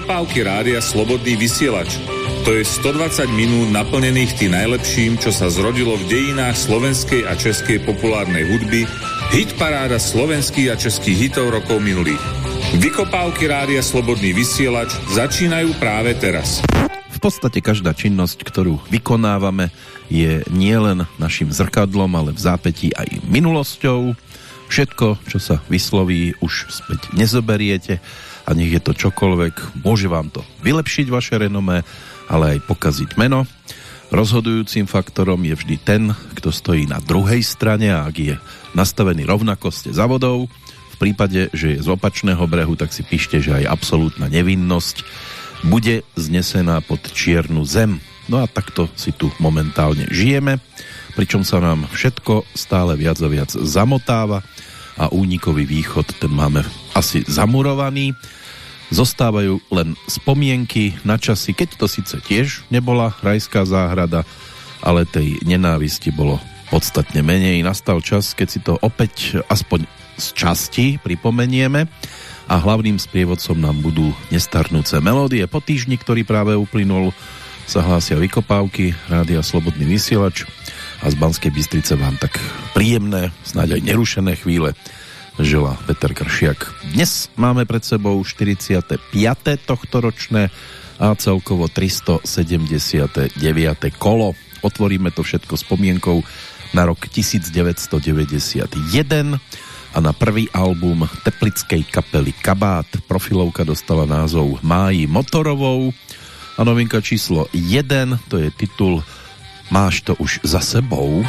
Vykopávky rádia Slobodný vysielač. To je 120 minút naplnených tým najlepším, čo sa zrodilo v dejinách slovenskej a českej populárnej hudby, hit paráda slovenských a českých hitov rokov minulých. Vykopávky rádia Slobodný vysielač začínajú práve teraz. V podstate každá činnosť, ktorú vykonávame, je nielen našim zrkadlom, ale v zápätí aj minulosťou. Všetko, čo sa vysloví, už späť nezoberiete a nech je to čokoľvek, môže vám to vylepšiť vaše renomé, ale aj pokaziť meno. Rozhodujúcim faktorom je vždy ten, kto stojí na druhej strane a ak je nastavený rovnako ste za vodou. V prípade, že je z opačného brehu, tak si píšte, že aj absolútna nevinnosť bude znesená pod čiernu zem. No a takto si tu momentálne žijeme, pričom sa nám všetko stále viac a viac zamotáva a únikový východ ten máme asi zamurovaný Zostávajú len spomienky na časy, keď to síce tiež nebola rajská záhrada, ale tej nenávisti bolo podstatne menej. Nastal čas, keď si to opäť aspoň z časti pripomenieme a hlavným sprievodcom nám budú nestarnúce melódie. Po týždni, ktorý práve uplynul, sa hlásia vykopávky Rádia Slobodný vysielač a z Banskej Bystrice vám tak príjemné, snáď aj nerušené chvíle žela Peter Kršiak. Dnes máme pred sebou 45. tohtoročné a celkovo 379. kolo. Otvoríme to všetko spomienkou na rok 1991 a na prvý album teplickej kapely Kabát profilovka dostala názov Máji Motorovou a novinka číslo 1 to je titul Máš to už za sebou.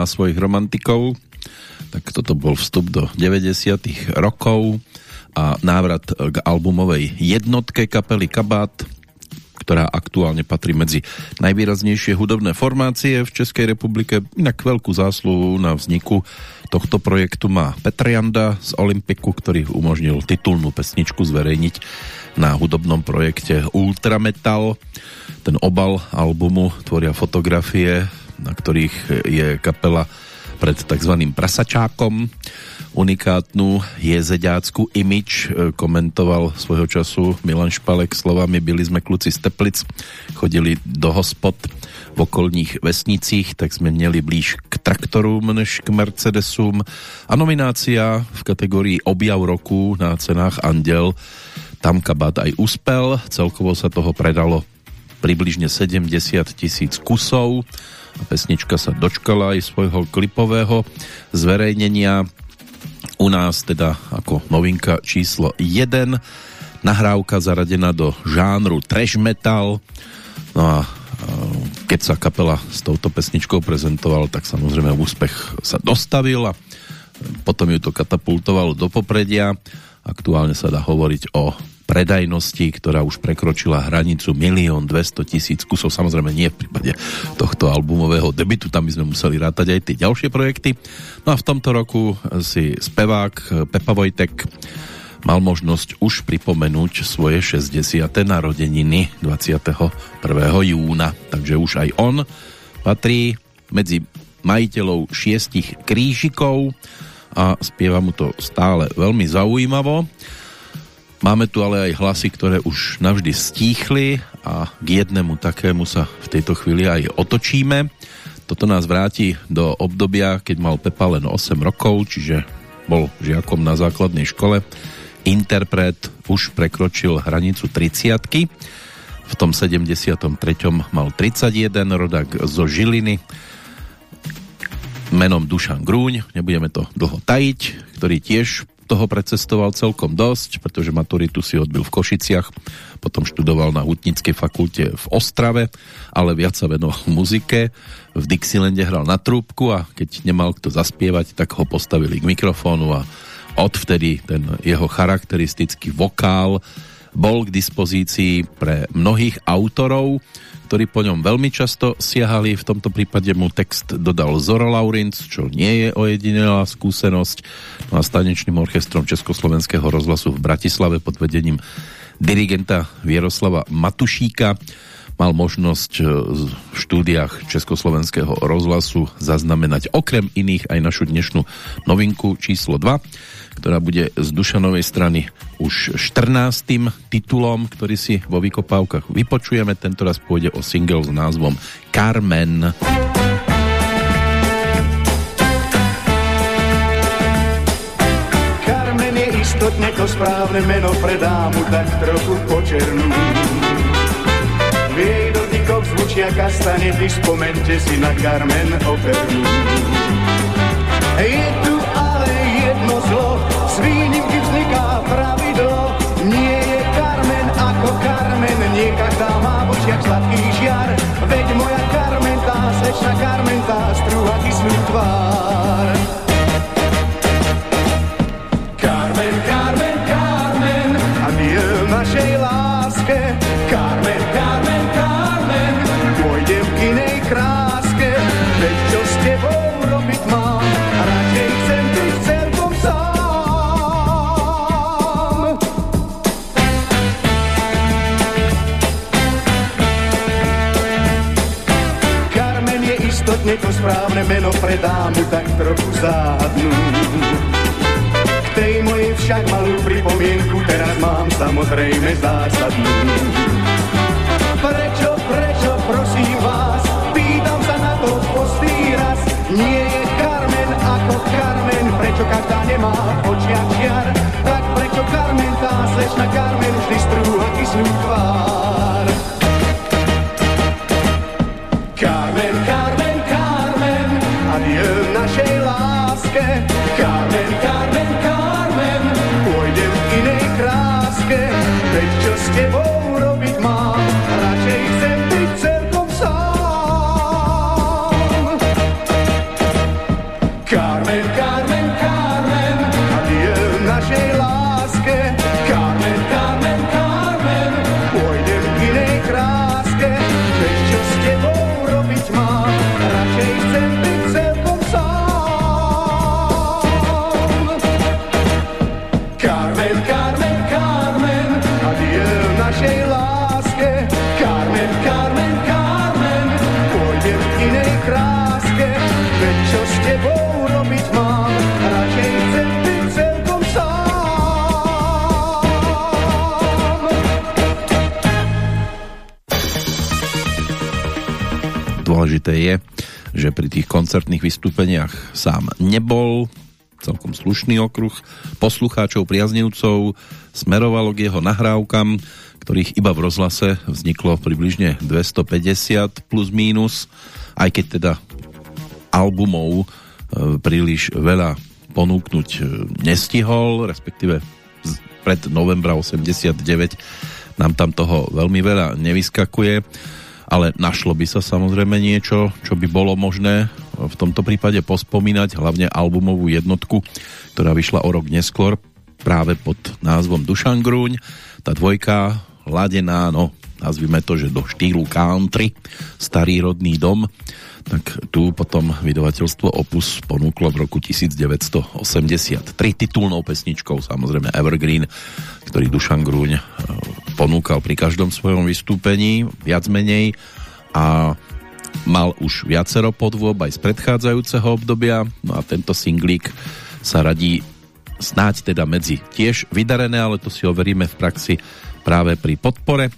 Má svojich romantikov, tak toto bol vstup do 90 rokov a návrat k albumovej jednotke kapely Kabát, ktorá aktuálne patrí medzi najvýraznejšie hudobné formácie v Českej republike. Inak veľkú zásluhu na vzniku tohto projektu má Petr Janda z Olympiku, ktorý umožnil titulnú pesničku zverejniť na hudobnom projekte Ultrametal. Ten obal albumu tvoria fotografie, na ktorých je kapela pred tzv. prasačákom. Unikátnu jezeďácku imič e, komentoval svojho času Milan Špalek slovami Byli sme kluci z Teplic, chodili do hospod v okolních vesnicích, tak sme měli blíž k traktorům než k Mercedesům. A nominácia v kategórii Objav roku na cenách Andel tam kabát aj uspel, celkovo sa toho predalo približne 70 tisíc kusov pesnička sa dočkala aj svojho klipového zverejnenia u nás teda ako novinka číslo 1 nahrávka zaradená do žánru trash metal no a keď sa kapela s touto pesničkou prezentoval, tak samozrejme úspech sa dostavil a potom ju to katapultovalo do popredia. Aktuálne sa dá hovoriť o predajnosti, ktorá už prekročila hranicu 1 200 000 kusov. Samozrejme nie v prípade tohto albumového debitu, tam by sme museli rátať aj tie ďalšie projekty. No a v tomto roku si spevák Pepa Vojtek mal možnosť už pripomenúť svoje 60. narodeniny 21. júna. Takže už aj on patrí medzi majiteľov šiestich krížikov a spieva mu to stále veľmi zaujímavo. Máme tu ale aj hlasy, ktoré už navždy stíchli a k jednému takému sa v tejto chvíli aj otočíme. Toto nás vráti do obdobia, keď mal Pepa len 8 rokov, čiže bol žiakom na základnej škole. Interpret už prekročil hranicu 30 v tom 73. mal 31, rodák zo Žiliny, menom Dušan Grúň, nebudeme to dlho tajiť, ktorý tiež toho precestoval celkom dosť, pretože maturitu si odbil v Košiciach, potom študoval na Hutnickej fakulte v Ostrave, ale viac sa venoval muzike. V Dixilande hral na trúbku a keď nemal kto zaspievať, tak ho postavili k mikrofónu a odvtedy ten jeho charakteristický vokál bol k dispozícii pre mnohých autorov ktorí po ňom veľmi často siahali. V tomto prípade mu text dodal Zoro Laurinc, čo nie je ojedinelá skúsenosť. No a stanečným orchestrom Československého rozhlasu v Bratislave pod vedením dirigenta Vieroslava Matušíka mal možnosť e, v štúdiách Československého rozhlasu zaznamenať okrem iných aj našu dnešnú novinku číslo 2 ktorá bude z Dušanovej strany už 14. titulom, ktorý si vo vykopávkach vypočujeme. Tento raz pôjde o single s názvom Carmen. Carmen istotne to správne meno pre dámu, tak trochu počernú. V jej dotykoch zvučia kastanety, spomente si na Carmen opernú. Je tu výnimky vzniká pravidlo. Nie je Carmen ako Carmen, nie každá má v očiach sladký žiar. Veď moja Carmen, tá slečna Carmen, tá strúha kyslú istotne to správne meno pre dámu, tak trochu záhadnú. K tej mojej však malú pripomienku teraz mám samozrejme zásadnú. Prečo, prečo, prosím vás, pýtam sa na to postý raz, nie je Carmen ako Carmen, prečo každá nemá v očiach tak prečo Carmen, tá slečna Carmen Dôležité je, že pri tých koncertných vystúpeniach sám nebol, celkom slušný okruh poslucháčov, priaznivcov smerovalo k jeho nahrávkam, ktorých iba v rozhlase vzniklo približne 250 plus mínus, aj keď teda albumov e, príliš veľa ponúknuť e, nestihol, respektíve pred novembra 89 nám tam toho veľmi veľa nevyskakuje, ale našlo by sa samozrejme niečo, čo by bolo možné v tomto prípade pospomínať, hlavne albumovú jednotku, ktorá vyšla o rok neskôr práve pod názvom Dušan Grúň. Tá dvojka ladená, no nazvime to, že do štýlu country, starý rodný dom, tak tu potom vydavateľstvo Opus ponúklo v roku 1983 titulnou pesničkou, samozrejme Evergreen, ktorý Dušan Grúň e, ponúkal pri každom svojom vystúpení, viac menej a mal už viacero podôb aj z predchádzajúceho obdobia, no a tento singlík sa radí snáď teda medzi tiež vydarené, ale to si overíme v praxi práve pri podpore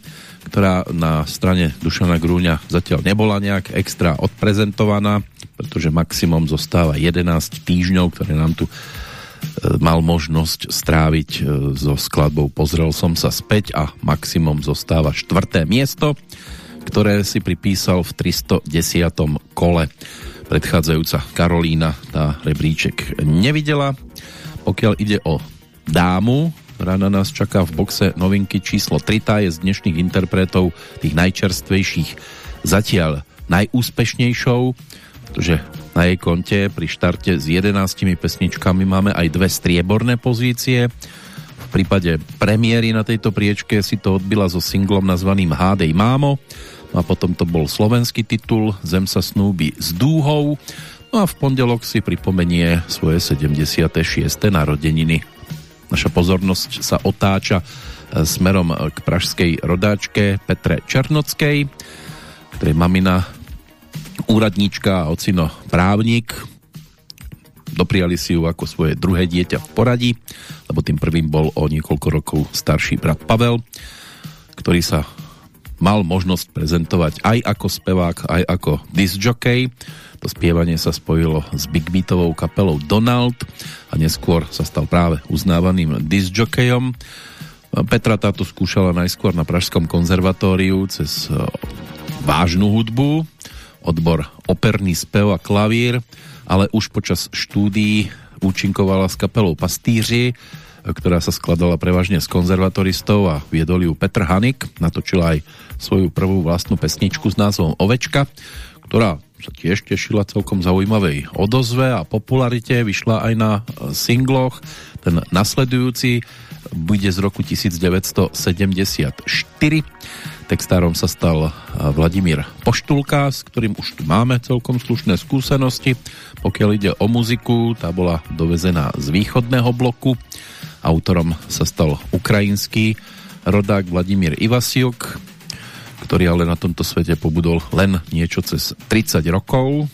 ktorá na strane Dušana Grúňa zatiaľ nebola nejak extra odprezentovaná, pretože maximum zostáva 11 týždňov, ktoré nám tu e, mal možnosť stráviť e, so skladbou Pozrel som sa späť a maximum zostáva štvrté miesto, ktoré si pripísal v 310. kole. Predchádzajúca Karolína tá rebríček nevidela. Pokiaľ ide o dámu, Rána nás čaká v boxe novinky číslo 3, tá je z dnešných interpretov tých najčerstvejších zatiaľ najúspešnejšou, pretože na jej konte pri štarte s 11 pesničkami máme aj dve strieborné pozície. V prípade premiéry na tejto priečke si to odbila so singlom nazvaným Hádej mámo, a potom to bol slovenský titul Zem sa snúbi s dúhou, no a v pondelok si pripomenie svoje 76. narodeniny Naša pozornosť sa otáča e, smerom k pražskej rodáčke Petre Černockej, ktorej mamina úradníčka a ocino právnik. Dopriali si ju ako svoje druhé dieťa v poradí, lebo tým prvým bol o niekoľko rokov starší brat Pavel, ktorý sa mal možnosť prezentovať aj ako spevák, aj ako disc jockey. To spievanie sa spojilo s big beatovou kapelou Donald a neskôr sa stal práve uznávaným disjokejom. Petra táto skúšala najskôr na Pražskom konzervatóriu cez e, vážnu hudbu, odbor operný spev a klavír, ale už počas štúdií účinkovala s kapelou Pastýři, ktorá sa skladala prevažne z konzervatoristov a viedol ju Petr Hanik. Natočila aj svoju prvú vlastnú pesničku s názvom Ovečka, ktorá sa tiež tešila celkom zaujímavej odozve a popularite, vyšla aj na e, singloch. Ten nasledujúci bude z roku 1974. Textárom sa stal e, Vladimír Poštulka, s ktorým už tu máme celkom slušné skúsenosti. Pokiaľ ide o muziku, tá bola dovezená z východného bloku. Autorom sa stal ukrajinský rodák Vladimír Ivasiuk, ktorý ale na tomto svete pobudol len niečo cez 30 rokov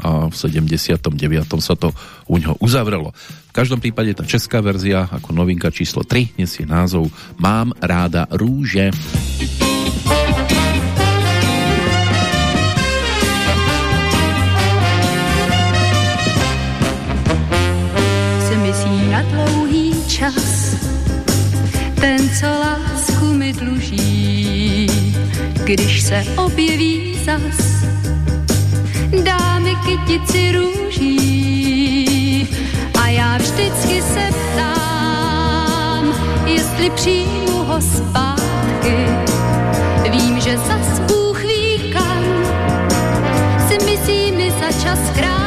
a v 79. sa to u ňoho uzavrelo. V každom prípade tá česká verzia ako novinka číslo 3 nesie názov Mám ráda rúže. Se co lásku mi dluží když se objeví zas. Dámy kytici růží a já vždycky se ptám, jestli přijmu ho zpátky. Vím, že zas Bůh si myslí mi za čas krátký.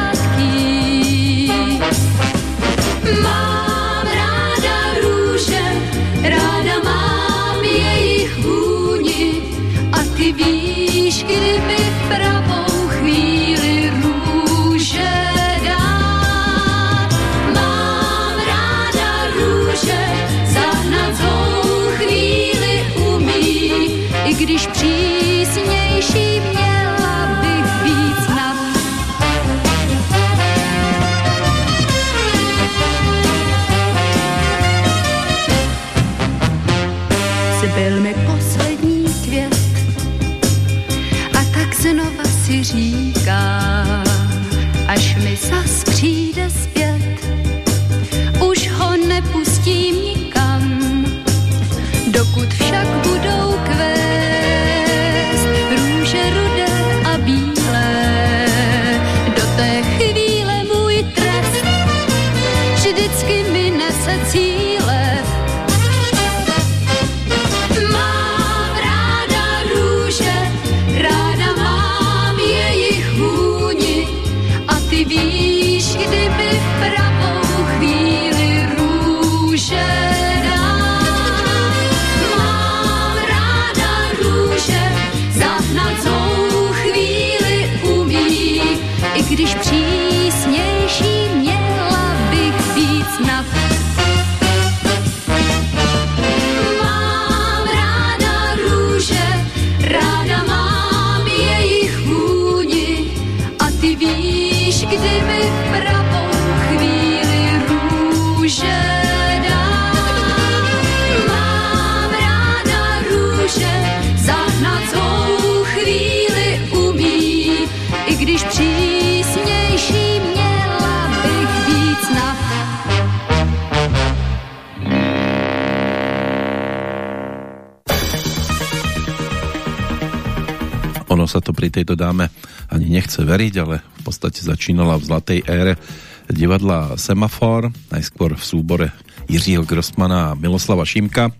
Ono sa to pri tejto dáme ani nechce veriť, ale v podstate začínala v zlatej ére divadla Semafor, najskôr v súbore Jiřího Grossmana a Miloslava Šimka.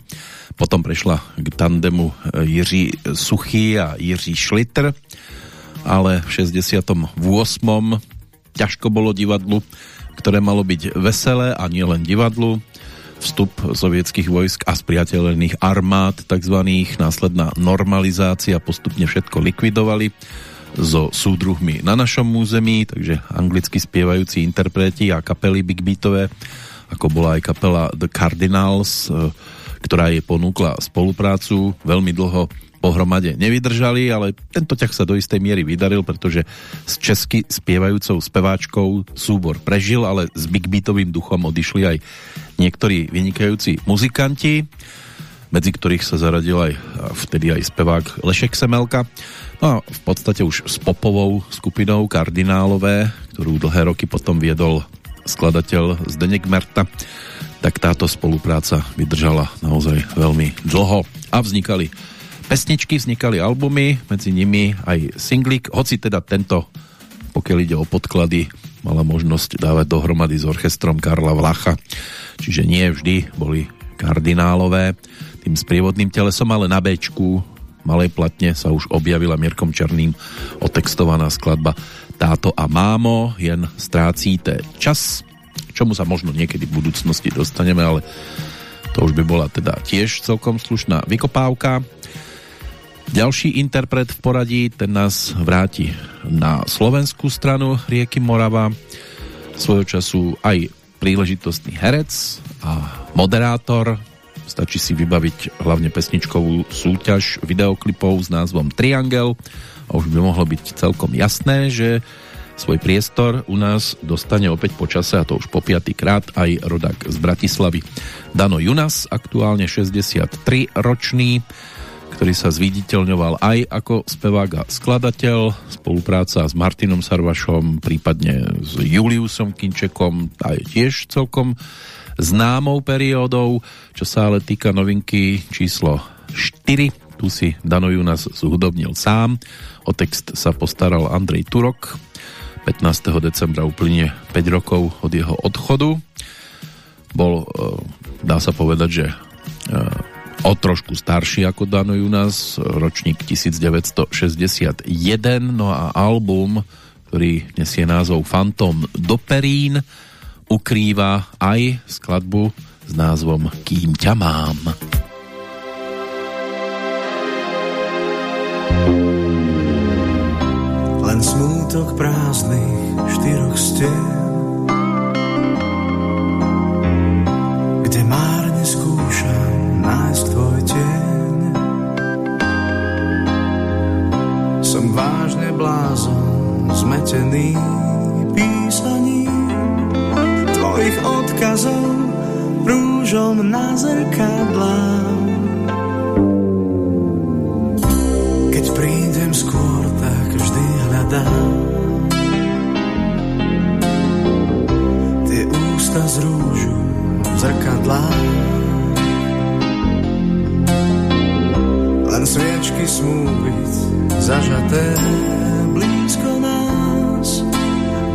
Potom prešla k tandemu Jiří Suchý a Jiří Šlitr, ale v 68. ťažko bolo divadlu, ktoré malo byť veselé a nie len divadlu. Vstup sovietských vojsk a spriateľených armád, takzvaných následná normalizácia, postupne všetko likvidovali so súdruhmi na našom území, takže anglicky spievajúci interpreti a kapely big beatové, ako bola aj kapela The Cardinals, e, ktorá jej ponúkla spoluprácu, veľmi dlho pohromade nevydržali, ale tento ťah sa do istej miery vydaril, pretože s česky spievajúcou speváčkou súbor prežil, ale s big beatovým duchom odišli aj niektorí vynikajúci muzikanti, medzi ktorých sa zaradil aj vtedy aj spevák Lešek Semelka. No a v podstate už s popovou skupinou Kardinálové, ktorú dlhé roky potom viedol skladateľ Zdeněk Merta, tak táto spolupráca vydržala naozaj veľmi dlho a vznikali pesničky, vznikali albumy, medzi nimi aj singlik, hoci teda tento, pokiaľ ide o podklady, mala možnosť dávať dohromady s orchestrom Karla Vlacha, čiže nie vždy boli kardinálové tým sprievodným telesom, ale na Bčku malej platne sa už objavila Mirkom Černým otextovaná skladba Táto a mámo, jen strácíte čas, čomu sa možno niekedy v budúcnosti dostaneme, ale to už by bola teda tiež celkom slušná vykopávka. Ďalší interpret v poradí, ten nás vráti na slovenskú stranu rieky Morava. Svojho času aj príležitostný herec a moderátor. Stačí si vybaviť hlavne pesničkovú súťaž videoklipov s názvom Triangel a už by mohlo byť celkom jasné, že svoj priestor u nás dostane opäť počase, a to už po krát, aj rodak z Bratislavy. Dano Junas, aktuálne 63 ročný, ktorý sa zviditeľňoval aj ako spevák a skladateľ, spolupráca s Martinom Sarvašom, prípadne s Juliusom Kinčekom, aj tiež celkom známou periódou, čo sa ale týka novinky číslo 4, tu si Dano Junas zhudobnil sám, o text sa postaral Andrej Turok, 15. decembra uplynie 5 rokov od jeho odchodu. Bol, e, dá sa povedať, že e, o trošku starší ako Dano Junas, ročník 1961, no a album, ktorý nesie názov Phantom do Perín, ukrýva aj skladbu s názvom Kým ťa mám. Len smútok prázdnych štyroch stien kde márne skúšam nájsť tvoj tieň. Som vážne blázon, zmetený písaním tvojich odkazov rúžom na zrkadlách. Prídem skôr, tak vždy hľadám tie ústa z rúžu v. Len sviečky smú byť zažaté blízko nás.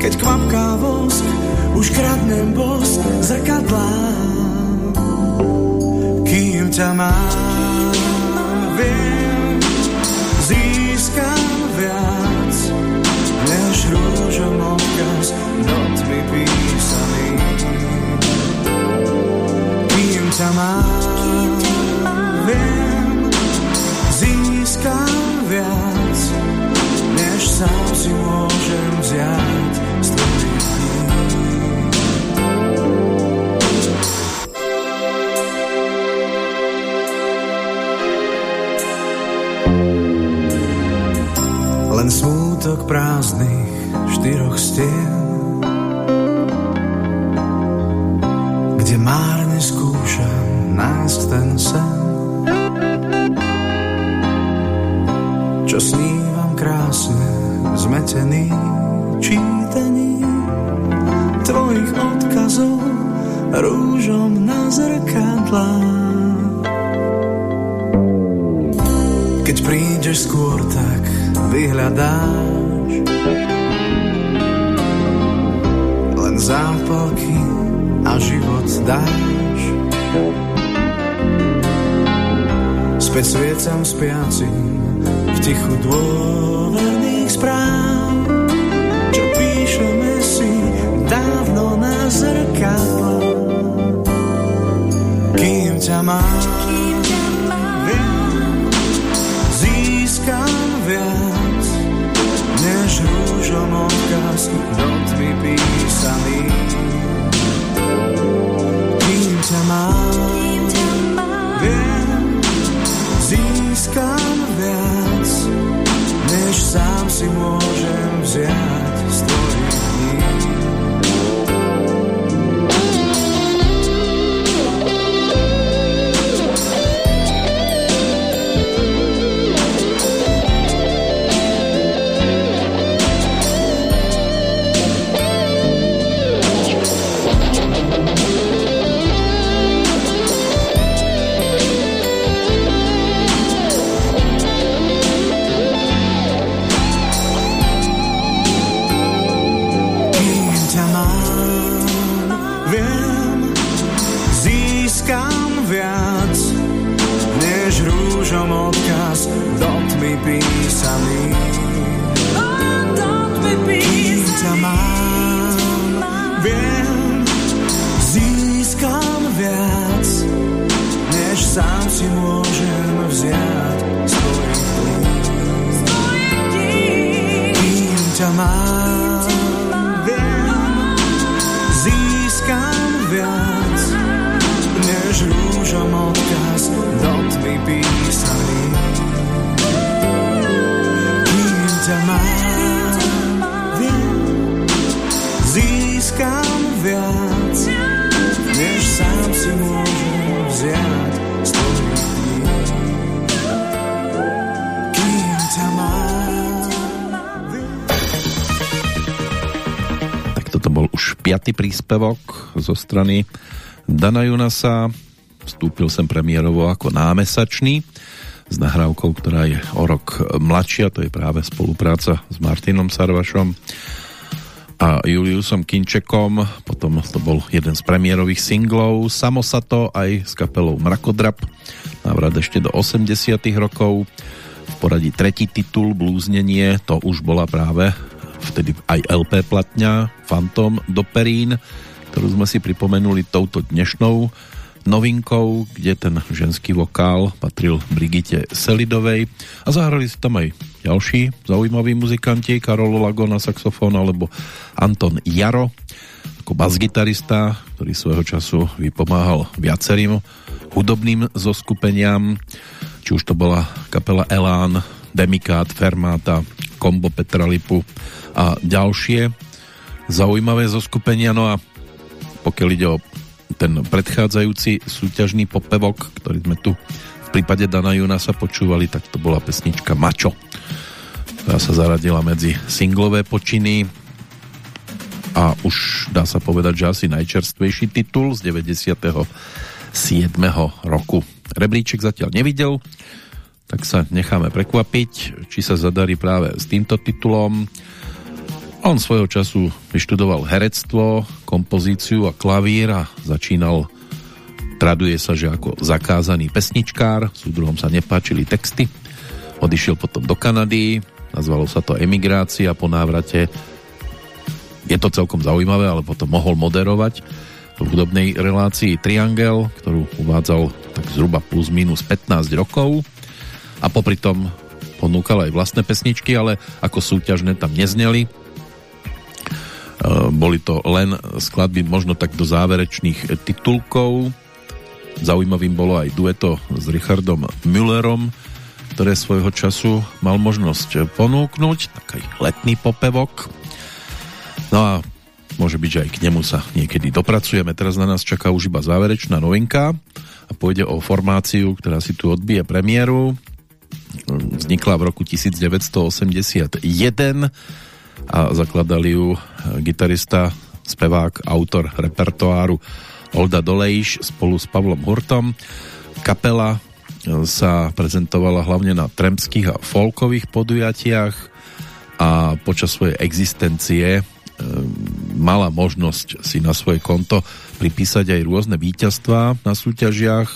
Keď kvapká vosk, už kradnem bosk zrkadlá. Kým ťa mám, viem, získam viac, než rúžom odkaz do tmy písaný. Kým ťa mám, viem, získam viac, než sám si môžem vziať z Len smútok prázdnych štyroch stien, kde márne skúšam nájsť ten sen. zmetený čítaní tvojich odkazov rúžom na zrkadlá. Keď prídeš skôr, tak vyhľadáš. Len zápalky a život dáš. Späť sviecam spiacim v tichu dôverných správ, čo píšeme si dávno na zrkadlo. Kým ťa mám, získam viac, než rúžom odkaz do tmy písaný. Kým ťa mám, si môžem vziať piatý príspevok zo strany Dana Junasa. Vstúpil sem premiérovo ako námesačný s nahrávkou, ktorá je o rok mladšia, to je práve spolupráca s Martinom Sarvašom a Juliusom Kinčekom, potom to bol jeden z premiérových singlov Samosato aj s kapelou Mrakodrap, návrat ešte do 80 rokov, v poradí tretí titul Blúznenie, to už bola práve vtedy aj LP platňa Phantom do Perín, ktorú sme si pripomenuli touto dnešnou novinkou, kde ten ženský vokál patril Brigite Selidovej. A zahrali si tam aj ďalší zaujímaví muzikanti, Karol Lago na saxofón alebo Anton Jaro ako basgitarista, ktorý svojho času vypomáhal viacerým hudobným zoskupeniam, či už to bola kapela Elán, Demikát, Fermáta, Kombo Petralipu a ďalšie zaujímavé zoskupenia. No a pokiaľ ide o ten predchádzajúci súťažný popevok, ktorý sme tu v prípade Dana Junasa počúvali, tak to bola pesnička Mačo. Ktorá sa zaradila medzi singlové počiny a už dá sa povedať, že asi najčerstvejší titul z 97. roku. Rebríček zatiaľ nevidel, tak sa necháme prekvapiť, či sa zadarí práve s týmto titulom. On svojho času vyštudoval herectvo, kompozíciu a klavír a začínal traduje sa, že ako zakázaný pesničkár, súdruhom sa nepáčili texty, odišiel potom do Kanady, nazvalo sa to Emigrácia po návrate. Je to celkom zaujímavé, ale potom mohol moderovať v hudobnej relácii Triangel, ktorú uvádzal tak zhruba plus minus 15 rokov a popri tom ponúkal aj vlastné pesničky, ale ako súťažné tam nezneli boli to len skladby možno tak do záverečných titulkov. Zaujímavým bolo aj dueto s Richardom Müllerom, ktoré svojho času mal možnosť ponúknuť, taký letný popevok. No a môže byť, že aj k nemu sa niekedy dopracujeme. Teraz na nás čaká už iba záverečná novinka a pôjde o formáciu, ktorá si tu odbije premiéru. Vznikla v roku 1981 a zakladali ju gitarista, spevák, autor repertoáru Olda Dolejš spolu s Pavlom Hurtom. Kapela sa prezentovala hlavne na tremských a folkových podujatiach a počas svojej existencie e, mala možnosť si na svoje konto pripísať aj rôzne víťazstvá na súťažiach,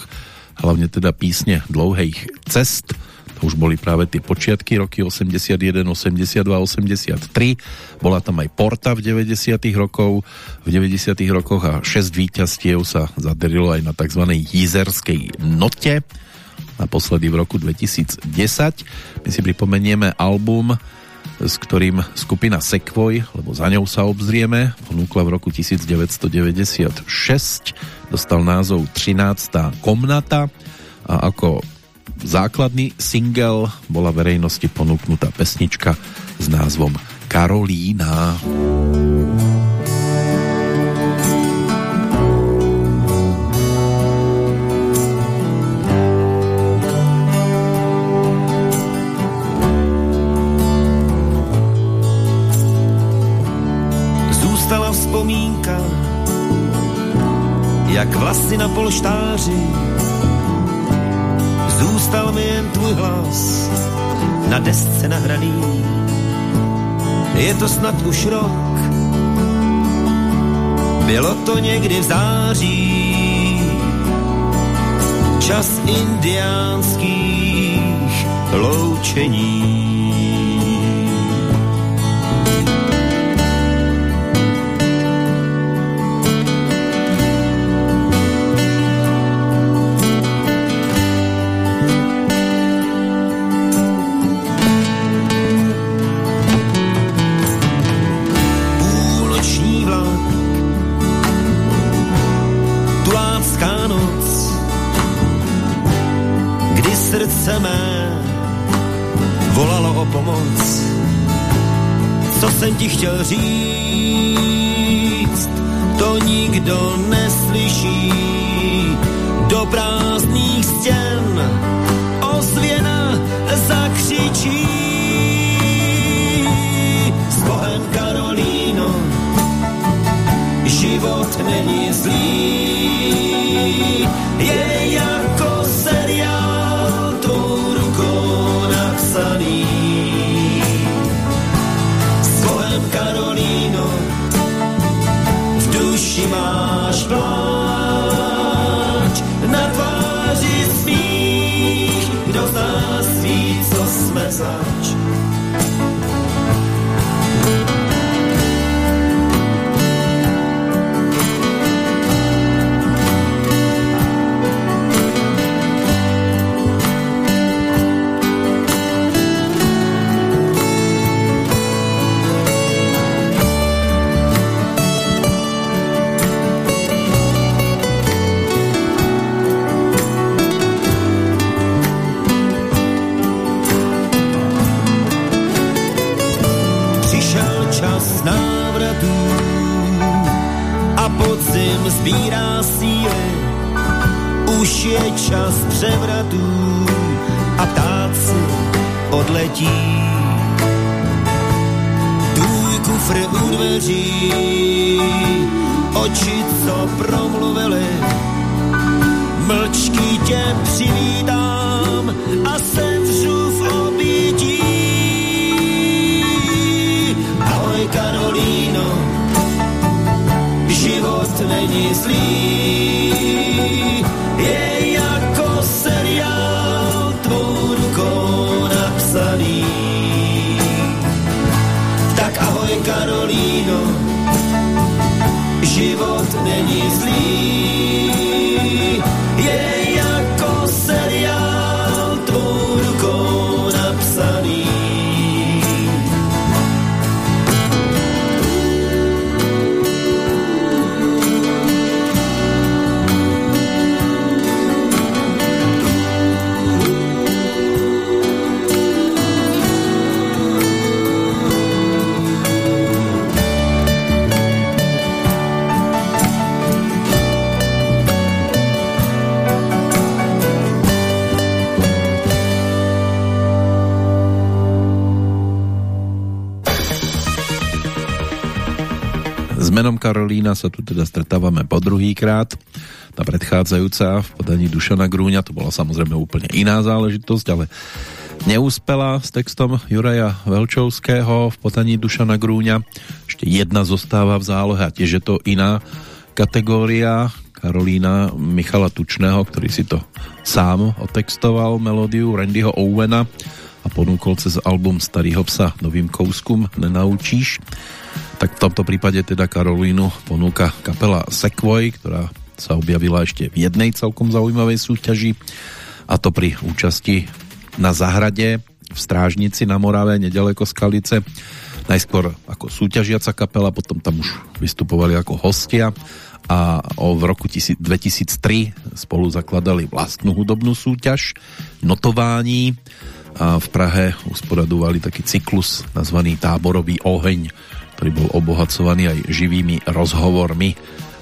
hlavne teda písne dlouhých cest, už boli práve tie počiatky roky 81, 82, 83 bola tam aj Porta v 90 rokov v 90 rokoch a 6 víťazstiev sa zadarilo aj na tzv. jizerskej note naposledy v roku 2010 my si pripomenieme album s ktorým skupina Sekvoj, lebo za ňou sa obzrieme, ponúkla v roku 1996, dostal názov 13. komnata a ako základný single bola verejnosti ponúknutá pesnička s názvom Karolína. Karolína vzpomínka, jak vlasy na polštáři. Zůstal mi jen tvůj hlas na desce nahraný. Je to snad už rok, bylo to někdy v září, čas indiánských loučení. Co jsem ti chtěl říct, to nikdo neslyší. Do prázdných stěn ozvěna zakřičí. S Bohem Karolíno, život není zlý. Je sbírá síly, už je čas převratů a ptáci odletí. Tvůj kufr u dveří, oči, co promluvili, mlčky tě přivítám a sevřu není sa tu teda stretávame po druhý krát. tá predchádzajúca v podaní Dušana Grúňa, to bola samozrejme úplne iná záležitosť, ale neúspela s textom Juraja Velčovského v podaní Dušana Grúňa. Ešte jedna zostáva v zálohe a tiež je to iná kategória Karolína Michala Tučného, ktorý si to sám otextoval melódiu Randyho Owena a ponúkol cez album Starýho psa novým kouskum Nenaučíš tak v tomto prípade teda Karolínu ponúka kapela Sequoy, ktorá sa objavila ešte v jednej celkom zaujímavej súťaži a to pri účasti na zahrade v Strážnici na Morave, nedaleko Skalice. Najskôr ako súťažiaca kapela, potom tam už vystupovali ako hostia a v roku 2003 spolu zakladali vlastnú hudobnú súťaž Notování a v Prahe usporadovali taký cyklus nazvaný Táborový oheň ktorý bol obohacovaný aj živými rozhovormi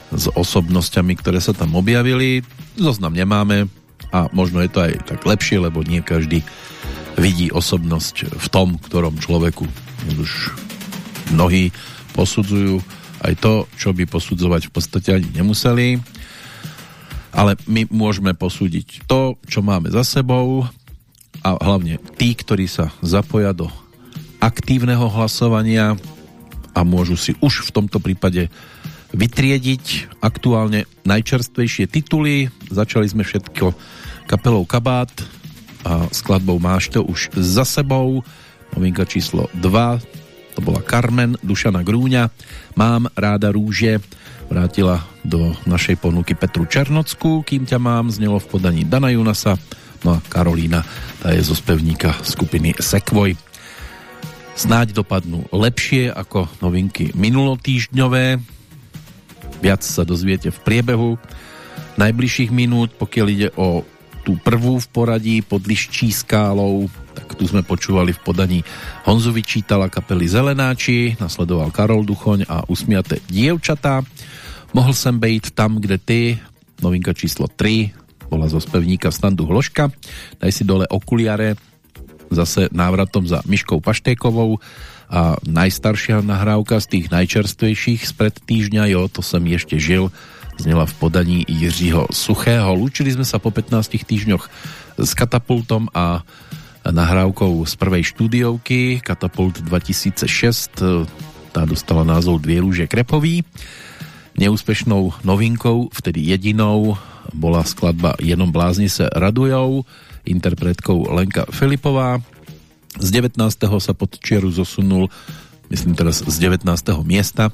s osobnosťami, ktoré sa tam objavili. Zoznam nemáme a možno je to aj tak lepšie, lebo nie každý vidí osobnosť v tom, ktorom človeku. Už mnohí posudzujú aj to, čo by posudzovať v podstate ani nemuseli. Ale my môžeme posúdiť to, čo máme za sebou a hlavne tí, ktorí sa zapoja do aktívneho hlasovania, a môžu si už v tomto prípade vytriediť aktuálne najčerstvejšie tituly. Začali sme všetko kapelou Kabát a skladbou Máš to už za sebou. Novinka číslo 2, to bola Carmen Dušana Grúňa. Mám ráda rúže, vrátila do našej ponuky Petru Černocku, kým ťa mám, znelo v podaní Dana Junasa, no a Karolína, tá je zo spevníka skupiny Sekvoj snáď dopadnú lepšie ako novinky minulotýždňové. Viac sa dozviete v priebehu najbližších minút, pokiaľ ide o tú prvú v poradí pod Liščí skálou, tak tu sme počúvali v podaní Honzu Vyčítala kapely Zelenáči, nasledoval Karol Duchoň a Usmiate dievčatá. Mohl sem bejť tam, kde ty, novinka číslo 3, bola zo spevníka Standu Hloška. Daj si dole okuliare, zase návratom za Myškou Paštékovou a najstaršia nahrávka z tých najčerstvejších spred týždňa, jo, to som ešte žil, znela v podaní Jiřího Suchého. Lúčili sme sa po 15 týždňoch s Katapultom a nahrávkou z prvej štúdiovky Katapult 2006 tá dostala názov Dvie lúže krepový neúspešnou novinkou, vtedy jedinou bola skladba Jenom blázni sa radujou interpretkou Lenka Filipová. Z 19. sa pod čieru zosunul, myslím teraz z 19. miesta,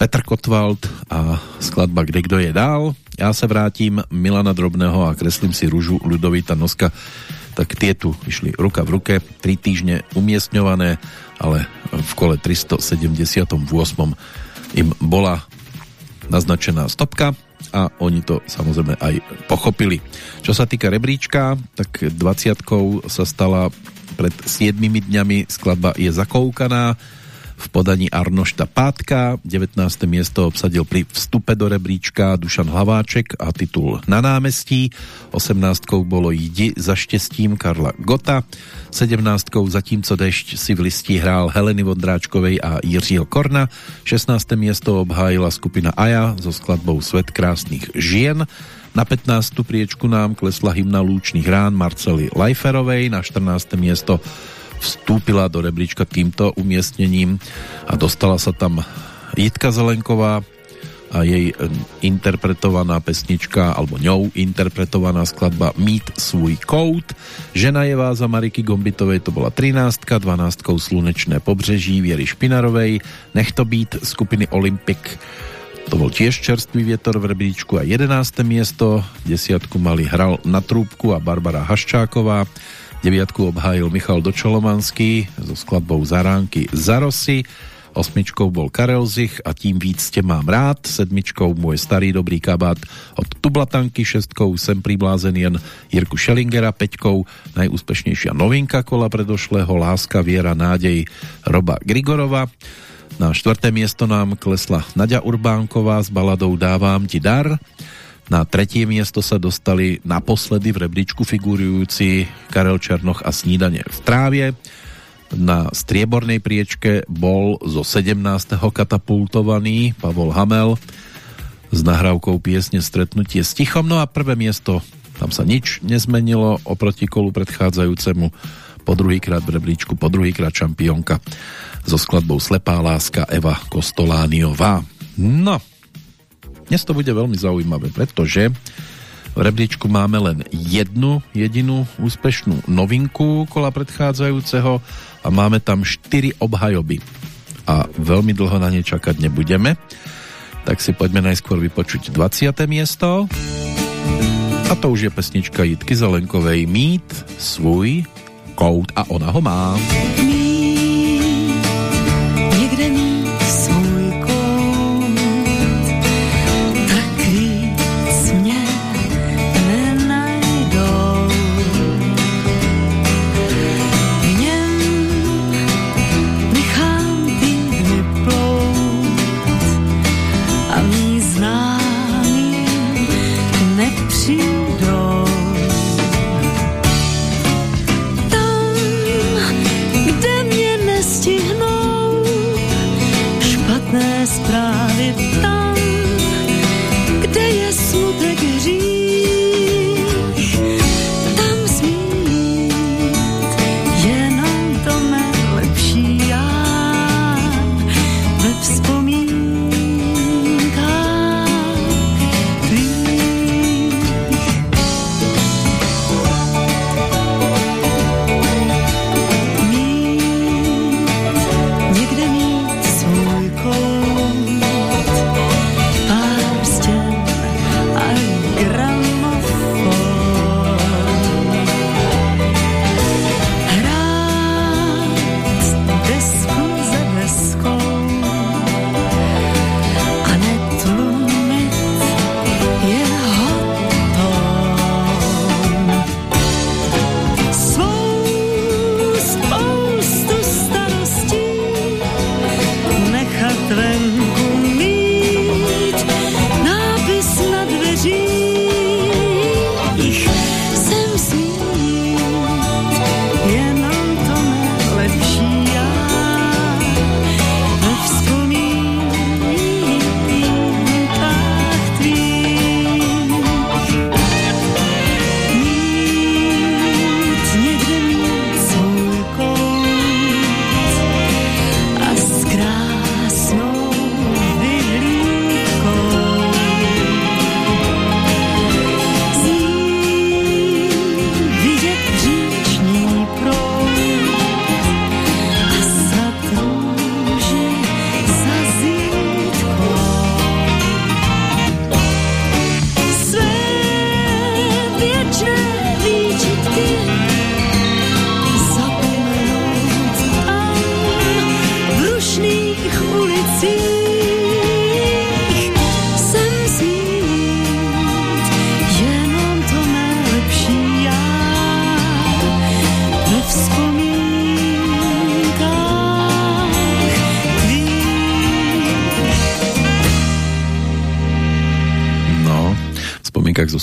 Petr Kotwald a skladba Kde kdo je dál. Ja sa vrátim Milana Drobného a kreslím si rúžu Ľudovita Noska tak tie tu išli ruka v ruke, tri týždne umiestňované, ale v kole 378 im bola naznačená stopka a oni to samozrejme aj pochopili. Čo sa týka rebríčka, tak 20 sa stala pred 7 dňami skladba je zakoukaná v podaní Arnošta Pátka. 19. miesto obsadil pri vstupe do rebríčka Dušan Hlaváček a titul Na námestí. 18. bolo Jdi za štěstím Karla Gota. 17. Zatímco dešť si v listí hrál Heleny Vondráčkovej a Jiřího Korna. 16. miesto obhájila skupina Aja so skladbou Svet krásnych žien. Na 15. priečku nám klesla hymna Lúčných rán Marcely Lajferovej. Na 14. miesto vstúpila do rebríčka týmto umiestnením a dostala sa tam Jitka Zelenková a jej interpretovaná pesnička, alebo ňou interpretovaná skladba Mít svůj kout. Žena je váza Mariky Gombitovej, to bola 13, 12 Slunečné pobřeží Viery Špinarovej, Nech to být skupiny Olympic, to bol tiež čerstvý vietor v rebríčku a 11. miesto, desiatku mali Hral na trúbku a Barbara Haščáková, Deviatku obhájil Michal Dočolomanský so skladbou Zaránky Zarosy. Osmičkou bol Karel Zich a tím víc tě mám rád. Sedmičkou môj starý dobrý kabát od Tublatanky. Šestkou sem priblázen jen Jirku Schellingera. Peťkou najúspešnejšia novinka kola predošlého Láska, viera, nádej Roba Grigorova. Na štvrté miesto nám klesla Nadia Urbánková s baladou Dávám ti dar. Na tretie miesto sa dostali naposledy v rebríčku figurujúci Karel Černoch a Snídanie v trávie. Na striebornej priečke bol zo 17. katapultovaný Pavol Hamel s nahrávkou piesne Stretnutie s tichom. No a prvé miesto, tam sa nič nezmenilo oproti kolu predchádzajúcemu. Po druhýkrát v rebríčku, po druhýkrát šampiónka so skladbou Slepá láska Eva Kostolániová. No, dnes to bude veľmi zaujímavé, pretože v rebríčku máme len jednu jedinú úspešnú novinku kola predchádzajúceho a máme tam 4 obhajoby. A veľmi dlho na ne čakať nebudeme tak si poďme najskôr vypočuť 20. miesto. A to už je pesnička Jitky Zelenkovej Mít svůj kout a ona ho má.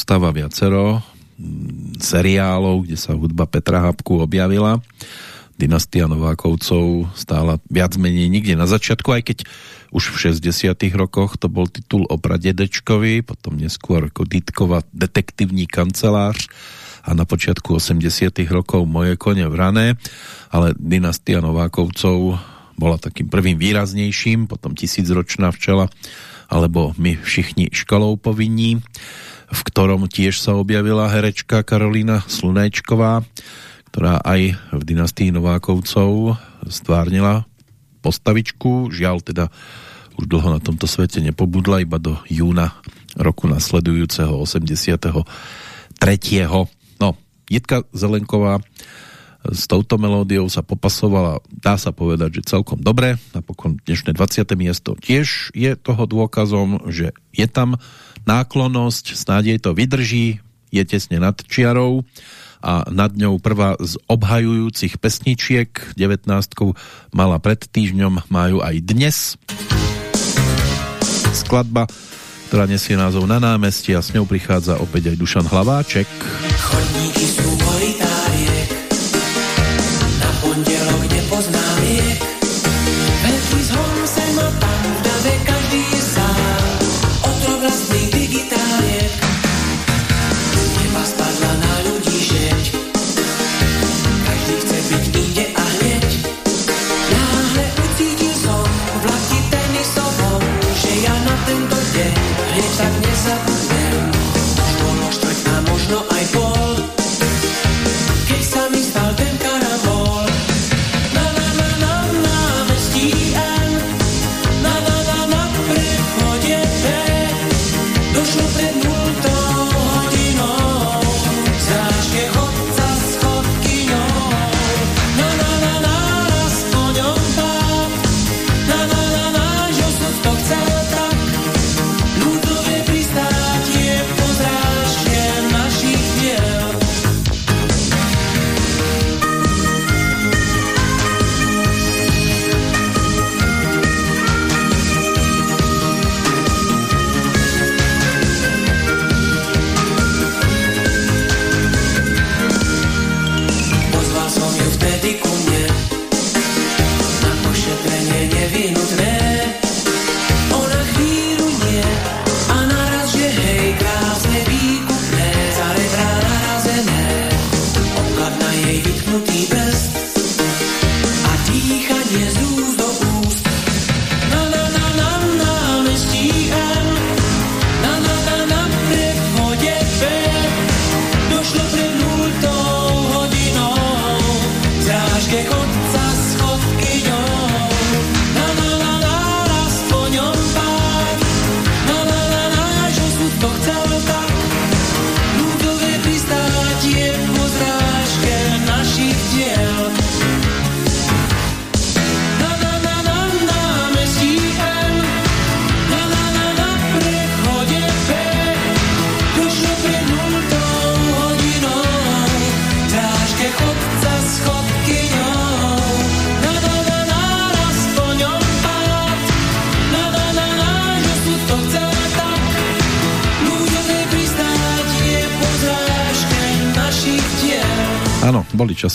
Zostáva viacero mm, seriálov, kde sa hudba Petra Habku objavila. Dynastia Novákovcov stála viac menej nikde na začiatku, aj keď už v 60 rokoch to bol titul o pradedečkovi, potom neskôr ako Ditkova detektívny kancelář a na počiatku 80 rokov Moje kone v rané, ale Dynastia Novákovcov bola takým prvým výraznejším, potom tisícročná včela alebo my všichni školou povinní v ktorom tiež sa objavila herečka Karolína Slunečková, ktorá aj v dynastii Novákovcov stvárnila postavičku. Žiaľ teda už dlho na tomto svete nepobudla, iba do júna roku nasledujúceho 83. No, Jitka Zelenková s touto melódiou sa popasovala, dá sa povedať, že celkom dobre. Napokon dnešné 20. miesto tiež je toho dôkazom, že je tam náklonosť, snáď jej to vydrží, je tesne nad čiarou a nad ňou prvá z obhajujúcich pesničiek 19 mala pred týždňom, majú aj dnes skladba, ktorá nesie názov Na námestí a s ňou prichádza opäť aj Dušan Hlaváček. Chodníky sú koritáriek,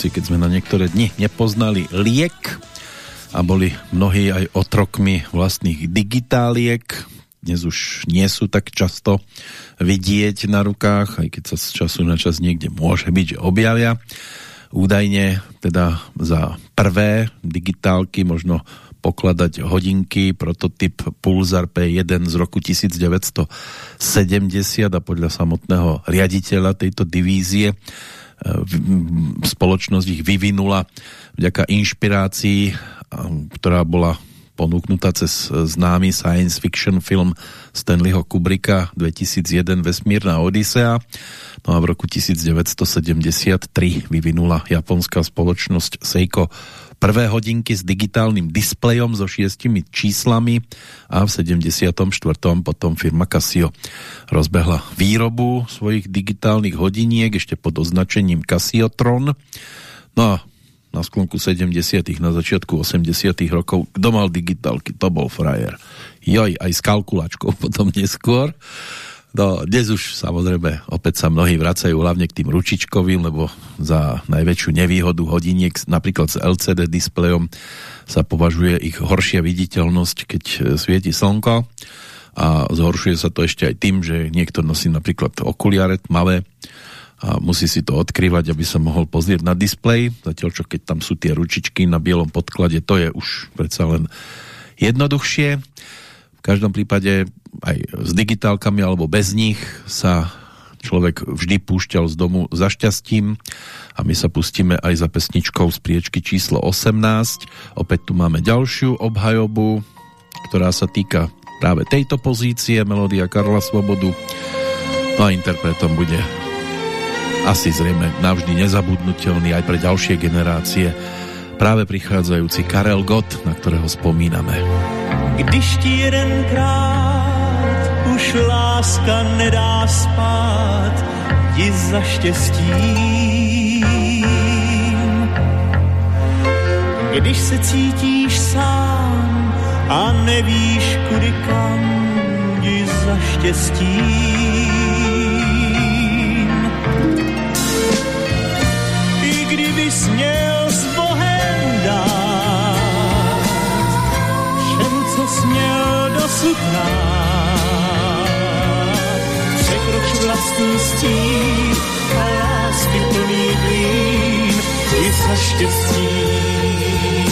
časy, keď sme na niektoré dni nepoznali liek a boli mnohí aj otrokmi vlastných digitáliek. Dnes už nie sú tak často vidieť na rukách, aj keď sa z času na čas niekde môže byť, že objavia. Údajne teda za prvé digitálky možno pokladať hodinky, prototyp Pulsar P1 z roku 1970 a podľa samotného riaditeľa tejto divízie spoločnosť ich vyvinula vďaka inšpirácii, ktorá bola ponúknutá cez známy science fiction film Stanleyho Kubricka 2001 Vesmírna Odisea. No a v roku 1973 vyvinula japonská spoločnosť Seiko prvé hodinky s digitálnym displejom so šiestimi číslami a v 74. potom firma Casio rozbehla výrobu svojich digitálnych hodiniek ešte pod označením Casiotron. No a na sklonku 70. na začiatku 80. rokov kto mal digitálky, to bol frajer. Joj, aj s kalkulačkou potom neskôr. No, dnes už samozrejme opäť sa mnohí vracajú hlavne k tým ručičkovým, lebo za najväčšiu nevýhodu hodiniek napríklad s LCD displejom sa považuje ich horšia viditeľnosť, keď e, svieti slnko a zhoršuje sa to ešte aj tým, že niekto nosí napríklad okuliare tmavé a musí si to odkrývať, aby sa mohol pozrieť na displej, zatiaľ čo keď tam sú tie ručičky na bielom podklade, to je už predsa len jednoduchšie. V každom prípade aj s digitálkami alebo bez nich sa človek vždy púšťal z domu za šťastím a my sa pustíme aj za pesničkou z priečky číslo 18. Opäť tu máme ďalšiu obhajobu, ktorá sa týka práve tejto pozície, melódia Karla Svobodu. No a interpretom bude asi zrejme navždy nezabudnutelný aj pre ďalšie generácie práve prichádzajúci Karel Gott, na ktorého spomíname. Když ti jedenkrát už láska nedá spát, ti za štěstí. Když se cítíš sám a nevíš kudy kam, ti za štěstí. Smutná. Překroč vlastní stín a lásky plný klín i za štěstím.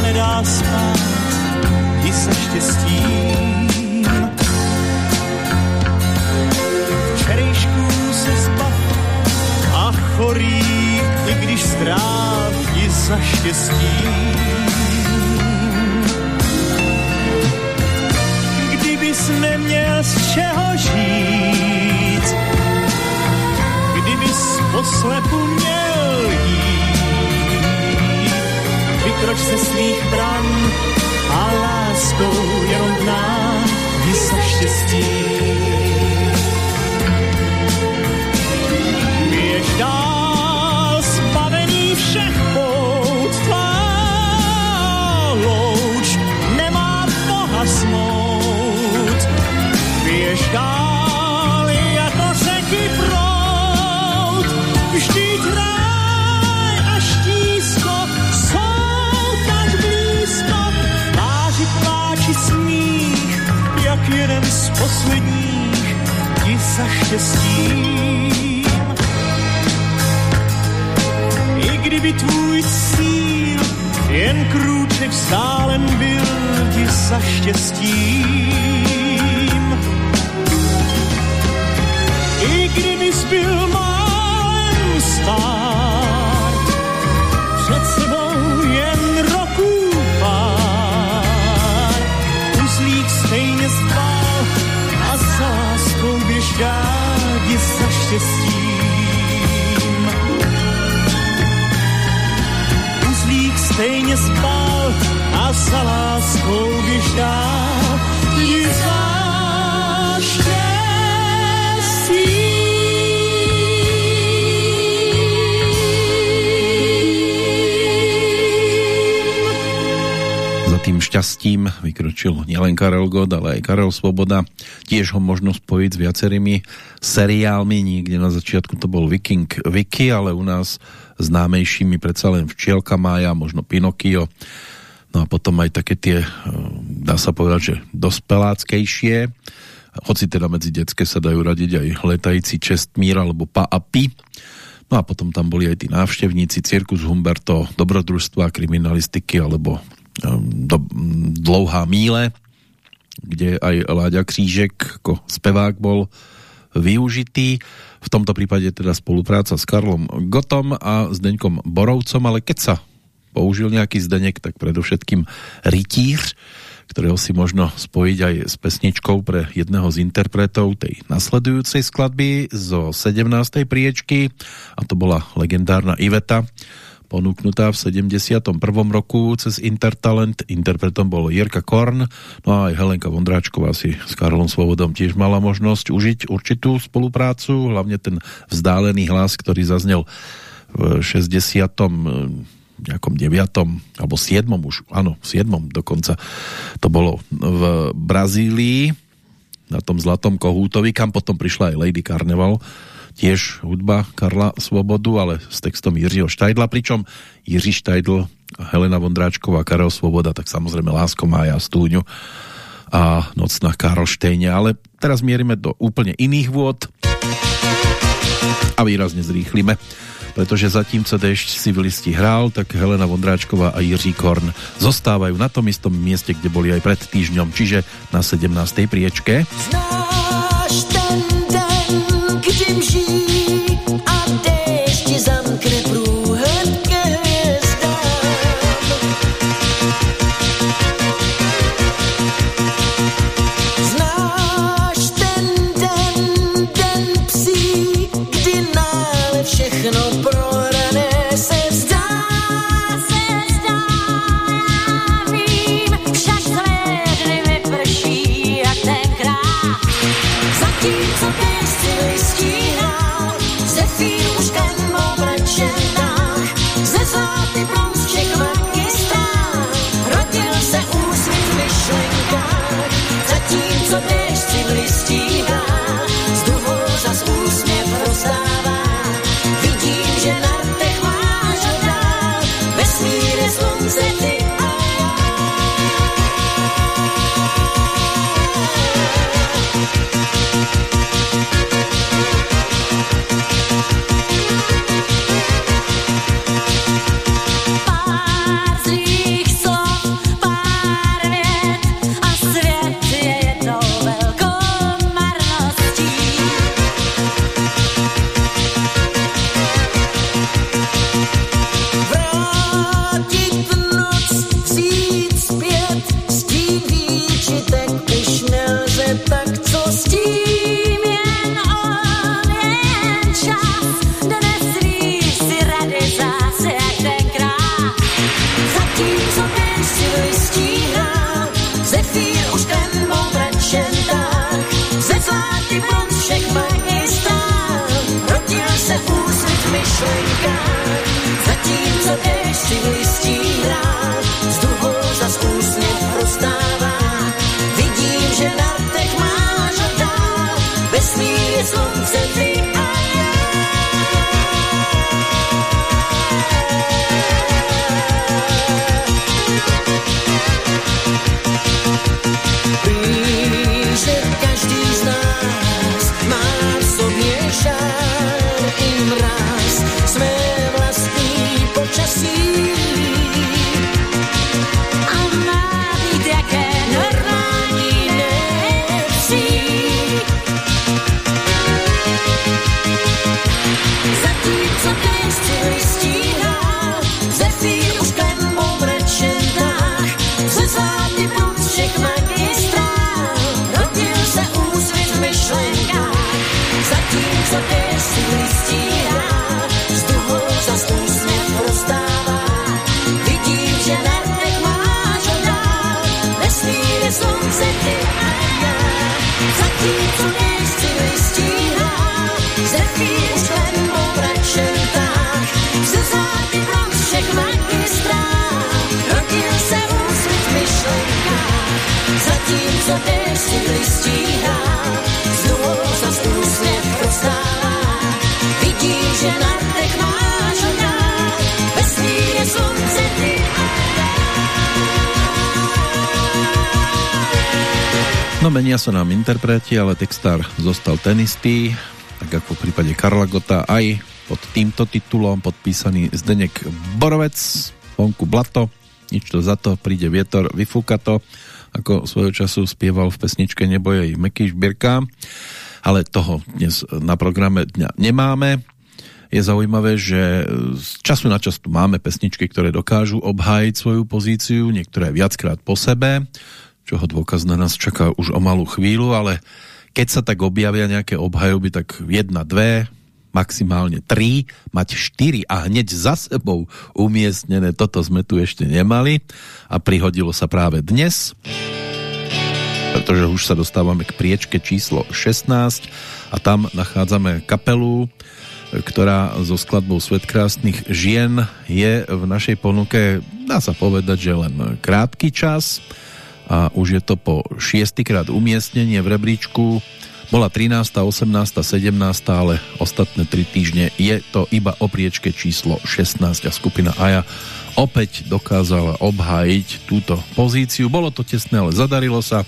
Nedá spát, ti se štěstím. Včerejšků se zbav a chorý, i když zdrav ti za štěstím. Kdybys neměl z čeho žít, kdybys poslepu měl vykroč se svých bran a láskou jenom k nám za štěstí. Běž dál, zbavený všech pout, tvá louč nemá pohasnout. Běž dál, posledních, ti za štěstím. I kdyby tvůj cíl jen krůček vzdálen byl ti za štěstím. I kdybys byl málem stár, štěstím. Uzlík stejně spal a za láskou běžál. Šťastím vykročil nielen Karel Gott, ale aj Karel Svoboda. Tiež ho možno spojiť s viacerými seriálmi. Niekde na začiatku to bol Viking Vicky, ale u nás známejšími predsa len Včielka Mája, možno Pinokio. No a potom aj také tie, eh, dá sa povedať, že dospeláckejšie. Hoci teda medzi detské sa dajú radiť aj letající Čestmír alebo Pa a Pi. No a potom tam boli aj tí návštevníci, Cirkus Humberto, dobrodružstva, kriminalistiky alebo do, dlouhá míle, kde aj Láďa Křížek ako spevák bol využitý. V tomto prípade teda spolupráca s Karlom Gotom a Zdeňkom Borovcom, ale keď sa použil nejaký Zdenek, tak predovšetkým Rytíř, ktorého si možno spojiť aj s pesničkou pre jedného z interpretov tej nasledujúcej skladby zo 17. priečky a to bola legendárna Iveta, ponúknutá v 71. roku cez Intertalent. Interpretom bol Jirka Korn, no a aj Helenka Vondráčková si s Karlom Svobodom tiež mala možnosť užiť určitú spoluprácu, hlavne ten vzdálený hlas, ktorý zaznel v 60 nejakom 9. alebo 7. už, áno, 7. dokonca to bolo v Brazílii na tom Zlatom kohútovi, kam potom prišla aj Lady Carnival tiež hudba Karla Svobodu, ale s textom Jiřího Štajdla, pričom Jiří Štajdl, Helena Vondráčková, Karel Svoboda, tak samozrejme Lásko Mája, Stúňu a Noc na Karlštejne, ale teraz mierime do úplne iných vôd a výrazne zrýchlime pretože zatímco Dešť si v listi hrál, tak Helena Vondráčková a Jiří Korn zostávajú na tom istom mieste, kde boli aj pred týždňom, čiže na 17. priečke. Znáš menia sa nám interpreti, ale textár zostal ten istý, tak ako v prípade Karla Gota aj pod týmto titulom podpísaný Zdenek Borovec, vonku Blato, nič to za to, príde vietor, vyfúka to, ako svojho času spieval v pesničke Nebojej Meky Žbierka, ale toho dnes na programe dňa nemáme. Je zaujímavé, že z času na čas tu máme pesničky, ktoré dokážu obhájiť svoju pozíciu, niektoré viackrát po sebe, čoho dôkaz na nás čaká už o malú chvíľu, ale keď sa tak objavia nejaké obhajoby, tak jedna, dve, maximálne tri, mať štyri a hneď za sebou umiestnené, toto sme tu ešte nemali a prihodilo sa práve dnes, pretože už sa dostávame k priečke číslo 16 a tam nachádzame kapelu, ktorá so skladbou Svet krásnych žien je v našej ponuke, dá sa povedať, že len krátky čas, a už je to po šiestýkrát umiestnenie v rebríčku. Bola 13., 18., 17., ale ostatné tri týždne je to iba o priečke číslo 16 a skupina Aja opäť dokázala obhájiť túto pozíciu. Bolo to tesné, ale zadarilo sa,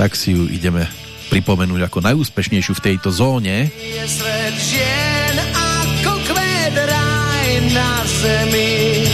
tak si ju ideme pripomenúť ako najúspešnejšiu v tejto zóne. Je svet žien ako kvet na zemi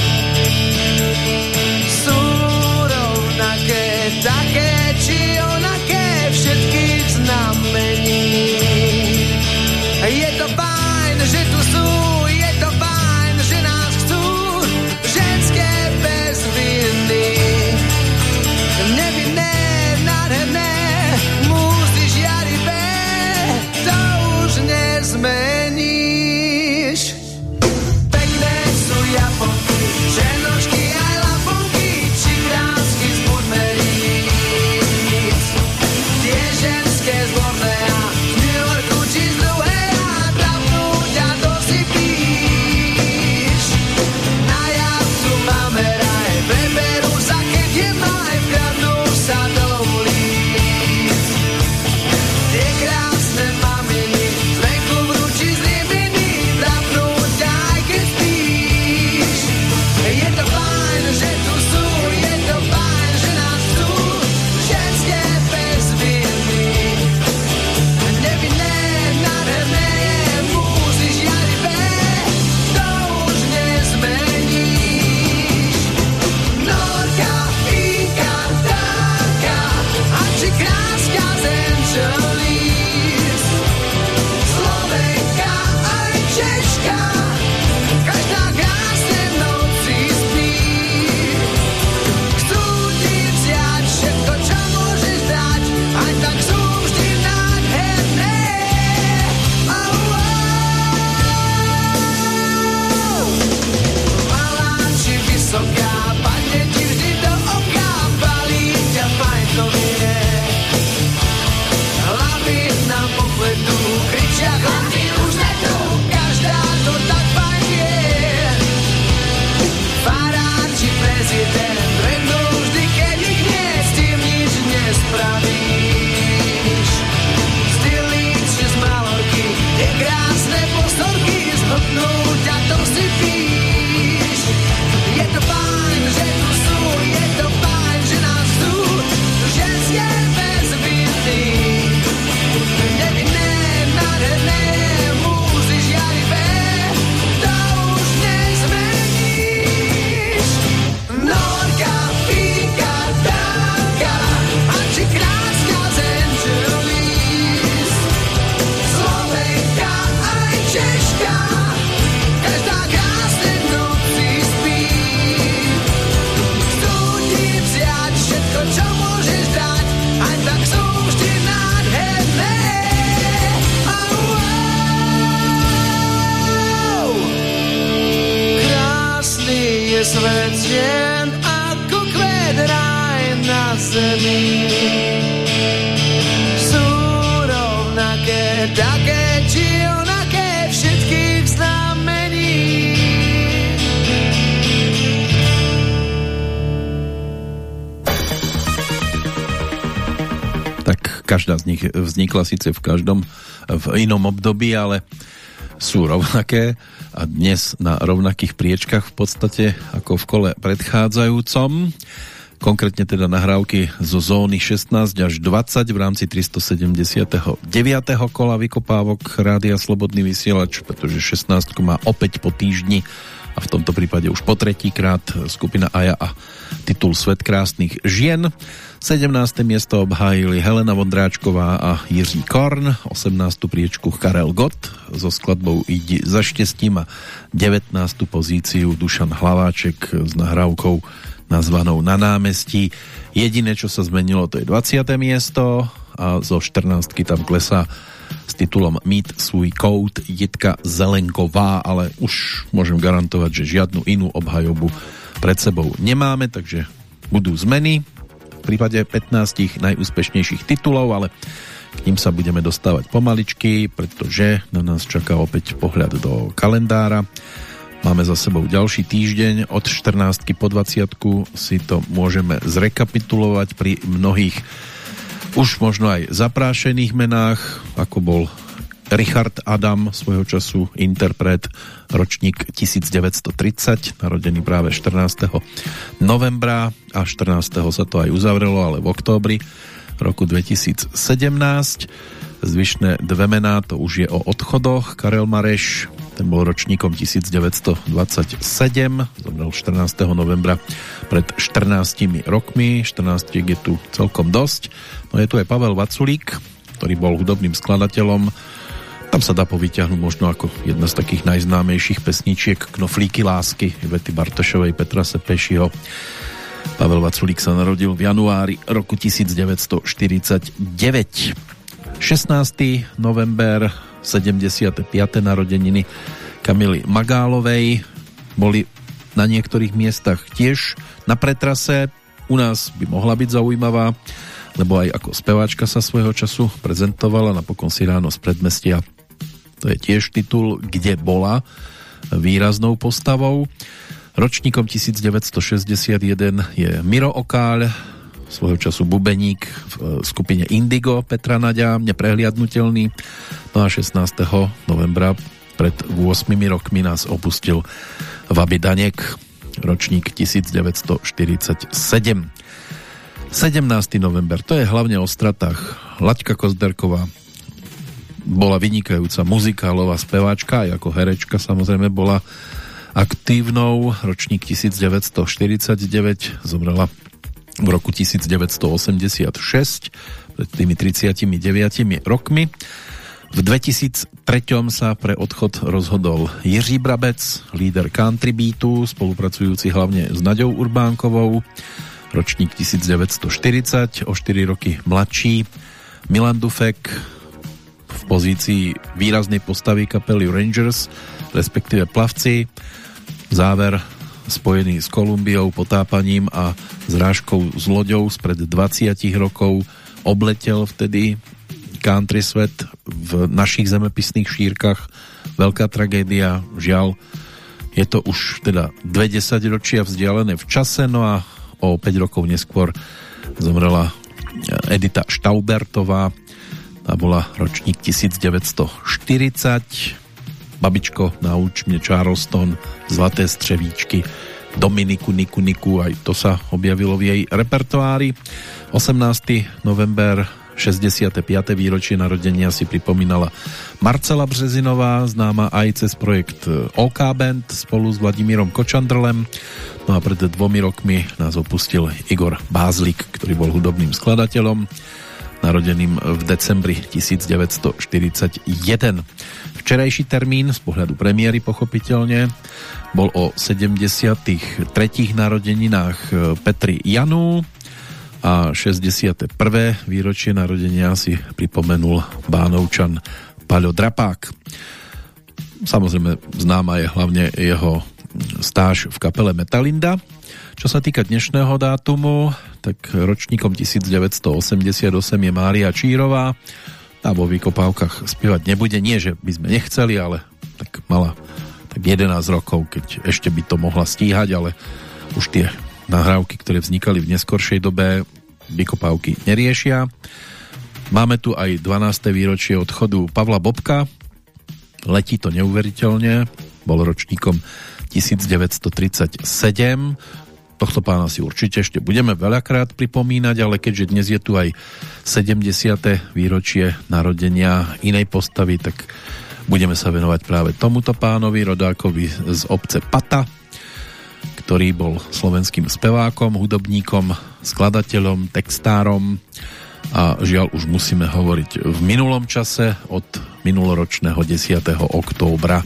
vznikla síce v každom v inom období, ale sú rovnaké a dnes na rovnakých priečkach v podstate ako v kole predchádzajúcom. konkrétne teda nahrávky zo zóny 16 až 20 v rámci 379. kola vykopávok Rádia Slobodný vysielač, pretože 16 má opäť po týždni a v tomto prípade už po tretíkrát skupina Aja a titul Svet krásnych žien. 17. miesto obhájili Helena Vondráčková a Jiří Korn, 18. priečku Karel Gott so skladbou Idi za štestím a 19. pozíciu Dušan Hlaváček s nahrávkou nazvanou Na námestí. Jediné, čo sa zmenilo, to je 20. miesto a zo 14. tam klesá s titulom Meet svůj kout Jitka Zelenková, ale už môžem garantovať, že žiadnu inú obhajobu pred sebou nemáme, takže budú zmeny v prípade 15 najúspešnejších titulov, ale k ním sa budeme dostávať pomaličky, pretože na nás čaká opäť pohľad do kalendára. Máme za sebou ďalší týždeň, od 14 po 20 si to môžeme zrekapitulovať pri mnohých už možno aj zaprášených menách, ako bol Richard Adam, svojho času interpret, ročník 1930, narodený práve 14. novembra a 14. sa to aj uzavrelo, ale v októbri roku 2017. Zvyšné dve mená, to už je o odchodoch. Karel Mareš, ten bol ročníkom 1927, zomrel 14. novembra pred 14 rokmi, 14 je tu celkom dosť. No je tu aj Pavel Vaculík, ktorý bol hudobným skladateľom, tam sa dá povyťahnuť možno ako jedna z takých najznámejších pesničiek Knoflíky lásky Vety Bartošovej, Petra Sepešiho. Pavel Vaculík sa narodil v januári roku 1949. 16. november 75. narodeniny Kamily Magálovej boli na niektorých miestach tiež na pretrase. U nás by mohla byť zaujímavá, lebo aj ako speváčka sa svojho času prezentovala, napokon si ráno z predmestia. To je tiež titul, kde bola výraznou postavou. Ročníkom 1961 je Miro Okáľ, svojho času bubeník v e, skupine Indigo Petra Naďa, neprehliadnutelný. No a 16. novembra pred 8 rokmi nás opustil Vaby Danek, ročník 1947. 17. november, to je hlavne o stratách. Laďka Kozderková bola vynikajúca muzikálová speváčka, aj ako herečka samozrejme bola aktívnou. Ročník 1949 zomrela v roku 1986, pred tými 39 rokmi. V 2003 sa pre odchod rozhodol Jiří Brabec, líder country beatu, spolupracujúci hlavne s Naďou Urbánkovou, ročník 1940, o 4 roky mladší, Milan Dufek v pozícii výraznej postavy kapely Rangers, respektíve plavci, záver spojený s Kolumbiou, potápaním a zrážkou s loďou spred 20 rokov. Obletel vtedy country svet v našich zemepisných šírkach. Veľká tragédia, žiaľ, je to už teda 20 ročia vzdialené v čase, no a o 5 rokov neskôr zomrela Edita Štaubertová, tá bola ročník 1940 babičko, nauč mne Charleston, Zlaté střevíčky, Dominiku Niku Niku, aj to sa objavilo v jej repertoári. 18. november 65. výročie narodenia si pripomínala Marcela Březinová, známa aj cez projekt OK Band spolu s Vladimírom Kočandrlem. No a pred dvomi rokmi nás opustil Igor Bázlik, ktorý bol hudobným skladateľom narodeným v decembri 1941. Včerajší termín z pohľadu premiéry pochopiteľne bol o 73. narodeninách Petri Janu a 61. výročie narodenia si pripomenul Bánovčan Paľo Drapák. Samozrejme známa je hlavne jeho stáž v kapele Metalinda. Čo sa týka dnešného dátumu, tak ročníkom 1988 je Mária Čírová. Tá vo vykopávkach spievať nebude. Nie, že by sme nechceli, ale tak mala tak 11 rokov, keď ešte by to mohla stíhať, ale už tie nahrávky, ktoré vznikali v neskoršej dobe, vykopávky neriešia. Máme tu aj 12. výročie odchodu Pavla Bobka. Letí to neuveriteľne. Bol ročníkom 1937 Tohto pána si určite ešte budeme veľakrát pripomínať, ale keďže dnes je tu aj 70. výročie narodenia inej postavy, tak budeme sa venovať práve tomuto pánovi, rodákovi z obce Pata, ktorý bol slovenským spevákom, hudobníkom, skladateľom, textárom a žiaľ už musíme hovoriť v minulom čase od minuloročného 10. októbra.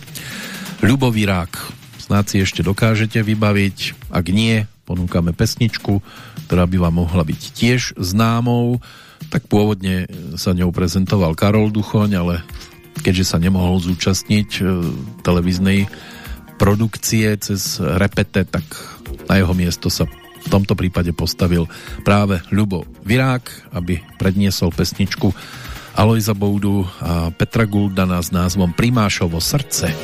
Ľubovirák, snáď si ešte dokážete vybaviť, ak nie, ponúkame pesničku, ktorá by vám mohla byť tiež známou. Tak pôvodne sa ňou prezentoval Karol Duchoň, ale keďže sa nemohol zúčastniť e, televíznej produkcie cez repete, tak na jeho miesto sa v tomto prípade postavil práve Ľubo Virák, aby predniesol pesničku Alojza Boudu a Petra Guldana s názvom Primášovo srdce.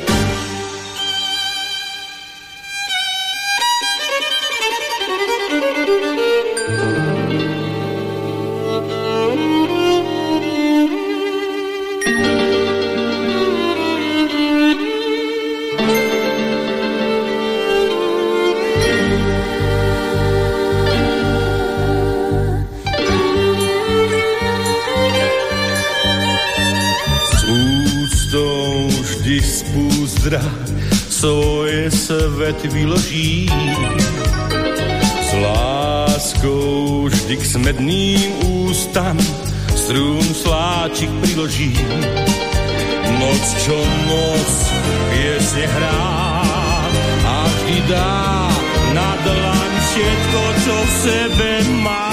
Svet vyloží. S láskou vždy k smedným ústam strún sláčik priloží. Noc čo noc piesne hrá a vždy dá na dlaň všetko, čo v sebe má.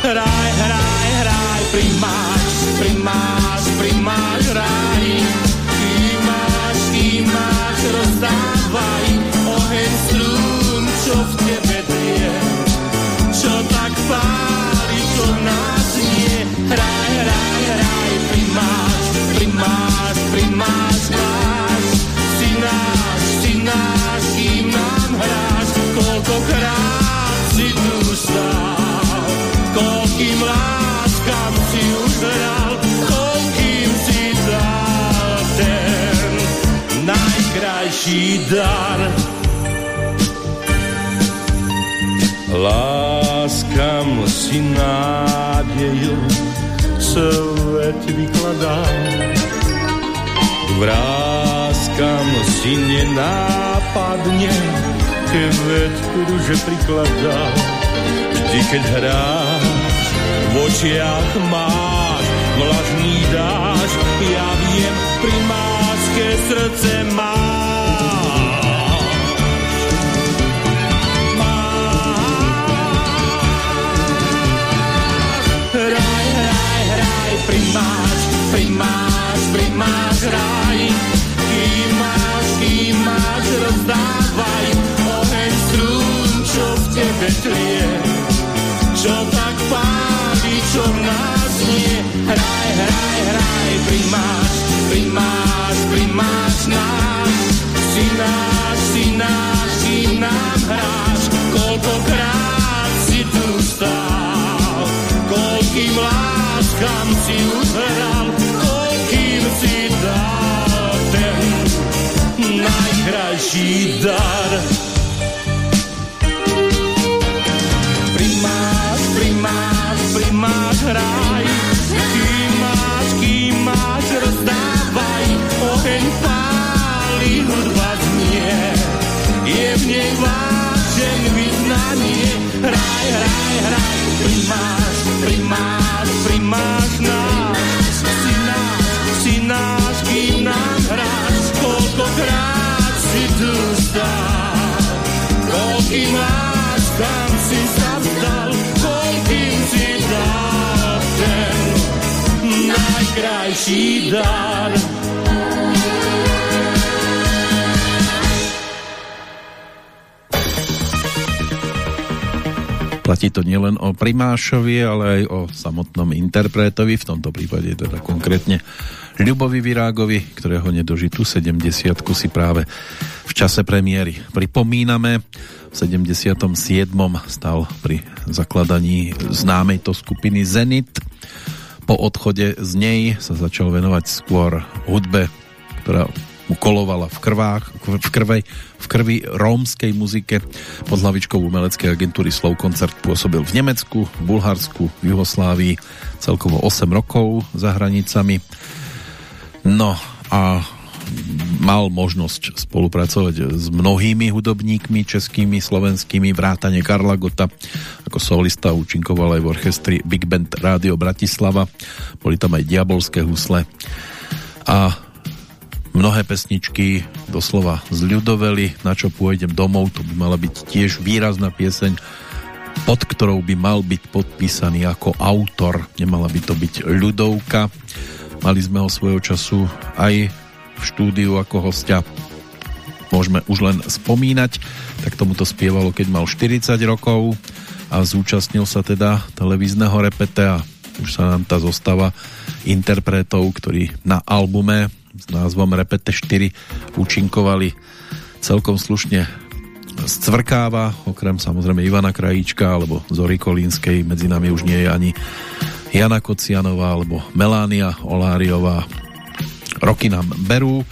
Hraj, hraj, hraj, primáš, primáš, primáš, hraj. Najkrajší dar. Láskam si nádeju svet vykladá. Vráskam si nenápadne kvet že prikladá. Vždy, keď hráš, v očiach máš vlažný dáš, ja viem, primáške srdce máš. Primáš, primáš, primáš ráj. Kým máš, kým máš, rozdávaj oheň strún, čo v tebe tlie. Čo tak páli, čo v nás nie. Hraj, hraj, hraj, primáš, primáš, primáš náš. Si náš, si náš, kým nám hráš. Koľkokrát si tu stál, koľkým láš kam si uzhral, koľkým najkrajší dar. Primáš, primáš, primáš, hraj, kým máš, kým máš, rozdávaj, oheň páli, hudba znie, je v nej vážen vyznanie, hraj, hraj, hraj, si. Platí to nielen o primášovi, ale aj o samotnom interpretovi, v tomto prípade teda konkrétne Ľubovi Virágovi, ktorého nedožitú 70 si práve v čase premiéry pripomíname. V 77. stal pri zakladaní známej to skupiny Zenit. Po odchode z nej sa začal venovať skôr hudbe, ktorá mu v, krvách, v, krve, v krvi rómskej muzike. Pod hlavičkou umeleckej agentúry Slow Koncert pôsobil v Nemecku, Bulharsku, v Juhoslávii celkovo 8 rokov za hranicami. No a mal možnosť spolupracovať s mnohými hudobníkmi českými, slovenskými, vrátane Karla Gota. Ako solista účinkoval aj v orchestri Big Band Rádio Bratislava. Boli tam aj diabolské husle. A mnohé pesničky doslova zľudoveli, na čo pôjdem domov, to by mala byť tiež výrazná pieseň, pod ktorou by mal byť podpísaný ako autor, nemala by to byť ľudovka. Mali sme ho svojho času aj v štúdiu ako hostia. Môžeme už len spomínať, tak tomuto spievalo, keď mal 40 rokov a zúčastnil sa teda televízneho repete a už sa nám tá zostava interpretov, ktorí na albume s názvom Repete 4 účinkovali celkom slušne scvrkáva, okrem samozrejme Ivana Krajíčka alebo Zory Kolínskej, medzi nami už nie je ani Jana Kocianová alebo Melánia Oláriová roky nám berú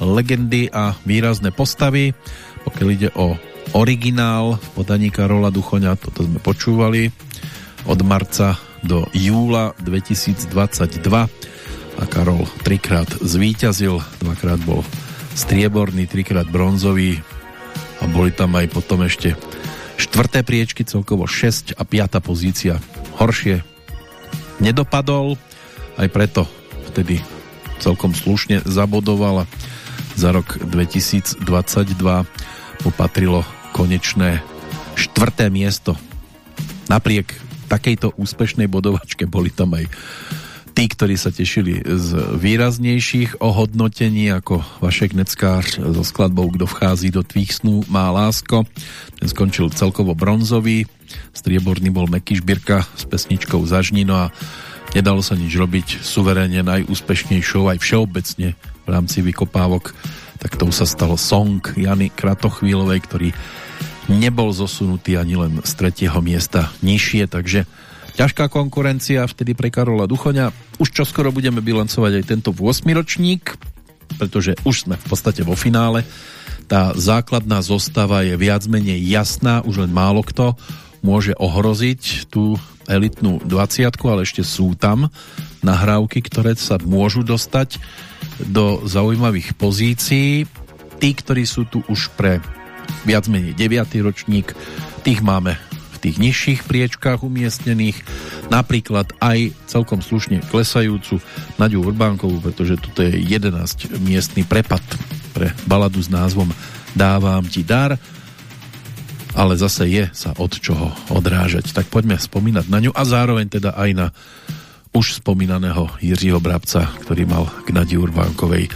legendy a výrazné postavy. Pokiaľ ide o originál podaní Karola Duchoňa, toto sme počúvali od marca do júla 2022 a Karol trikrát zvíťazil, dvakrát bol strieborný, trikrát bronzový a boli tam aj potom ešte štvrté priečky, celkovo 6 a 5. pozícia. Horšie nedopadol, aj preto vtedy celkom slušne zabodovala. Za rok 2022 mu patrilo konečné štvrté miesto. Napriek takejto úspešnej bodovačke boli tam aj tí, ktorí sa tešili z výraznejších ohodnotení ako Vašek Neckář so skladbou Kdo vchází do tvých snů má lásko. Ten skončil celkovo bronzový, strieborný bol Meky Šbírka s pesničkou Zažnino a nedalo sa nič robiť, suverénne najúspešnejšou aj všeobecne v rámci vykopávok, tak to sa stalo song Jany Kratochvílovej, ktorý nebol zosunutý ani len z tretieho miesta nižšie, takže ťažká konkurencia vtedy pre Karola Duchoňa. Už čoskoro budeme bilancovať aj tento 8 ročník, pretože už sme v podstate vo finále. Tá základná zostava je viac menej jasná, už len málo kto môže ohroziť tú elitnú 20 ale ešte sú tam nahrávky, ktoré sa môžu dostať do zaujímavých pozícií. Tí, ktorí sú tu už pre viac menej 9. ročník, tých máme v tých nižších priečkách umiestnených, napríklad aj celkom slušne klesajúcu Naďu Urbánkovú, pretože toto je 11 miestný prepad pre baladu s názvom Dávam ti dar ale zase je sa od čoho odrážať. Tak poďme spomínať na ňu a zároveň teda aj na už spomínaného Jiřího Brabca, ktorý mal k Nadi Urbánkovej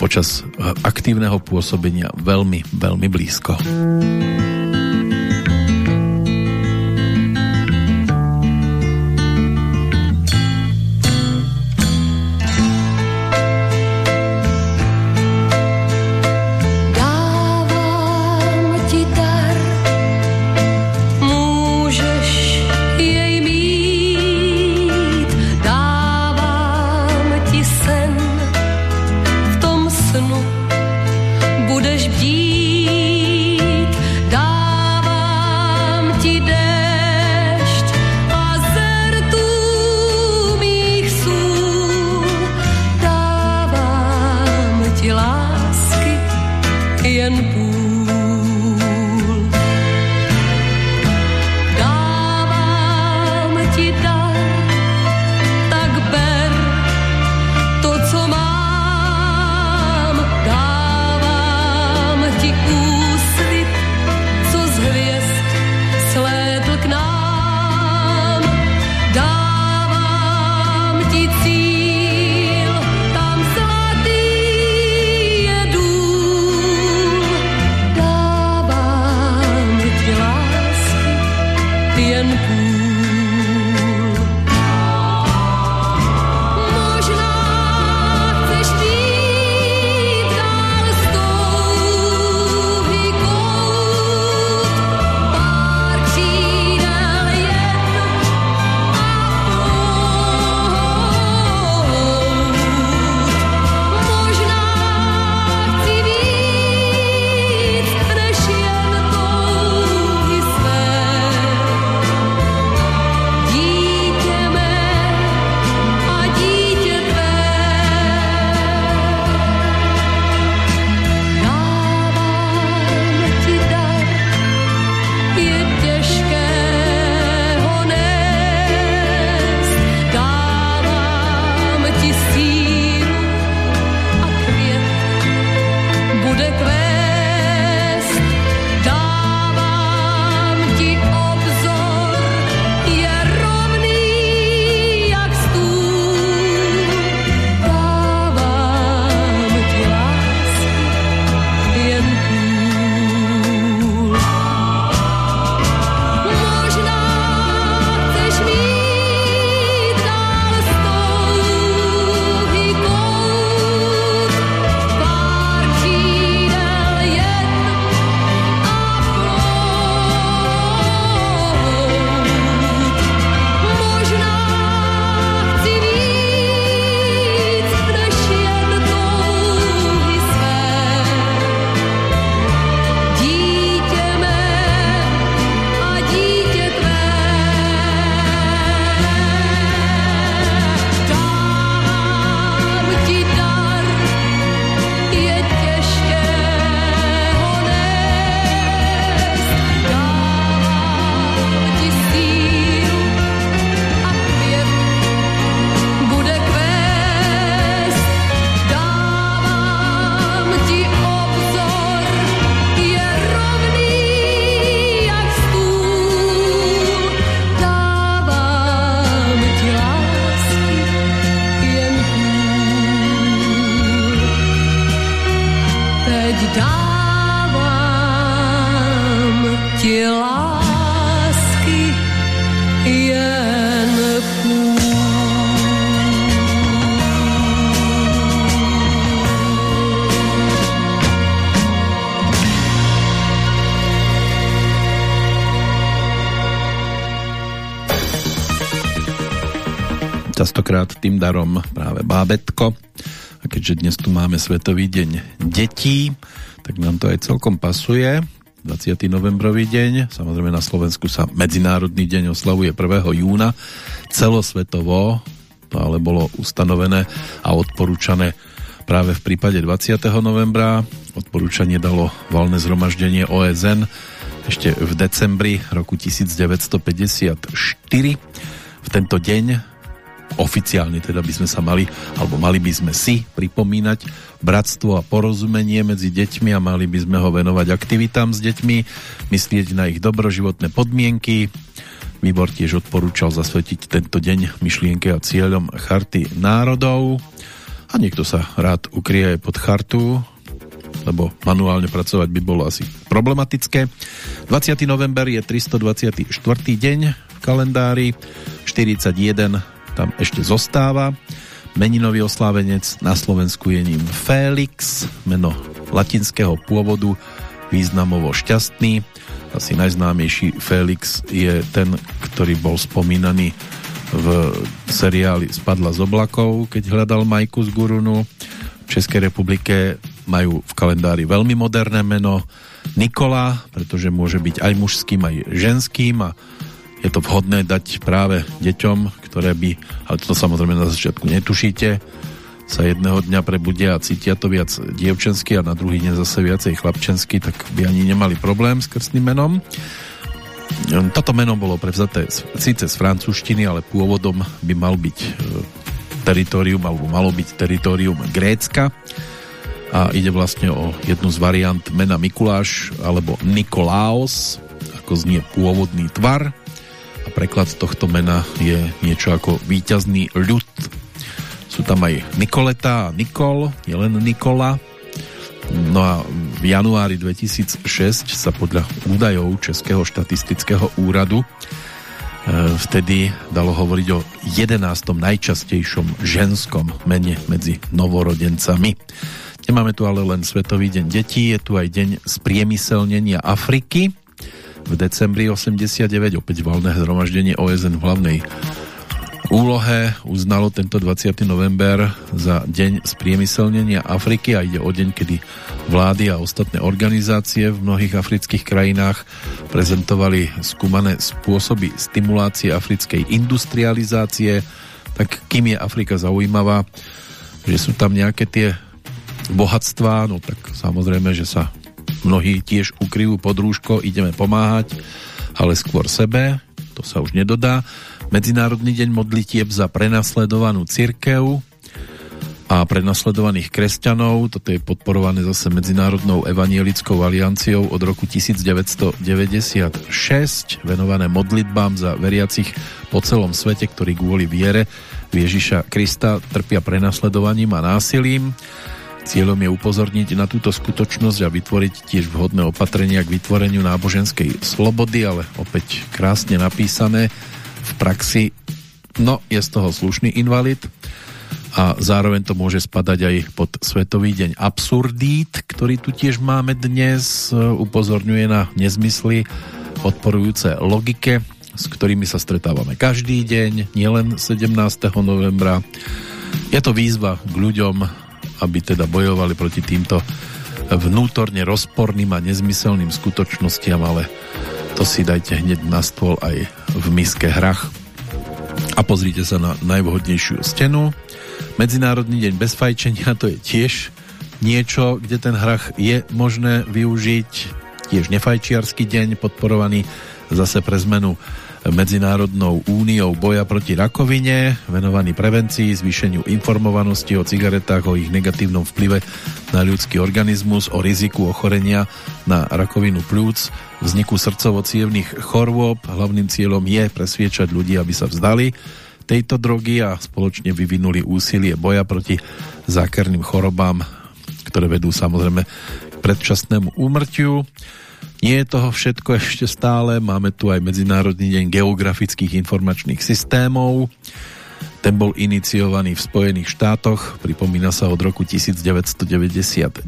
počas aktívneho pôsobenia veľmi, veľmi blízko. Častokrát tým darom práve bábetko. A keďže dnes tu máme Svetový deň detí, tak nám to aj celkom pasuje. 20. novembrový deň, samozrejme na Slovensku sa Medzinárodný deň oslavuje 1. júna. Celosvetovo to ale bolo ustanovené a odporúčané práve v prípade 20. novembra. Odporúčanie dalo valné zhromaždenie OSN ešte v decembri roku 1954. V tento deň oficiálne teda by sme sa mali, alebo mali by sme si pripomínať bratstvo a porozumenie medzi deťmi a mali by sme ho venovať aktivitám s deťmi, myslieť na ich dobroživotné podmienky. Výbor tiež odporúčal zasvetiť tento deň myšlienke a cieľom Charty národov a niekto sa rád ukrie pod chartu, lebo manuálne pracovať by bolo asi problematické. 20. november je 324. deň v kalendári, 41 tam ešte zostáva. Meninový oslávenec na Slovensku je ním Félix, meno latinského pôvodu, významovo šťastný. Asi najznámejší Félix je ten, ktorý bol spomínaný v seriáli Spadla z oblakov, keď hľadal Majku z Gurunu. V Českej republike majú v kalendári veľmi moderné meno Nikola, pretože môže byť aj mužským, aj ženským a je to vhodné dať práve deťom, ktoré by, ale to samozrejme na začiatku netušíte, sa jedného dňa prebudia a cítia to viac dievčensky a na druhý deň zase viacej chlapčensky, tak by ani nemali problém s krstným menom. Toto meno bolo prevzaté síce z francúzštiny, ale pôvodom by mal byť e, teritorium, alebo malo byť teritorium Grécka a ide vlastne o jednu z variant mena Mikuláš alebo Nikolaos, ako znie pôvodný tvar preklad tohto mena je niečo ako víťazný ľud. Sú tam aj Nikoleta a Nikol, je len Nikola. No a v januári 2006 sa podľa údajov Českého štatistického úradu e, vtedy dalo hovoriť o 11. najčastejšom ženskom mene medzi novorodencami. Nemáme tu ale len Svetový deň detí, je tu aj deň spriemyselnenia Afriky, v decembri 89 opäť valné zhromaždenie OSN v hlavnej úlohe uznalo tento 20. november za deň spriemyselnenia Afriky a ide o deň, kedy vlády a ostatné organizácie v mnohých afrických krajinách prezentovali skúmané spôsoby stimulácie africkej industrializácie. Tak kým je Afrika zaujímavá, že sú tam nejaké tie bohatstvá, no tak samozrejme, že sa Mnohí tiež ukryjú pod rúško, ideme pomáhať, ale skôr sebe, to sa už nedodá. Medzinárodný deň modlitieb za prenasledovanú cirkev a prenasledovaných kresťanov. Toto je podporované zase Medzinárodnou evanielickou alianciou od roku 1996, venované modlitbám za veriacich po celom svete, ktorí kvôli viere Ježiša Krista trpia prenasledovaním a násilím. Cieľom je upozorniť na túto skutočnosť a vytvoriť tiež vhodné opatrenia k vytvoreniu náboženskej slobody, ale opäť krásne napísané v praxi. No, je z toho slušný invalid a zároveň to môže spadať aj pod Svetový deň absurdít, ktorý tu tiež máme dnes. Upozorňuje na nezmysly podporujúce logike, s ktorými sa stretávame každý deň, nielen 17. novembra. Je to výzva k ľuďom, aby teda bojovali proti týmto vnútorne rozporným a nezmyselným skutočnostiam, ale to si dajte hneď na stôl aj v miske hrach. A pozrite sa na najvhodnejšiu stenu. Medzinárodný deň bez fajčenia, to je tiež niečo, kde ten hrach je možné využiť. Tiež nefajčiarský deň podporovaný zase pre zmenu Medzinárodnou úniou boja proti rakovine, venovaný prevencii, zvýšeniu informovanosti o cigaretách, o ich negatívnom vplyve na ľudský organizmus, o riziku ochorenia na rakovinu plúc, vzniku srdcovo chorôb. Hlavným cieľom je presviečať ľudí, aby sa vzdali tejto drogy a spoločne vyvinuli úsilie boja proti zákerným chorobám, ktoré vedú samozrejme k predčasnému úmrtiu. Nie je toho všetko ešte stále, máme tu aj Medzinárodný deň geografických informačných systémov. Ten bol iniciovaný v Spojených štátoch, pripomína sa od roku 1999,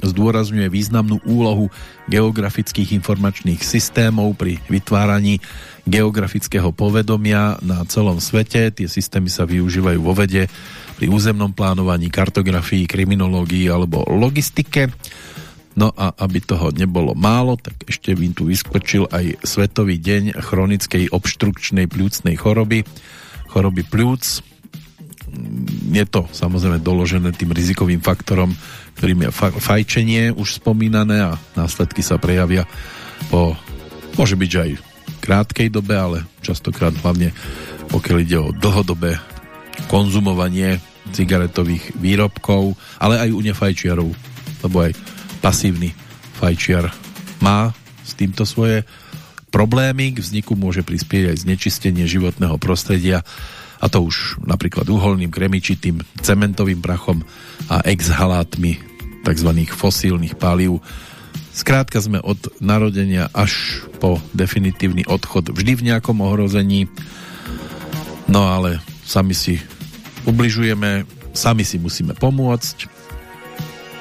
zdôrazňuje významnú úlohu geografických informačných systémov pri vytváraní geografického povedomia na celom svete. Tie systémy sa využívajú vo vede pri územnom plánovaní, kartografii, kriminológii alebo logistike. No a aby toho nebolo málo, tak ešte by tu vyskočil aj Svetový deň chronickej obštrukčnej pľúcnej choroby, choroby pľúc. Je to samozrejme doložené tým rizikovým faktorom, ktorým je fajčenie už spomínané a následky sa prejavia po, môže byť aj krátkej dobe, ale častokrát hlavne pokiaľ ide o dlhodobé konzumovanie cigaretových výrobkov, ale aj u nefajčiarov, lebo aj pasívny fajčiar má s týmto svoje problémy. K vzniku môže prispieť aj znečistenie životného prostredia a to už napríklad uholným, kremičitým, cementovým prachom a exhalátmi tzv. fosílnych palív. Skrátka sme od narodenia až po definitívny odchod vždy v nejakom ohrození. No ale sami si ubližujeme, sami si musíme pomôcť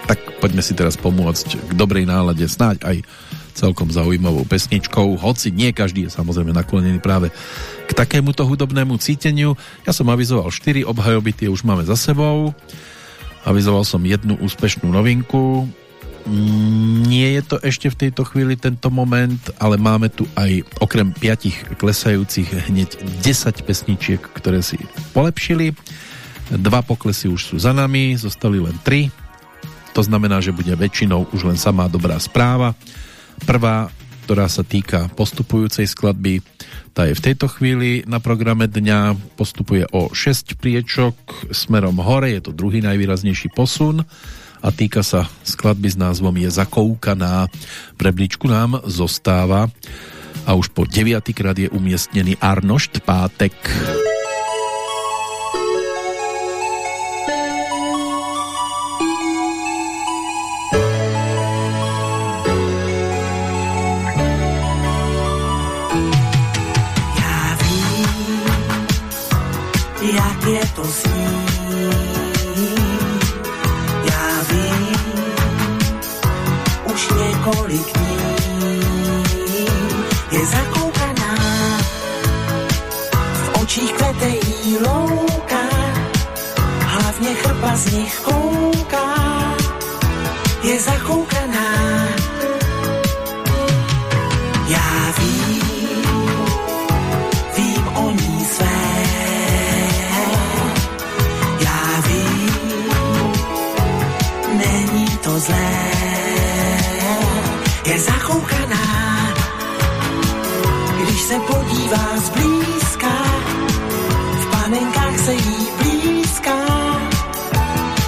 tak poďme si teraz pomôcť k dobrej nálade, snáď aj celkom zaujímavou pesničkou, hoci nie každý je samozrejme naklonený práve k takémuto hudobnému cíteniu. Ja som avizoval 4 obhajoby, tie už máme za sebou. Avizoval som jednu úspešnú novinku. Nie je to ešte v tejto chvíli tento moment, ale máme tu aj okrem 5 klesajúcich hneď 10 pesničiek, ktoré si polepšili. Dva poklesy už sú za nami, zostali len 3 to znamená, že bude väčšinou už len samá dobrá správa. Prvá, ktorá sa týka postupujúcej skladby, tá je v tejto chvíli na programe dňa, postupuje o 6 priečok smerom hore, je to druhý najvýraznejší posun a týka sa skladby s názvom Je zakoukaná. V rebríčku nám zostáva a už po 9 krát je umiestnený Arnošt Pátek. Z nich kouká, je zakoukaná. Já vím, vím o ní své. Já vím, není to zlé, je zakoukaná. Když se podívá zblízka,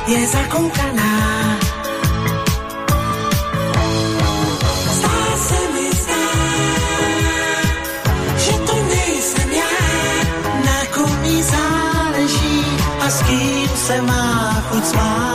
je zakoukaná. Zdá se mi zdá, že to nejsem já, na kom záleží a s kým se má chuť spát.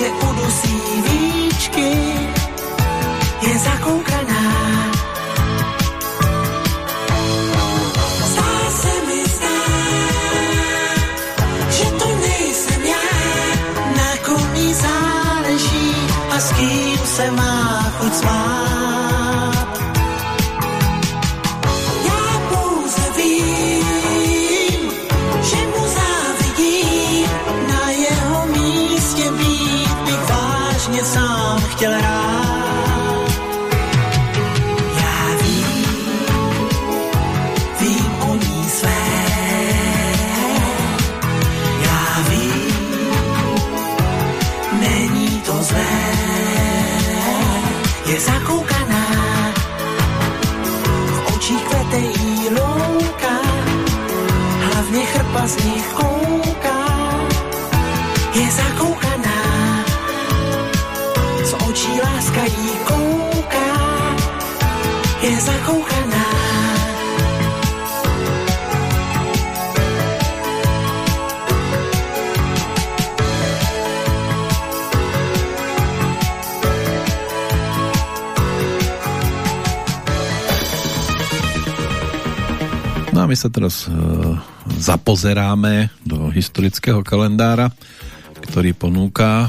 Je udusí víčky, je zakoukaná. Sa teraz e, zapozeráme do historického kalendára, ktorý ponúka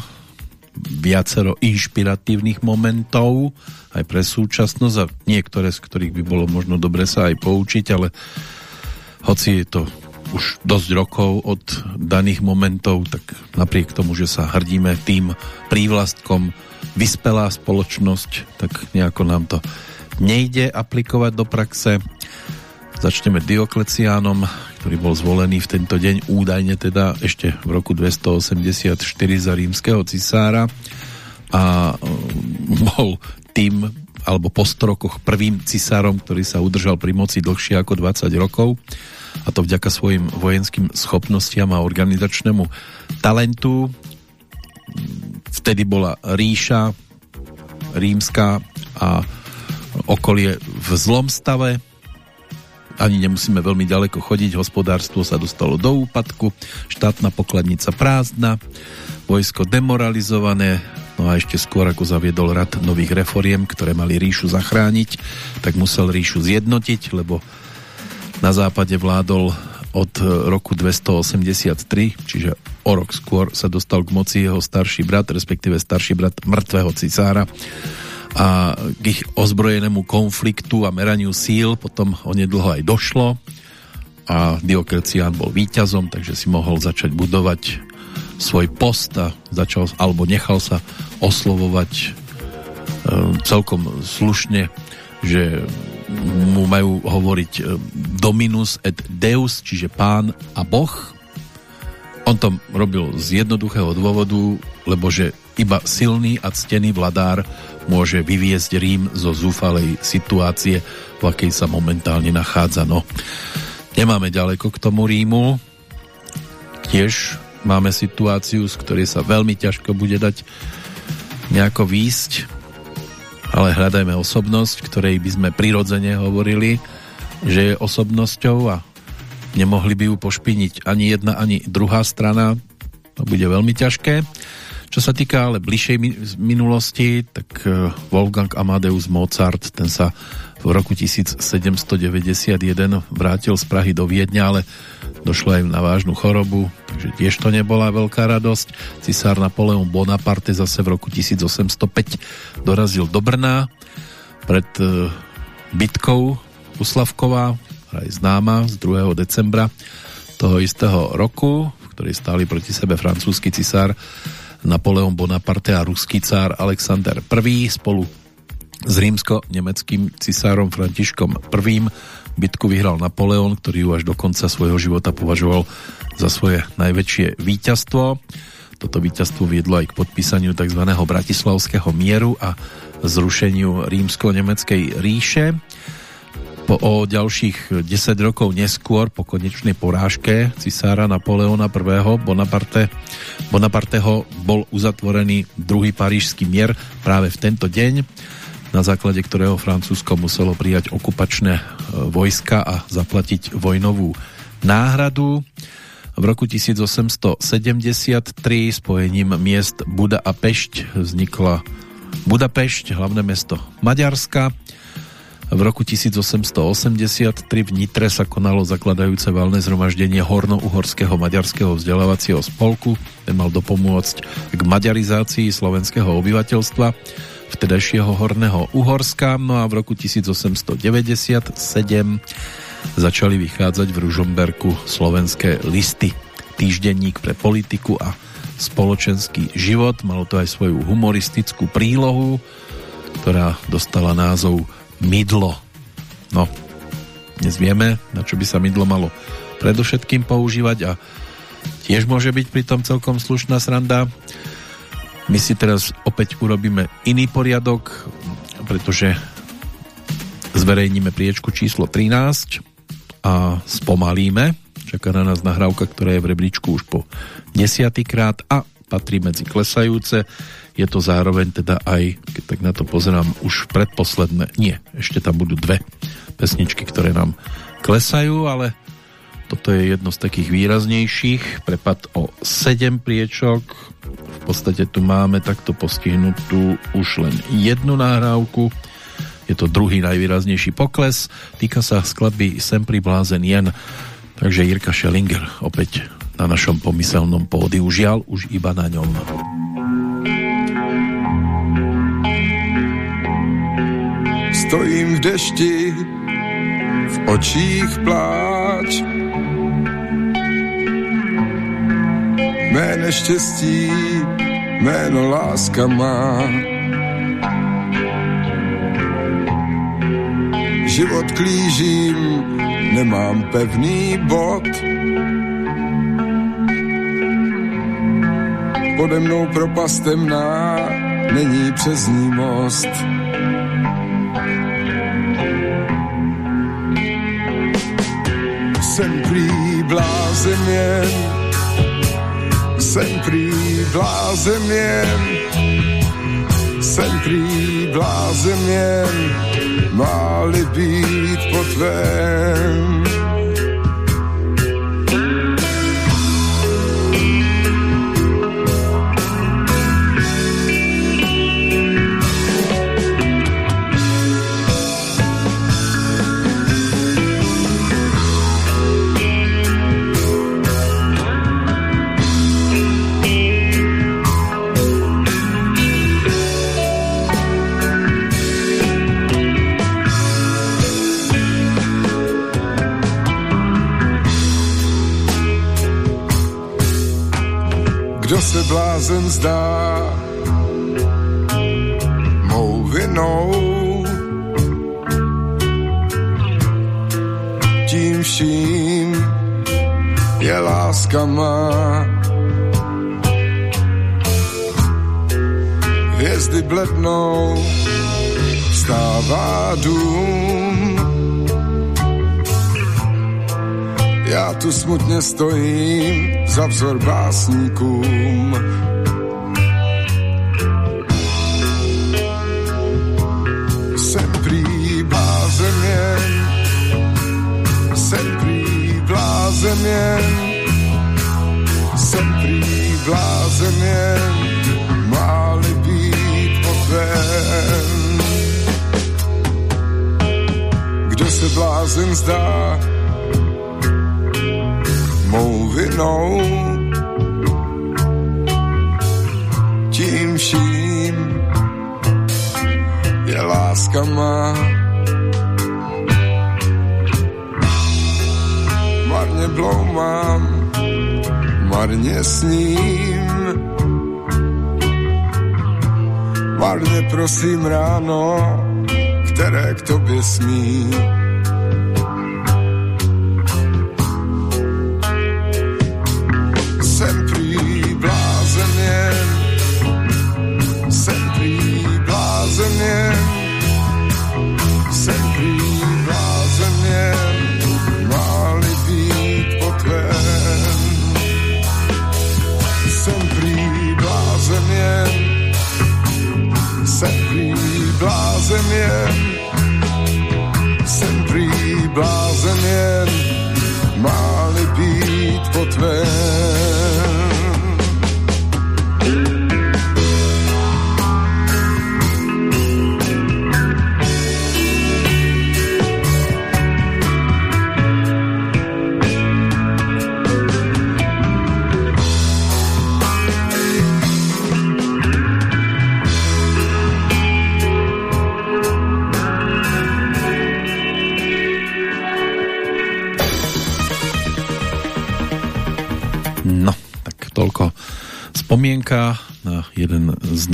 viacero inšpiratívnych momentov aj pre súčasnosť a niektoré z ktorých by bolo možno dobre sa aj poučiť, ale hoci je to už dosť rokov od daných momentov, tak napriek tomu, že sa hrdíme tým prívlastkom vyspelá spoločnosť, tak nejako nám to nejde aplikovať do praxe. Začneme Diokleciánom, ktorý bol zvolený v tento deň údajne teda ešte v roku 284 za rímskeho cisára a um, bol tým alebo po 100 rokoch prvým cisárom, ktorý sa udržal pri moci dlhšie ako 20 rokov a to vďaka svojim vojenským schopnostiam a organizačnému talentu. Vtedy bola ríša rímska a okolie v zlom stave. Ani nemusíme veľmi ďaleko chodiť, hospodárstvo sa dostalo do úpadku, štátna pokladnica prázdna, vojsko demoralizované, no a ešte skôr ako zaviedol rad nových reforiem, ktoré mali ríšu zachrániť, tak musel ríšu zjednotiť, lebo na západe vládol od roku 283, čiže o rok skôr sa dostal k moci jeho starší brat, respektíve starší brat mŕtvého cisára a k ich ozbrojenému konfliktu a meraniu síl potom onedlho aj došlo a Dioklecián bol víťazom, takže si mohol začať budovať svoj post a začal, alebo nechal sa oslovovať e, celkom slušne, že mu majú hovoriť e, Dominus et Deus, čiže pán a boh. On to robil z jednoduchého dôvodu, lebo že iba silný a ctený vladár môže vyviezť Rím zo zúfalej situácie, v akej sa momentálne nachádza. No, nemáme ďaleko k tomu Rímu. Tiež máme situáciu, z ktorej sa veľmi ťažko bude dať nejako výjsť ale hľadajme osobnosť, ktorej by sme prirodzene hovorili, že je osobnosťou a nemohli by ju pošpiniť ani jedna, ani druhá strana. To bude veľmi ťažké. Čo sa týka ale bližšej minulosti, tak e, Wolfgang Amadeus Mozart, ten sa v roku 1791 vrátil z Prahy do Viedňa, ale došlo aj na vážnu chorobu, takže tiež to nebola veľká radosť. Cisár Napoleon Bonaparte zase v roku 1805 dorazil do Brna pred e, bitkou u Slavková, aj známa z 2. decembra toho istého roku, v ktorej stáli proti sebe francúzsky cisár Napoleon Bonaparte a ruský cár Alexander I spolu s rímsko-nemeckým cisárom Františkom I. Bitku vyhral Napoleon, ktorý ju až do konca svojho života považoval za svoje najväčšie víťazstvo. Toto víťazstvo viedlo aj k podpísaniu tzv. Bratislavského mieru a zrušeniu rímsko-nemeckej ríše o ďalších 10 rokov neskôr, po konečnej porážke cisára Napoleona I. Bonaparte, Bonaparteho bol uzatvorený druhý parížský mier práve v tento deň, na základe ktorého Francúzsko muselo prijať okupačné e, vojska a zaplatiť vojnovú náhradu. V roku 1873 spojením miest Buda a Pešť vznikla Budapešť, hlavné mesto Maďarska v roku 1883 v Nitre sa konalo zakladajúce valné zhromaždenie Horno-Uhorského maďarského vzdelávacieho spolku. Ten mal dopomôcť k maďarizácii slovenského obyvateľstva vtedajšieho Horného Uhorska. No a v roku 1897 začali vychádzať v Ružomberku slovenské listy. Týždenník pre politiku a spoločenský život. Malo to aj svoju humoristickú prílohu, ktorá dostala názov mydlo. No, dnes vieme, na čo by sa mydlo malo predovšetkým používať a tiež môže byť pritom celkom slušná sranda. My si teraz opäť urobíme iný poriadok, pretože zverejníme priečku číslo 13 a spomalíme, Čaká na nás nahrávka, ktorá je v rebríčku už po desiatýkrát a patrí medzi klesajúce. Je to zároveň teda aj, keď tak na to pozerám, už predposledné, nie, ešte tam budú dve pesničky, ktoré nám klesajú, ale toto je jedno z takých výraznejších. Prepad o 7 priečok. V podstate tu máme takto postihnutú už len jednu nahrávku je to druhý najvýraznejší pokles. Týka sa skladby Sem priblázen jen. Takže Jirka Schellinger opäť na našom pomyselnom pódiu. Žiaľ, už iba na ňom. Stojím v dešti, v očích pláč. Mé neštěstí, jméno láska má. život klížím, nemám pevný bod. Pode mnou propast temná, není přes ní most. Jsem prý blázen jen, jsem prý blázen jen, jsem prý blázen jen, máli být po tvém. Se blázen zdá mou vinou. Tím vším je láska má. Hvězdy blednou, vstává dům. Já tu smutně stojím, za vzor básníkům. Jsem prý blázen jen, jsem prý blázen jen, prý blázen máli být potvén. Kdo se blázen zdá, mou vinou. Tím vším je láska má. Marně bloumám, marně sním. Marně prosím ráno, které k tobě smí.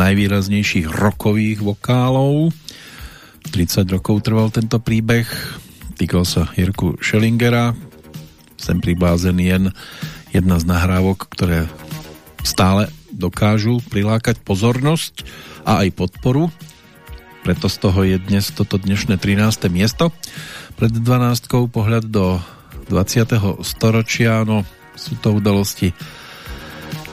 Najvýraznejších rokových vokálov. 30 rokov trval tento príbeh, týkal sa Jirku Schellingera, sem pribázen jen jedna z nahrávok, ktoré stále dokážu prilákať pozornosť a aj podporu. Preto z toho je dnes toto dnešné 13. miesto. Pred 12. pohľad do 20. storočia, no sú to udalosti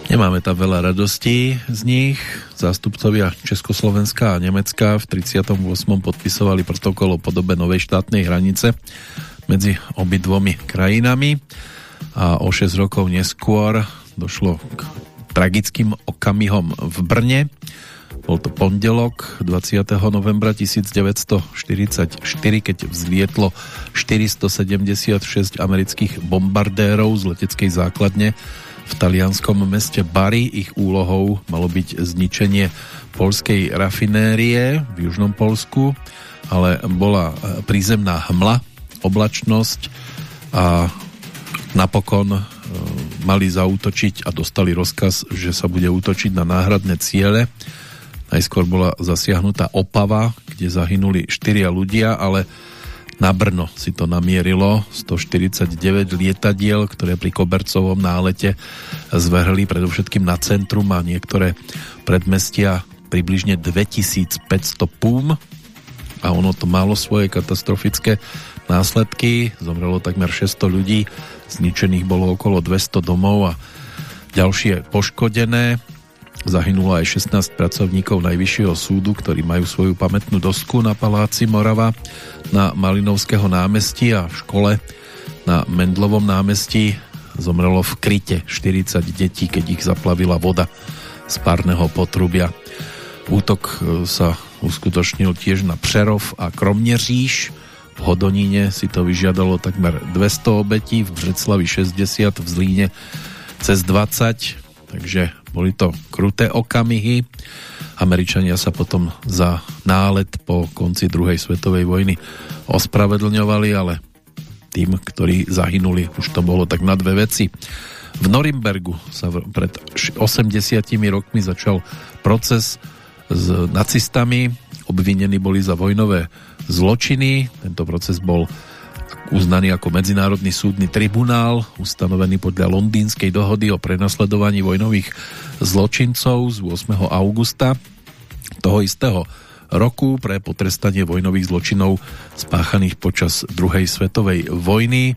Nemáme tam veľa radostí z nich. Zástupcovia Československa a Nemecka v 38. podpisovali protokol o podobe novej štátnej hranice medzi obidvomi krajinami a o 6 rokov neskôr došlo k tragickým okamihom v Brne. Bol to pondelok 20. novembra 1944, keď vzlietlo 476 amerických bombardérov z leteckej základne v talianskom meste Bari. Ich úlohou malo byť zničenie polskej rafinérie v južnom Polsku, ale bola e, prízemná hmla, oblačnosť a napokon e, mali zautočiť a dostali rozkaz, že sa bude útočiť na náhradné ciele. Najskôr bola zasiahnutá Opava, kde zahynuli štyria ľudia, ale na Brno si to namierilo 149 lietadiel, ktoré pri Kobercovom nálete zvrhli predovšetkým na centrum a niektoré predmestia približne 2500 púm a ono to malo svoje katastrofické následky. Zomrelo takmer 600 ľudí, zničených bolo okolo 200 domov a ďalšie poškodené. Zahynulo aj 16 pracovníkov Najvyššieho súdu, ktorí majú svoju pamätnú dosku na Paláci Morava na Malinovského námestí a v škole na Mendlovom námestí zomrelo v kryte 40 detí, keď ich zaplavila voda z párneho potrubia. Útok e, sa uskutočnil tiež na Přerov a Kromneříž. V Hodoníne si to vyžiadalo takmer 200 obetí, v Břeclavi 60, v Zlíne cez 20, takže boli to kruté okamihy. Američania sa potom za nálet po konci druhej svetovej vojny ospravedlňovali, ale tým, ktorí zahynuli, už to bolo tak na dve veci. V Norimbergu sa pred 80 rokmi začal proces s nacistami. Obvinení boli za vojnové zločiny. Tento proces bol uznaný ako Medzinárodný súdny tribunál, ustanovený podľa Londýnskej dohody o prenasledovaní vojnových zločincov z 8. augusta toho istého roku pre potrestanie vojnových zločinov spáchaných počas druhej svetovej vojny.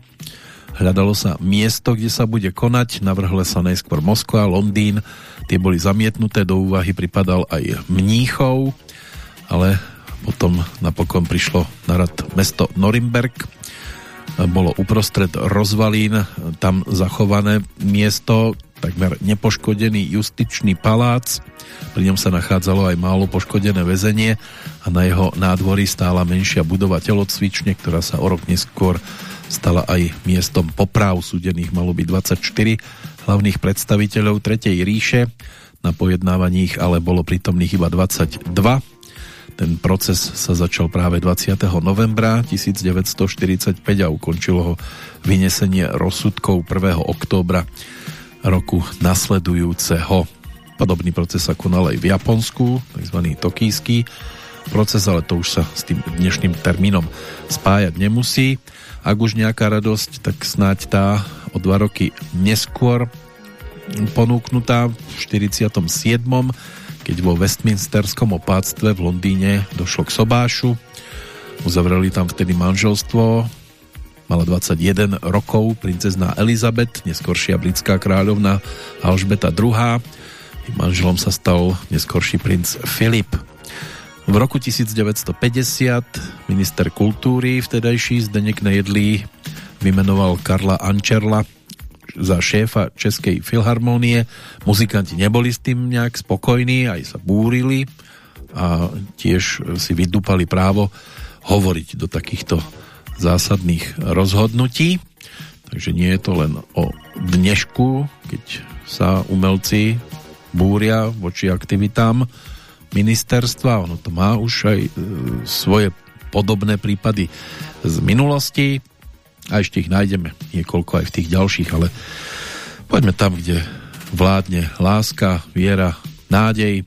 Hľadalo sa miesto, kde sa bude konať, navrhle sa najskôr Moskva, Londýn, tie boli zamietnuté, do úvahy pripadal aj Mníchov, ale potom napokon prišlo na rad mesto Norimberg, bolo uprostred rozvalín, tam zachované miesto, takmer nepoškodený justičný palác, pri ňom sa nachádzalo aj málo poškodené väzenie a na jeho nádvorí stála menšia budova telocvične, ktorá sa o rok neskôr stala aj miestom popráv súdených. Malo byť 24 hlavných predstaviteľov Tretej ríše, na pojednávaní ich ale bolo prítomných iba 22 ten proces sa začal práve 20. novembra 1945 a ukončilo ho vynesenie rozsudkov 1. októbra roku nasledujúceho. Podobný proces sa konal aj v Japonsku, tzv. tokijský proces, ale to už sa s tým dnešným termínom spájať nemusí. Ak už nejaká radosť, tak snáď tá o dva roky neskôr ponúknutá v 47 keď vo Westminsterskom opáctve v Londýne došlo k sobášu. Uzavreli tam vtedy manželstvo, mala 21 rokov, princezná Elizabeth, neskoršia britská kráľovna Alžbeta II. Manželom sa stal neskorší princ Filip. V roku 1950 minister kultúry vtedajší Zdeněk Nejedlý vymenoval Karla Ančerla za šéfa Českej filharmónie. Muzikanti neboli s tým nejak spokojní, aj sa búrili a tiež si vydúpali právo hovoriť do takýchto zásadných rozhodnutí. Takže nie je to len o dnešku, keď sa umelci búria voči aktivitám ministerstva. Ono to má už aj e, svoje podobné prípady z minulosti a ešte ich nájdeme niekoľko aj v tých ďalších, ale poďme tam, kde vládne láska, viera, nádej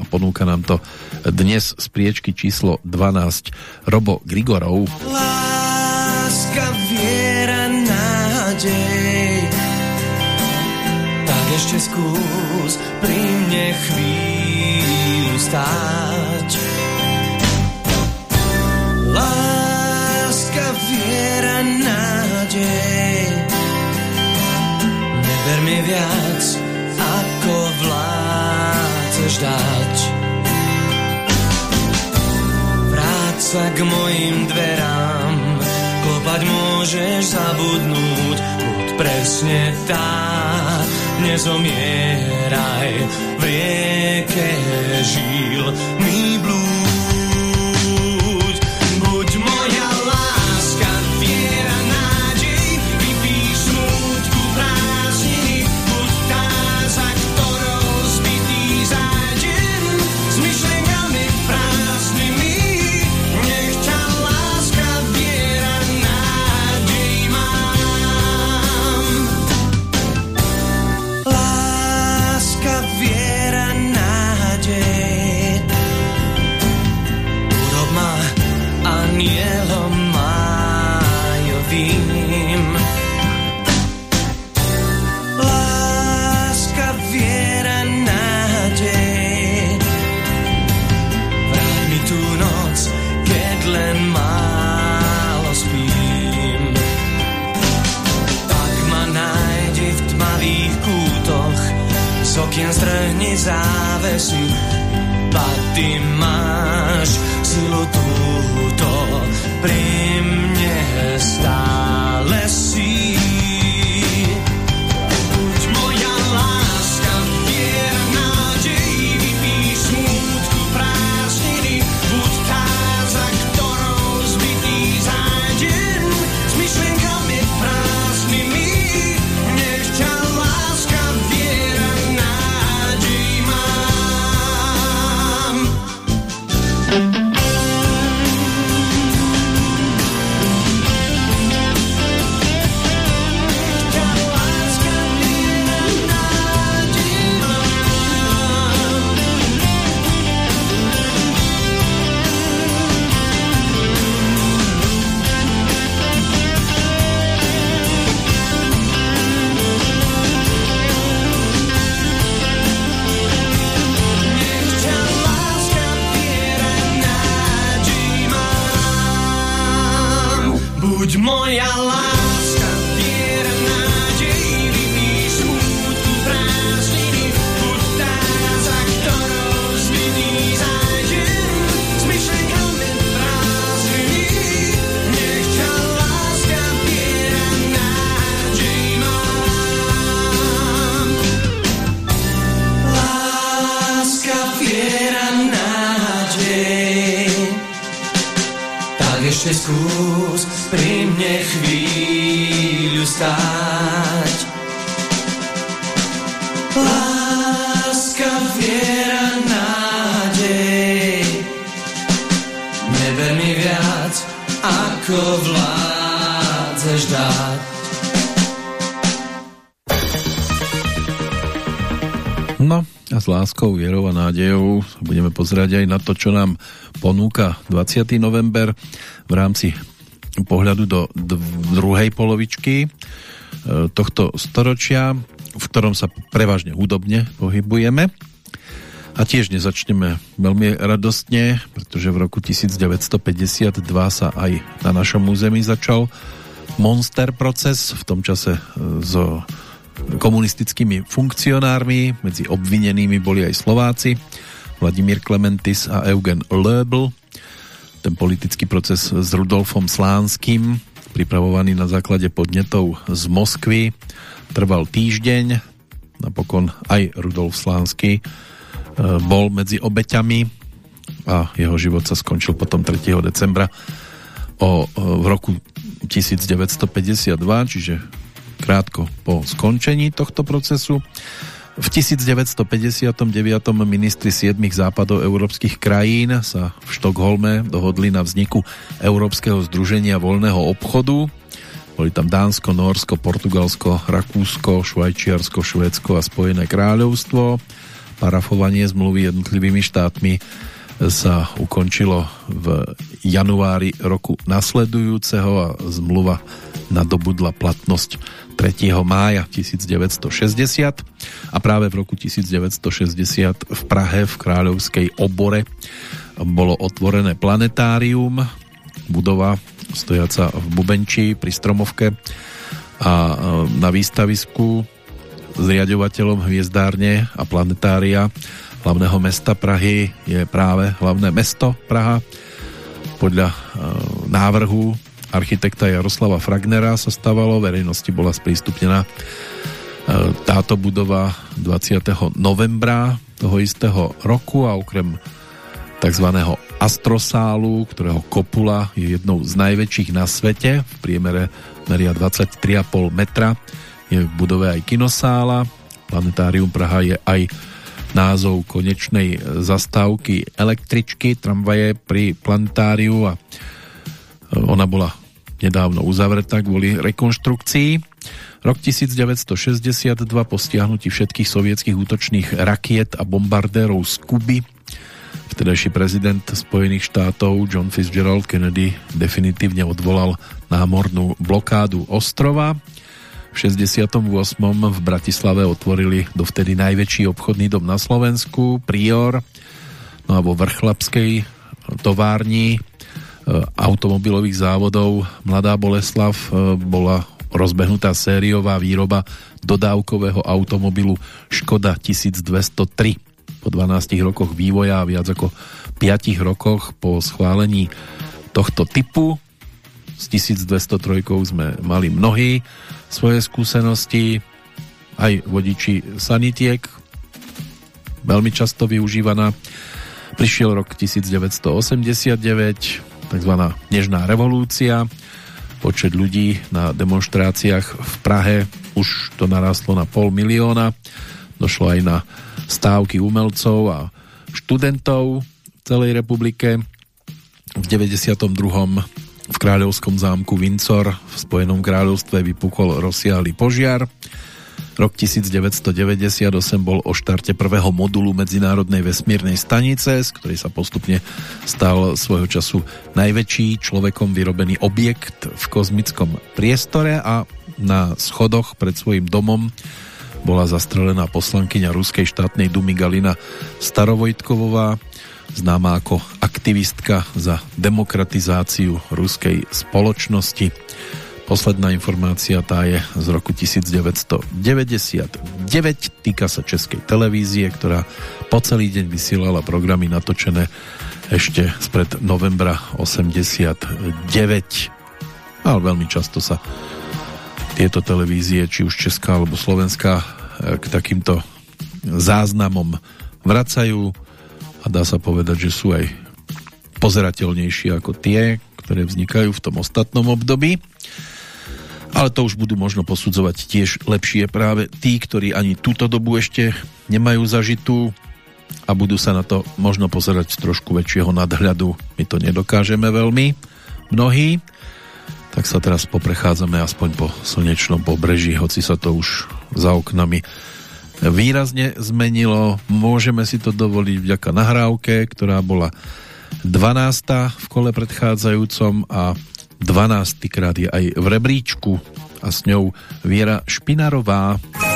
a ponúka nám to dnes z priečky číslo 12 Robo Grigorov. Láska, viera, nádej tak ešte skús pri mne chvíľu stáť. Láska, viera, nádej nádej. Neber mi viac, ako vládzeš dať. Vráť k mojim dverám, klopať môžeš zabudnúť, buď presne tá, nezomieraj v rieke žil mi blúd. Strhni závesy, pa ty máš silu túto de Monha lá. Láskou, vierou a nádejou budeme pozerať aj na to, čo nám ponúka 20. november v rámci pohľadu do druhej polovičky e, tohto storočia, v ktorom sa prevažne hudobne pohybujeme. A tiež nezačneme veľmi radostne, pretože v roku 1952 sa aj na našom území začal Monster proces, v tom čase zo komunistickými funkcionármi, medzi obvinenými boli aj Slováci, Vladimír Klementis a Eugen Löbl. Ten politický proces s Rudolfom Slánským, pripravovaný na základe podnetov z Moskvy, trval týždeň. Napokon aj Rudolf Slánsky e, bol medzi obeťami a jeho život sa skončil potom 3. decembra o, e, v roku 1952, čiže krátko po skončení tohto procesu. V 1959. ministri siedmých západov európskych krajín sa v Štokholme dohodli na vzniku Európskeho združenia voľného obchodu. Boli tam Dánsko, Norsko, Portugalsko, Rakúsko, Švajčiarsko, Švédsko a Spojené kráľovstvo. Parafovanie zmluvy jednotlivými štátmi sa ukončilo v januári roku nasledujúceho a zmluva nadobudla platnosť 3. mája 1960 a práve v roku 1960 v Prahe v Kráľovskej obore bolo otvorené planetárium, budova stojaca v Bubenči pri Stromovke a e, na výstavisku zriadovateľom hviezdárne a planetária hlavného mesta Prahy je práve hlavné mesto Praha. Podľa e, návrhu architekta Jaroslava Fragnera sa stávalo, verejnosti bola sprístupnená e, táto budova 20. novembra toho istého roku a okrem tzv. astrosálu, ktorého kopula je jednou z najväčších na svete, v priemere meria 23,5 metra, je v budove aj kinosála. Planetárium Praha je aj názov konečnej zastávky električky, tramvaje pri planetáriu a e, ona bola nedávno uzavretá kvôli rekonštrukcii. Rok 1962 po stiahnutí všetkých sovietských útočných rakiet a bombardérov z Kuby vtedajší prezident Spojených štátov John Fitzgerald Kennedy definitívne odvolal námornú blokádu ostrova v 68. v Bratislave otvorili dovtedy najväčší obchodný dom na Slovensku, Prior, no a vo Vrchlapskej továrni e, automobilových závodov Mladá Boleslav e, bola rozbehnutá sériová výroba dodávkového automobilu Škoda 1203. Po 12 rokoch vývoja a viac ako 5 rokoch po schválení tohto typu s 1203 sme mali mnohí svoje skúsenosti, aj vodiči sanitiek, veľmi často využívaná. Prišiel rok 1989, tzv. Nežná revolúcia. Počet ľudí na demonstráciách v Prahe už to narastlo na pol milióna. Došlo aj na stávky umelcov a študentov v celej republike. V 92 v kráľovskom zámku Windsor v Spojenom kráľovstve vypukol rozsiahly požiar. Rok 1998 bol o štarte prvého modulu Medzinárodnej vesmírnej stanice, z ktorej sa postupne stal svojho času najväčší človekom vyrobený objekt v kozmickom priestore a na schodoch pred svojim domom bola zastrelená poslankyňa Ruskej štátnej dumy Galina Starovojtkovová známa ako aktivistka za demokratizáciu ruskej spoločnosti. Posledná informácia tá je z roku 1999, týka sa Českej televízie, ktorá po celý deň vysielala programy natočené ešte spred novembra 89. Ale veľmi často sa tieto televízie, či už Česká alebo Slovenská, k takýmto záznamom vracajú a dá sa povedať, že sú aj pozerateľnejšie ako tie, ktoré vznikajú v tom ostatnom období. Ale to už budú možno posudzovať tiež lepšie práve tí, ktorí ani túto dobu ešte nemajú zažitú a budú sa na to možno pozerať z trošku väčšieho nadhľadu. My to nedokážeme veľmi, mnohí. Tak sa teraz poprechádzame aspoň po slnečnom pobreží, hoci sa to už za oknami výrazne zmenilo. Môžeme si to dovoliť vďaka nahrávke, ktorá bola 12. v kole predchádzajúcom a 12. krát je aj v rebríčku a s ňou Viera Špinarová. Není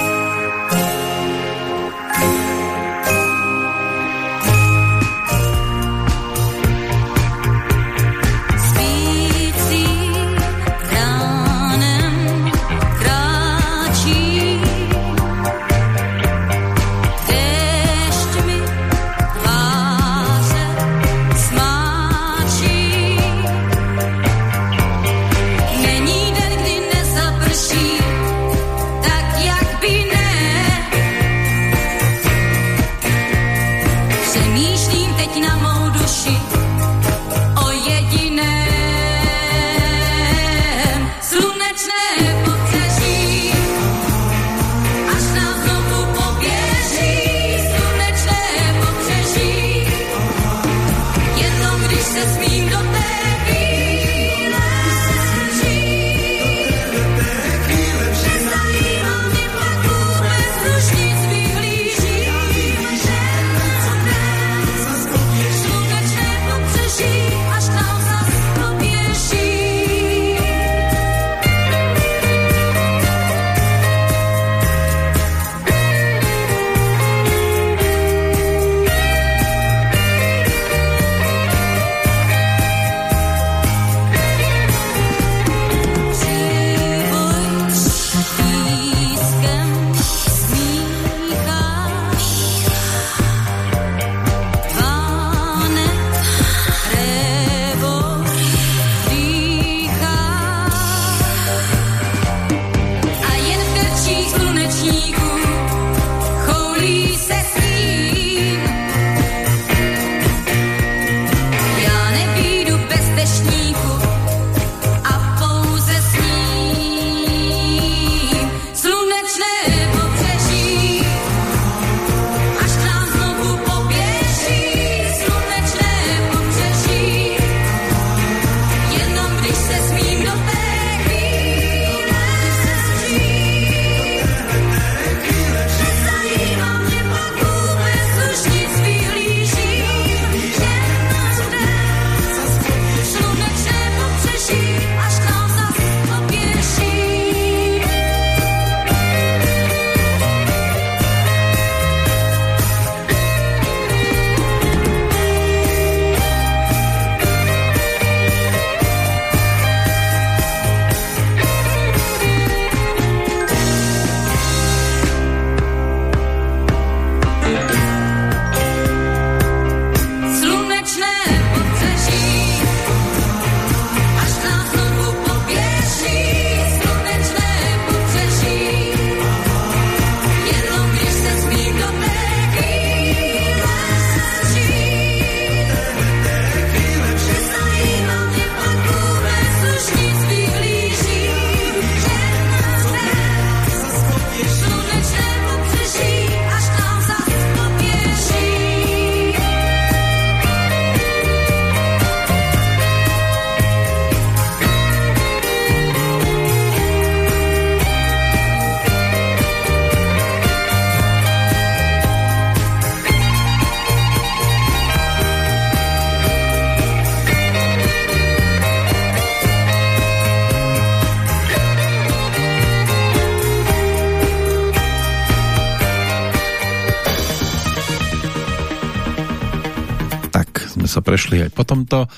prešli aj po tomto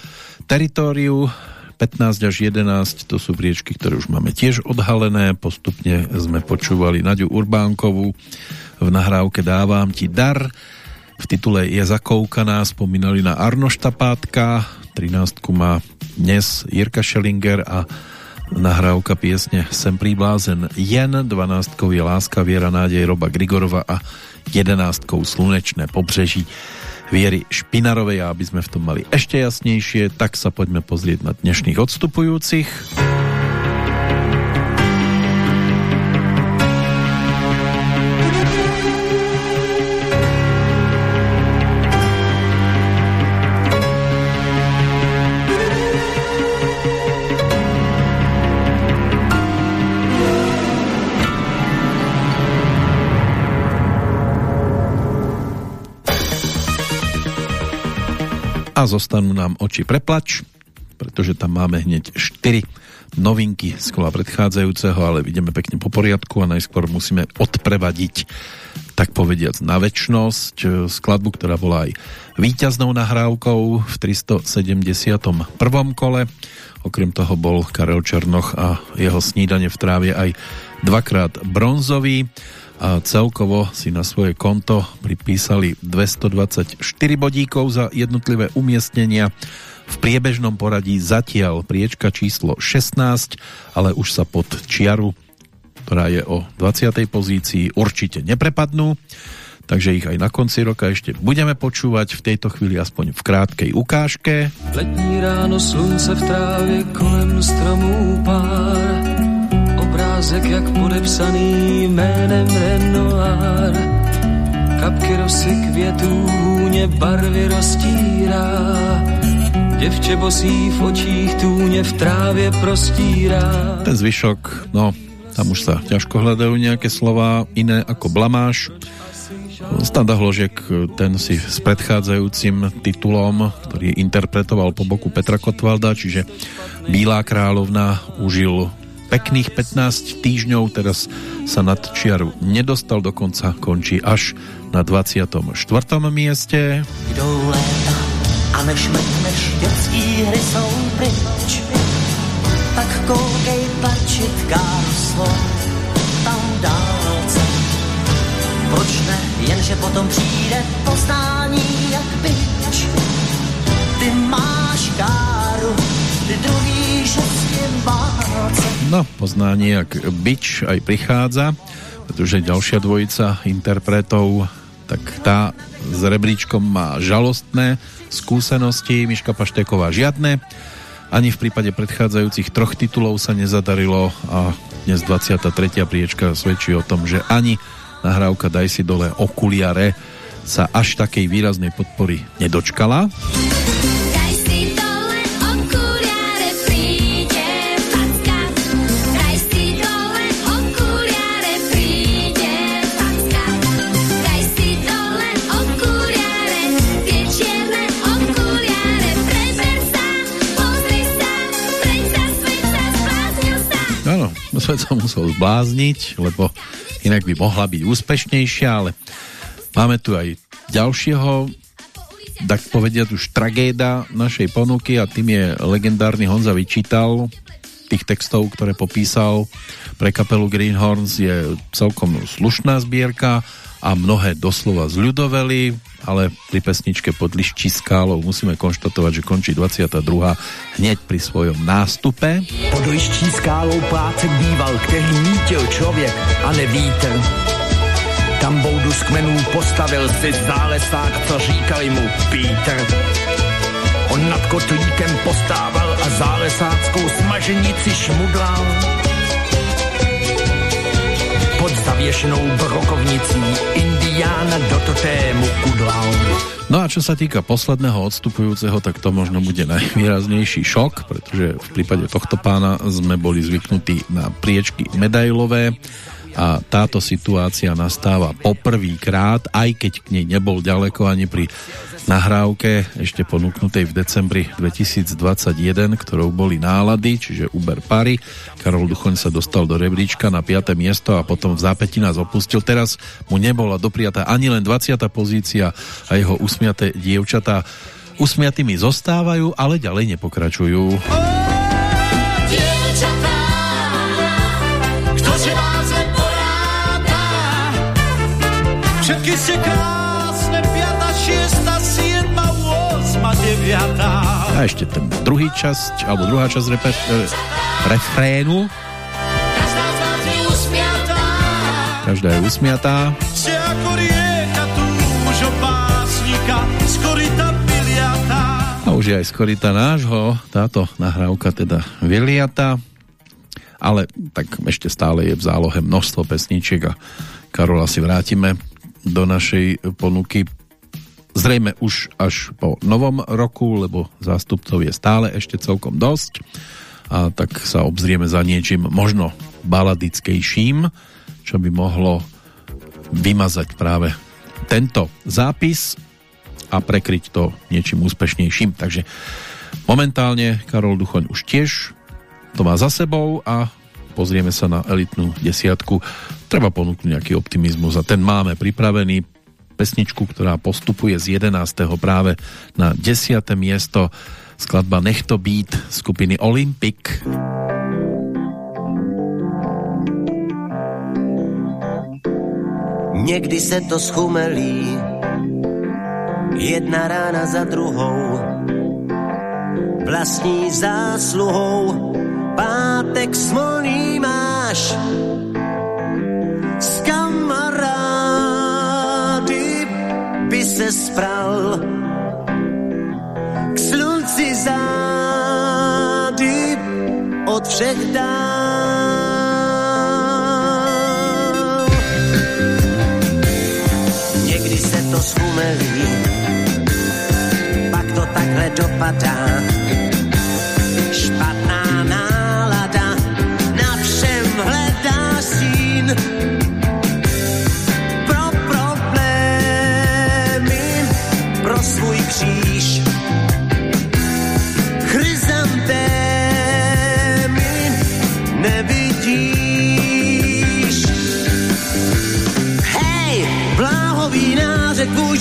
teritóriu 15 až 11 to sú priečky, ktoré už máme tiež odhalené. Postupne sme počúvali Naďu Urbánkovú v nahrávke Dávam ti dar. V titule Je zakoukaná spomínali na Arnošta Pátka. 13 má dnes Jirka Schellinger a nahrávka piesne Sem príblázen jen, 12 je Láska, Viera, Nádej, Roba Grigorova a 11 Slunečné pobřeží. Viery Špinarovej a aby sme v tom mali ešte jasnejšie, tak sa poďme pozrieť na dnešných odstupujúcich. A zostanú nám oči preplač, pretože tam máme hneď 4 novinky z kola predchádzajúceho, ale ideme pekne po poriadku a najskôr musíme odprevadiť tak povediac na väčšnosť skladbu, ktorá bola aj víťaznou nahrávkou v 371. kole. Okrem toho bol Karel Černoch a jeho snídanie v trávie aj dvakrát bronzový a celkovo si na svoje konto pripísali 224 bodíkov za jednotlivé umiestnenia v priebežnom poradí zatiaľ priečka číslo 16, ale už sa pod čiaru, ktorá je o 20. pozícii, určite neprepadnú takže ich aj na konci roka ešte budeme počúvať v tejto chvíli aspoň v krátkej ukážke. Letní ráno slunce v trávě kolem stromů pár obrázek jak podepsaný jménem Renoir. Kapky rosy květů hůně barvy roztírá. Děvče bosí v očích tůně v trávě prostírá. Ten zvyšok, no, tam už sa ťažko hľadajú nejaké slova iné ako blamáš. Standa Hložek, ten si s predchádzajúcim titulom, ktorý interpretoval po boku Petra Kotvalda, čiže Bílá královna užil pekných 15 týždňov, teraz sa nad čiaru nedostal, dokonca končí až na 24. mieste. Jdou léta a než mrkneš, dětský hry jsou pryč, tak koukej pačitka roslo tam dálce. Proč ne, jenže potom přijde poznání jak byč. Ty máš káru, ty druhý, No, poznanie jak bič aj prichádza, pretože ďalšia dvojica interpretov, tak tá s rebríčkom má žalostné skúsenosti, Miška Pašteková žiadne. Ani v prípade predchádzajúcich troch titulov sa nezadarilo a dnes 23. priečka svedčí o tom, že ani nahrávka Daj si dole okuliare sa až takej výraznej podpory nedočkala. Svet sa musel zblázniť, lebo inak by mohla byť úspešnejšia, ale máme tu aj ďalšieho tak povediať už tragéda našej ponuky a tým je legendárny Honza Vyčítal. Tých textov, ktoré popísal pre kapelu Greenhorns je celkom slušná zbierka a mnohé doslova zľudoveli, ale pri pesničke pod liščí skálou musíme konštatovať, že končí 22. hneď pri svojom nástupe. Pod liščí skálou plácek býval, který mítil člověk a nevítr. Tam boudu z kmenů postavil si zálesák, co říkali mu Pítr. On nad kotlíkem postával a zálesáckou smaženici šmudlal pod zavěšenou brokovnicí Indiána do totému kudlal. No a čo sa týka posledného odstupujúceho, tak to možno bude najvýraznejší šok, pretože v prípade tohto pána sme boli zvyknutí na priečky medailové a táto situácia nastáva poprvýkrát, aj keď k nej nebol ďaleko ani pri nahrávke ešte ponúknutej v decembri 2021, ktorou boli nálady, čiže Uber Pary. Karol Duchoň sa dostal do rebríčka na 5. miesto a potom v zápäti nás opustil. Teraz mu nebola dopriatá ani len 20. pozícia a jeho usmiaté dievčatá usmiatými zostávajú, ale ďalej nepokračujú. Všetky ste krásne, A ešte ten druhý časť, alebo druhá časť reper, e, refrénu. Každá je usmiatá. A už je aj skorita nášho, táto nahrávka teda vyliata. Ale tak ešte stále je v zálohe množstvo pesničiek a Karola si vrátime do našej ponuky zrejme už až po novom roku, lebo zástupcov je stále ešte celkom dosť a tak sa obzrieme za niečím možno baladickejším, čo by mohlo vymazať práve tento zápis a prekryť to niečím úspešnejším. Takže momentálne Karol Duchoň už tiež to má za sebou a pozrieme sa na elitnú desiatku. Treba ponúknuť nejaký optimizmus a ten máme pripravený. Pesničku, ktorá postupuje z 11. práve na 10. miesto skladba Nechto Beat skupiny Olympic. Někdy se to schumelí, jedna rána za druhou, vlastní zásluhou, pátek smolný máš, s by se spral, k slunci zády od všech dál. Někdy se to schumelí, pak to takhle dopadá.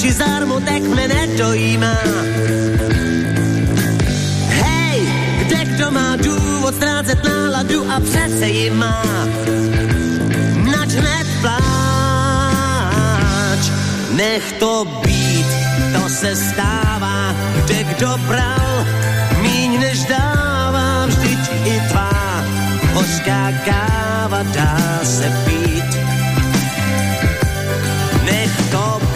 Nářek kůži zarmutek mne nedojímá. Hej, kde kdo má důvod ztrácet náladu a přece ji má. Nač nepláč, nech to být, to se stává, kde kdo bral, míň než dává, vždyť i tvá hořká káva dá se pít. Nech to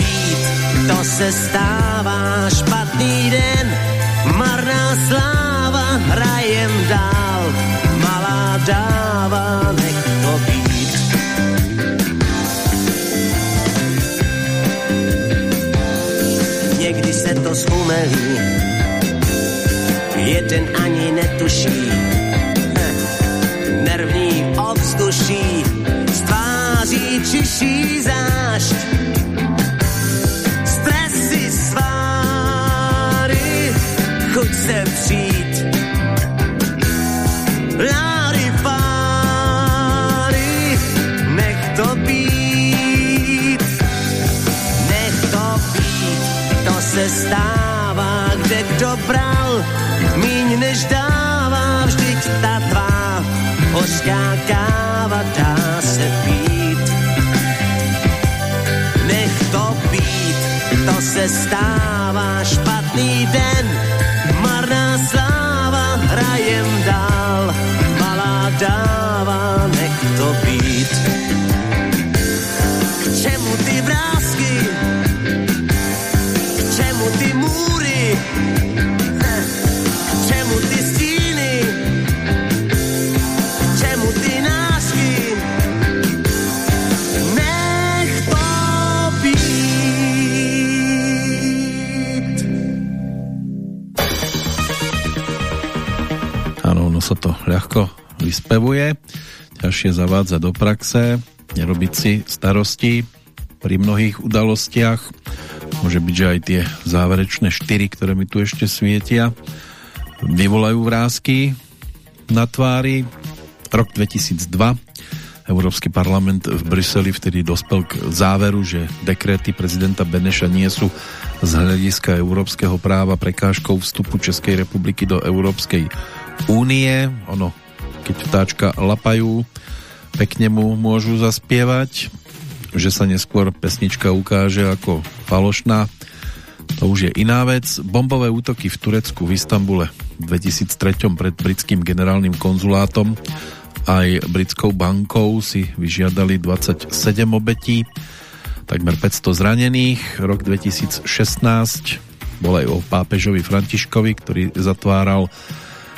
to se stává, špatný den, marná sláva, hrajem dál, malá dáva, nech to být. Někdy se to schumelí, jeden ani netuší, Heh, nervní ovzduší, z tváří čiší zášť. Se stává, to ľahko vyspevuje, ťažšie zavádza do praxe, nerobiť si starosti pri mnohých udalostiach. Môže byť, že aj tie záverečné štyri, ktoré mi tu ešte svietia, vyvolajú vrázky na tvári. Rok 2002 Európsky parlament v Bruseli vtedy dospel k záveru, že dekréty prezidenta Beneša nie sú z hľadiska európskeho práva prekážkou vstupu Českej republiky do Európskej únie. Ono, keď vtáčka lapajú, pekne mu môžu zaspievať, že sa neskôr pesnička ukáže ako falošná. To už je iná vec. Bombové útoky v Turecku, v Istambule v 2003 pred britským generálnym konzulátom aj britskou bankou si vyžiadali 27 obetí, takmer 500 zranených. Rok 2016 bol aj o pápežovi Františkovi, ktorý zatváral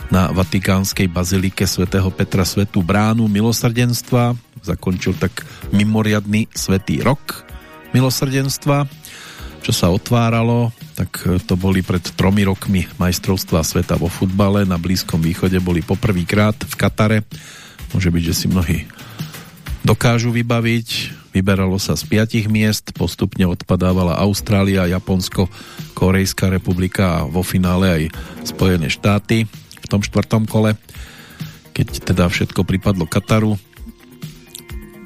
na vatikánskej bazilike svätého Petra svetú bránu milosrdenstva. Zakončil tak mimoriadný svetý rok milosrdenstva. Čo sa otváralo, tak to boli pred tromi rokmi majstrovstva sveta vo futbale. Na Blízkom východe boli poprvýkrát v Katare Môže byť, že si mnohí dokážu vybaviť. Vyberalo sa z piatich miest, postupne odpadávala Austrália, Japonsko, Korejská republika a vo finále aj Spojené štáty tom štvrtom kole. Keď teda všetko pripadlo Kataru,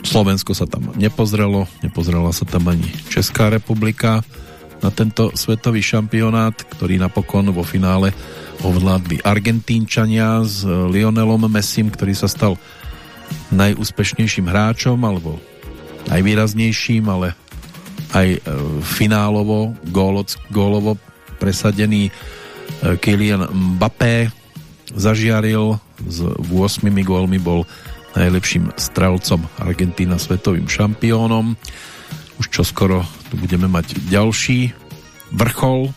Slovensko sa tam nepozrelo, nepozrela sa tam ani Česká republika na tento svetový šampionát, ktorý napokon vo finále ovládli Argentínčania s Lionelom Messim, ktorý sa stal najúspešnejším hráčom alebo najvýraznejším, ale aj e, finálovo, gólovo presadený e, Kylian Mbappé zažiaril s 8 gólmi bol najlepším strelcom Argentína svetovým šampiónom. Už čoskoro tu budeme mať ďalší vrchol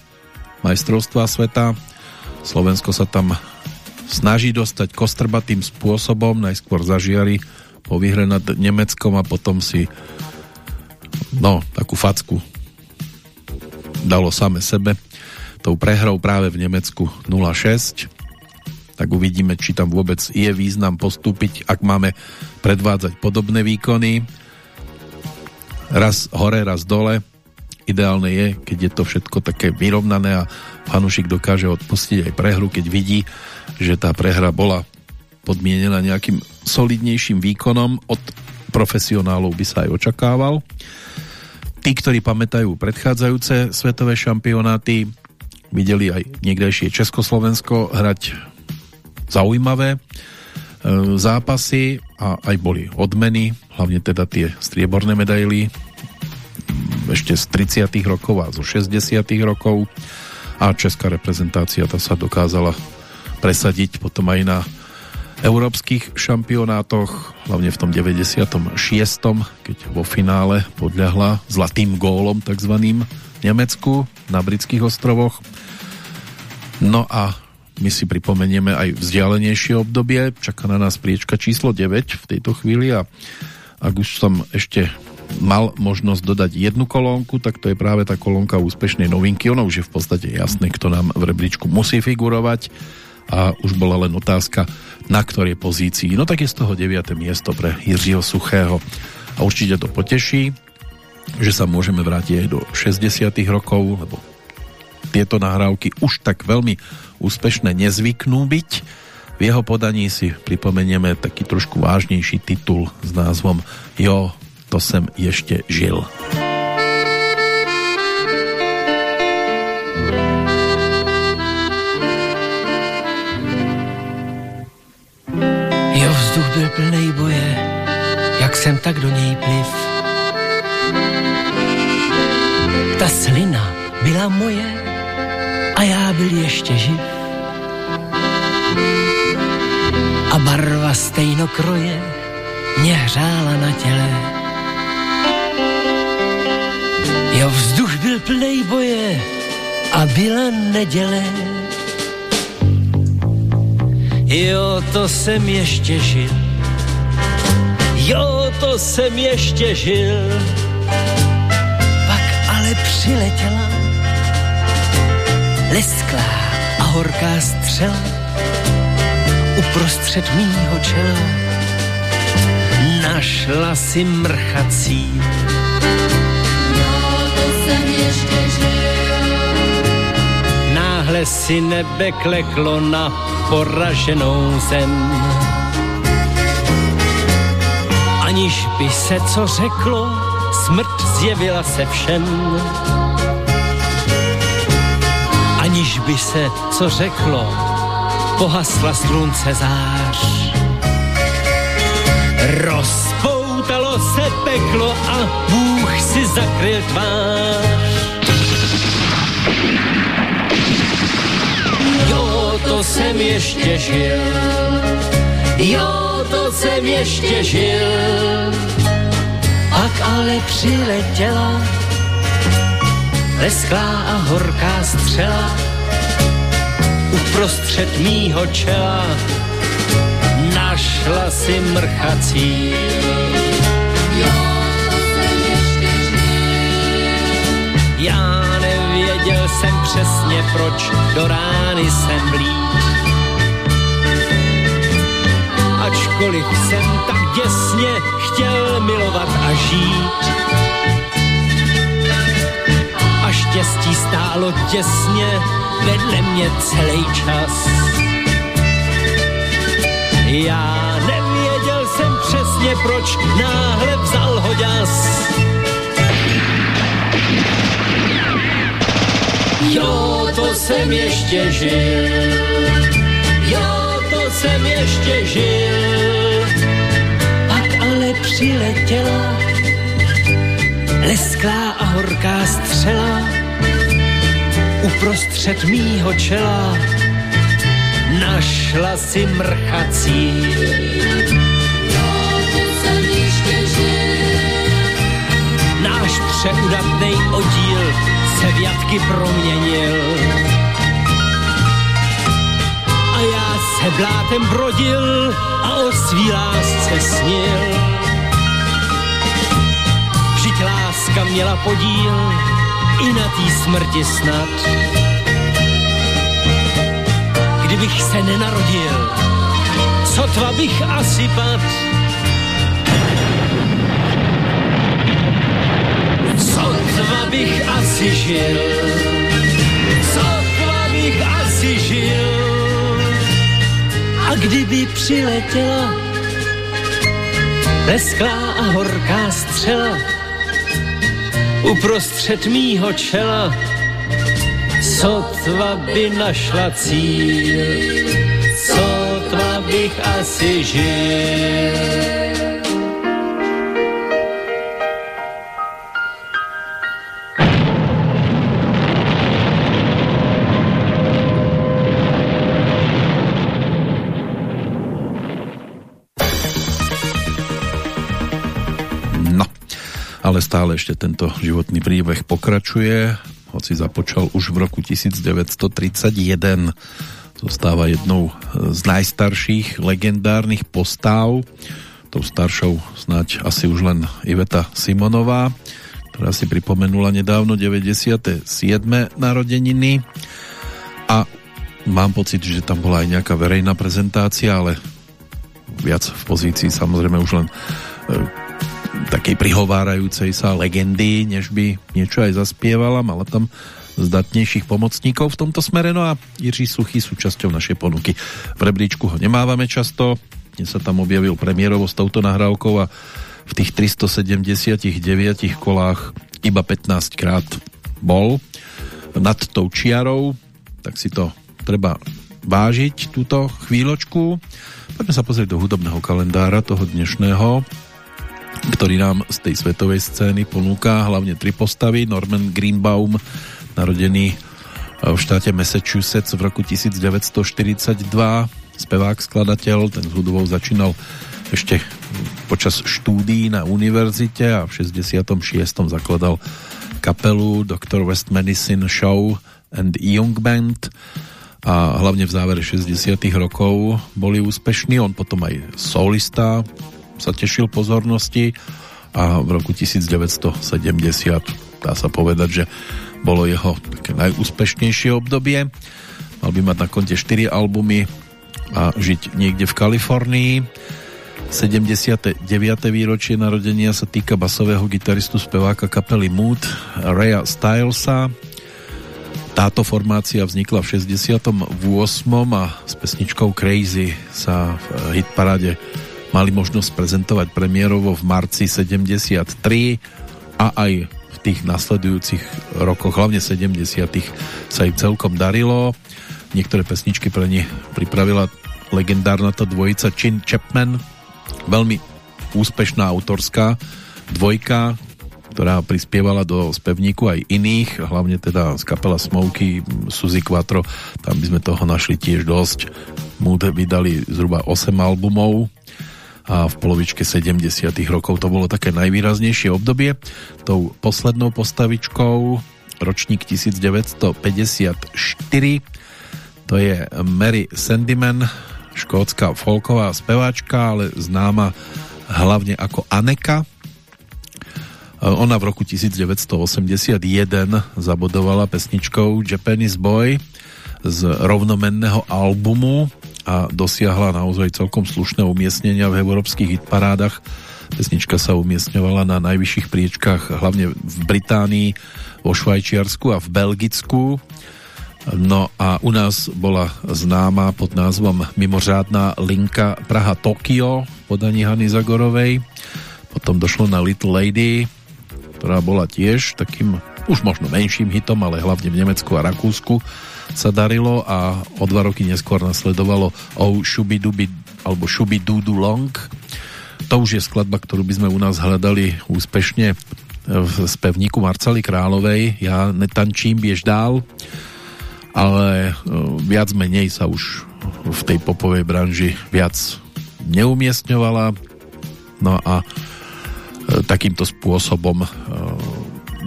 majstrovstva sveta. Slovensko sa tam snaží dostať kostrbatým spôsobom, najskôr zažiari po výhre nad Nemeckom a potom si no, takú facku dalo same sebe tou prehrou práve v Nemecku 0-6 tak uvidíme, či tam vôbec je význam postúpiť, ak máme predvádzať podobné výkony. Raz hore, raz dole. Ideálne je, keď je to všetko také vyrovnané a fanušik dokáže odpustiť aj prehru, keď vidí, že tá prehra bola podmienená nejakým solidnejším výkonom. Od profesionálov by sa aj očakával. Tí, ktorí pamätajú predchádzajúce svetové šampionáty, videli aj niekdejšie Československo hrať zaujímavé e, zápasy a aj boli odmeny, hlavne teda tie strieborné medaily ešte z 30. rokov a zo 60. rokov a česká reprezentácia tá sa dokázala presadiť potom aj na európskych šampionátoch, hlavne v tom 96. keď vo finále podľahla zlatým gólom takzvaným Nemecku na britských ostrovoch. No a my si pripomenieme aj vzdialenejšie obdobie. Čaká na nás priečka číslo 9 v tejto chvíli a ak už som ešte mal možnosť dodať jednu kolónku, tak to je práve tá kolónka úspešnej novinky. Ono už je v podstate jasné, kto nám v rebríčku musí figurovať a už bola len otázka, na ktorej pozícii. No tak je z toho 9. miesto pre Jiřího Suchého. A určite to poteší, že sa môžeme vrátiť aj do 60. rokov, lebo tieto nahrávky už tak veľmi úspešné nezvyknú byť. V jeho podaní si pripomenieme taký trošku vážnejší titul s názvom Jo, to sem ešte žil. Vzduch byl plný boje, jak jsem tak do něj byl ještě živ. A barva stejnokroje mě hřála na těle. Jo, vzduch byl plný boje a byla neděle Jo, to jsem ještě žil. Jo, to jsem ještě žil. Pak ale přiletěla lesklá a horká střela uprostřed mýho čela. Našla si mrchací. Jo, to jsem ještě žil. Náhle si nebe kleklo na poraženou zem. Ani Aniž by se co řeklo, smrt zjevila se všem. Aniž by se co řeklo, pohasla slunce zář. Rozpoutalo se peklo a Bůh si zakryl tvář. Jo, to jsem ještě žil, jo, to jsem ještě žil, pak ale přiletěla lesklá a horká střela uprostřed mýho čela našla si mrchací. Já nevěděl jsem přesně, proč do rány jsem blíž. Ačkoliv jsem tak děsně chtěl milovat a žít. Štěstí stálo těsně vedle mě celý čas. Já nevěděl jsem přesně, proč náhle vzal ho ďas. Jo, to jsem ještě žil, jo, to jsem ještě žil. Pak ale přiletěla lesklá a horká střela uprostřed mýho čela našla si mrchací. Náš přeudatnej oddíl se v jatky proměnil. A já se blátem brodil a o svý lásce snil. Láska měla podíl i na té smrti snad. Kdybych se nenarodil, sotva bych asi pad. Sotva bych asi žil, sotva bych asi žil. A kdyby přiletěla lesklá a horká střela, uprostřed mýho čela, sotva by našla cíl, sotva bych asi žil. Ale stále ešte tento životný príbeh pokračuje, hoci započal už v roku 1931. Zostáva jednou z najstarších legendárnych postáv, tou staršou snáď asi už len Iveta Simonová, ktorá si pripomenula nedávno 97. narodeniny a mám pocit, že tam bola aj nejaká verejná prezentácia, ale viac v pozícii samozrejme už len e, takej prihovárajúcej sa legendy, než by niečo aj zaspievala. Mala tam zdatnejších pomocníkov v tomto smere. No a Jiří Suchý súčasťou našej ponuky. V rebríčku ho nemávame často. Dnes sa tam objavil premiérovo s touto nahrávkou a v tých 379 kolách iba 15 krát bol nad tou čiarou, tak si to treba vážiť túto chvíľočku. Poďme sa pozrieť do hudobného kalendára toho dnešného ktorý nám z tej svetovej scény ponúka hlavne tri postavy. Norman Greenbaum, narodený v štáte Massachusetts v roku 1942, spevák, skladateľ, ten s hudobou začínal ešte počas štúdií na univerzite a v 66. zakladal kapelu Dr. West Medicine Show and Young Band a hlavne v závere 60. rokov boli úspešní. On potom aj solista sa tešil pozornosti a v roku 1970 dá sa povedať, že bolo jeho také najúspešnejšie obdobie. Mal by mať na konte 4 albumy a žiť niekde v Kalifornii. 79. výročie narodenia sa týka basového gitaristu speváka kapely Mood Raya Stylesa. Táto formácia vznikla v 68. a s pesničkou Crazy sa v hitparáde mali možnosť prezentovať premiérovo v marci 73 a aj v tých nasledujúcich rokoch, hlavne 70 sa im celkom darilo. Niektoré pesničky pre ne pripravila legendárna to dvojica Chin Chapman, veľmi úspešná autorská dvojka, ktorá prispievala do spevníku aj iných, hlavne teda z kapela Smoky, Suzy Quattro, tam by sme toho našli tiež dosť. Mood vydali zhruba 8 albumov a v polovičke 70 rokov to bolo také najvýraznejšie obdobie. Tou poslednou postavičkou ročník 1954 to je Mary Sandyman, škótska folková speváčka, ale známa hlavne ako Aneka ona v roku 1981 zabodovala pesničkou Japanese Boy z rovnomenného albumu a dosiahla naozaj celkom slušné umiestnenia v európskych hitparádach. Pesnička sa umiestňovala na najvyšších priečkách hlavne v Británii, vo Švajčiarsku a v Belgicku. No a u nás bola známa pod názvom Mimořádná linka Praha-Tokio podaní Hany Zagorovej. Potom došlo na Little Lady, ktorá bola tiež takým už možno menším hitom, ale hlavne v Nemecku a Rakúsku sa darilo a o dva roky neskôr nasledovalo Oh Shubidubi alebo Shubidudu Long. To už je skladba, ktorú by sme u nás hľadali úspešne v spevníku Marcely Královej. Ja netančím, biež dál, ale e, viac menej sa už v tej popovej branži viac neumiestňovala. No a takýmto spôsobom e,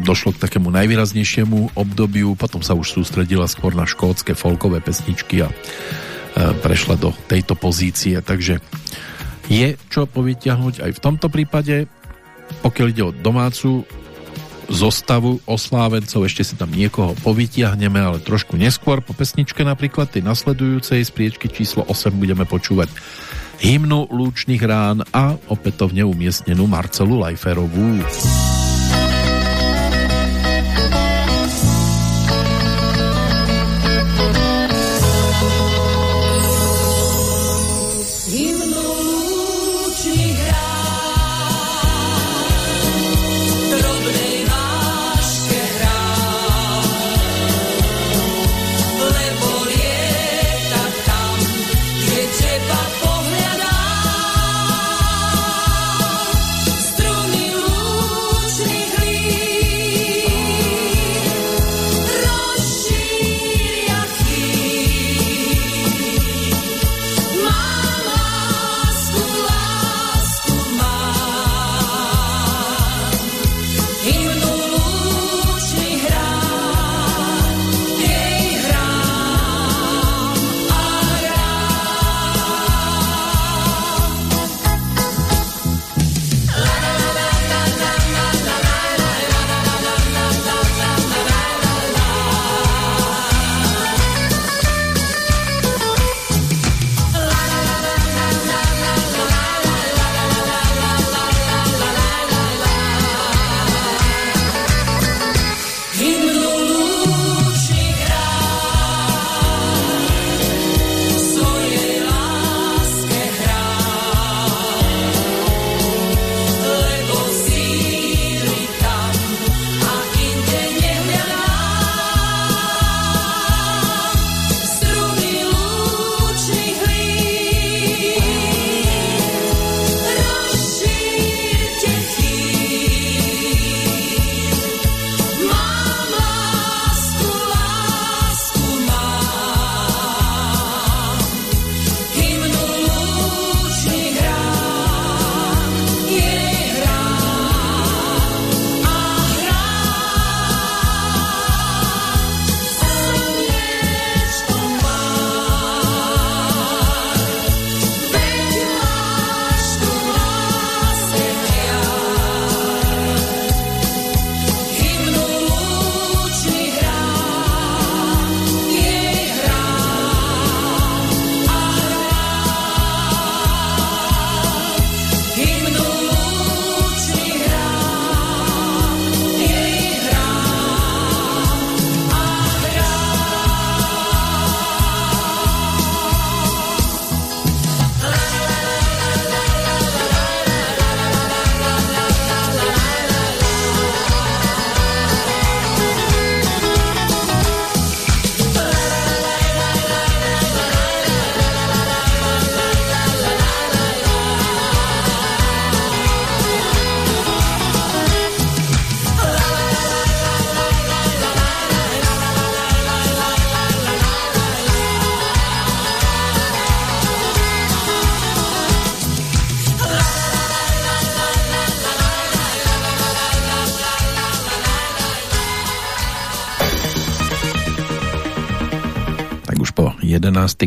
došlo k takému najvýraznejšiemu obdobiu, potom sa už sústredila skôr na škótske folkové pesničky a e, prešla do tejto pozície, takže je čo povytiahnuť aj v tomto prípade, pokiaľ ide o domácu zostavu oslávencov, ešte si tam niekoho povytiahneme, ale trošku neskôr po pesničke napríklad tej nasledujúcej z priečky číslo 8 budeme počúvať hymnu Lúčných rán a opätovne umiestnenú Marcelu Lajferovú. 11.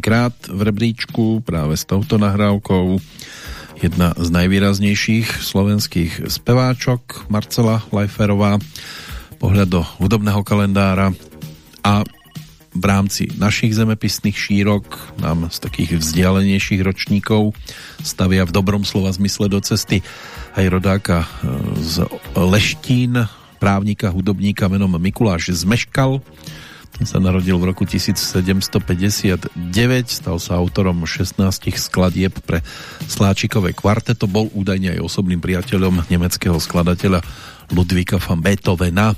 krát v rebríčku práve s touto nahrávkou. Jedna z najvýraznejších slovenských speváčok Marcela Lajferová. Pohľad do hudobného kalendára. A v rámci našich zemepisných šírok nám z takých vzdialenejších ročníkov stavia v dobrom slova zmysle do cesty aj rodáka e, z Leštín, právnika, hudobníka menom Mikuláš Zmeškal. Sa narodil v roku 1759, stal sa autorom 16 skladieb pre Sláčikové kvarteto, bol údajne aj osobným priateľom nemeckého skladateľa Ludvíka van Beethovena.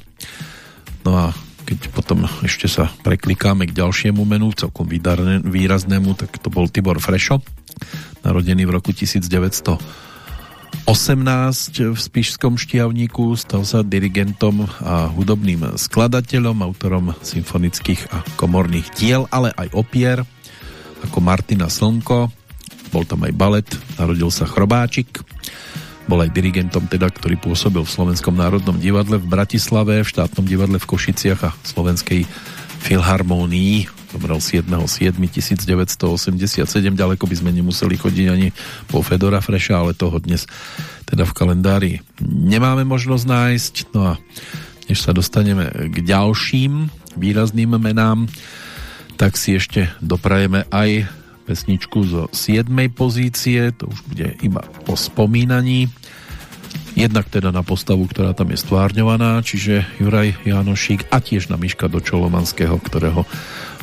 No a keď potom ešte sa preklikáme k ďalšiemu menu, celkom výraznému, tak to bol Tibor Frešo, narodený v roku 1918 v Spišskom Štiavníku, stal sa dirigentom a hudobným skladateľom, autorom symfonických a komorných diel, ale aj opier, ako Martina Slnko, bol tam aj balet, narodil sa Chrobáčik, bol aj dirigentom, teda, ktorý pôsobil v Slovenskom národnom divadle v Bratislave, v štátnom divadle v Košiciach a Slovenskej filharmónii. Zomrel 7.7.1987. Ďaleko by sme nemuseli chodiť ani po Fedora Freša, ale toho dnes teda v kalendári nemáme možnosť nájsť. No a než sa dostaneme k ďalším výrazným menám, tak si ešte doprajeme aj pesničku zo 7. pozície, to už bude iba po spomínaní. Jednak teda na postavu, ktorá tam je stvárňovaná, čiže Juraj Janošík a tiež na Miška do Čolomanského, ktorého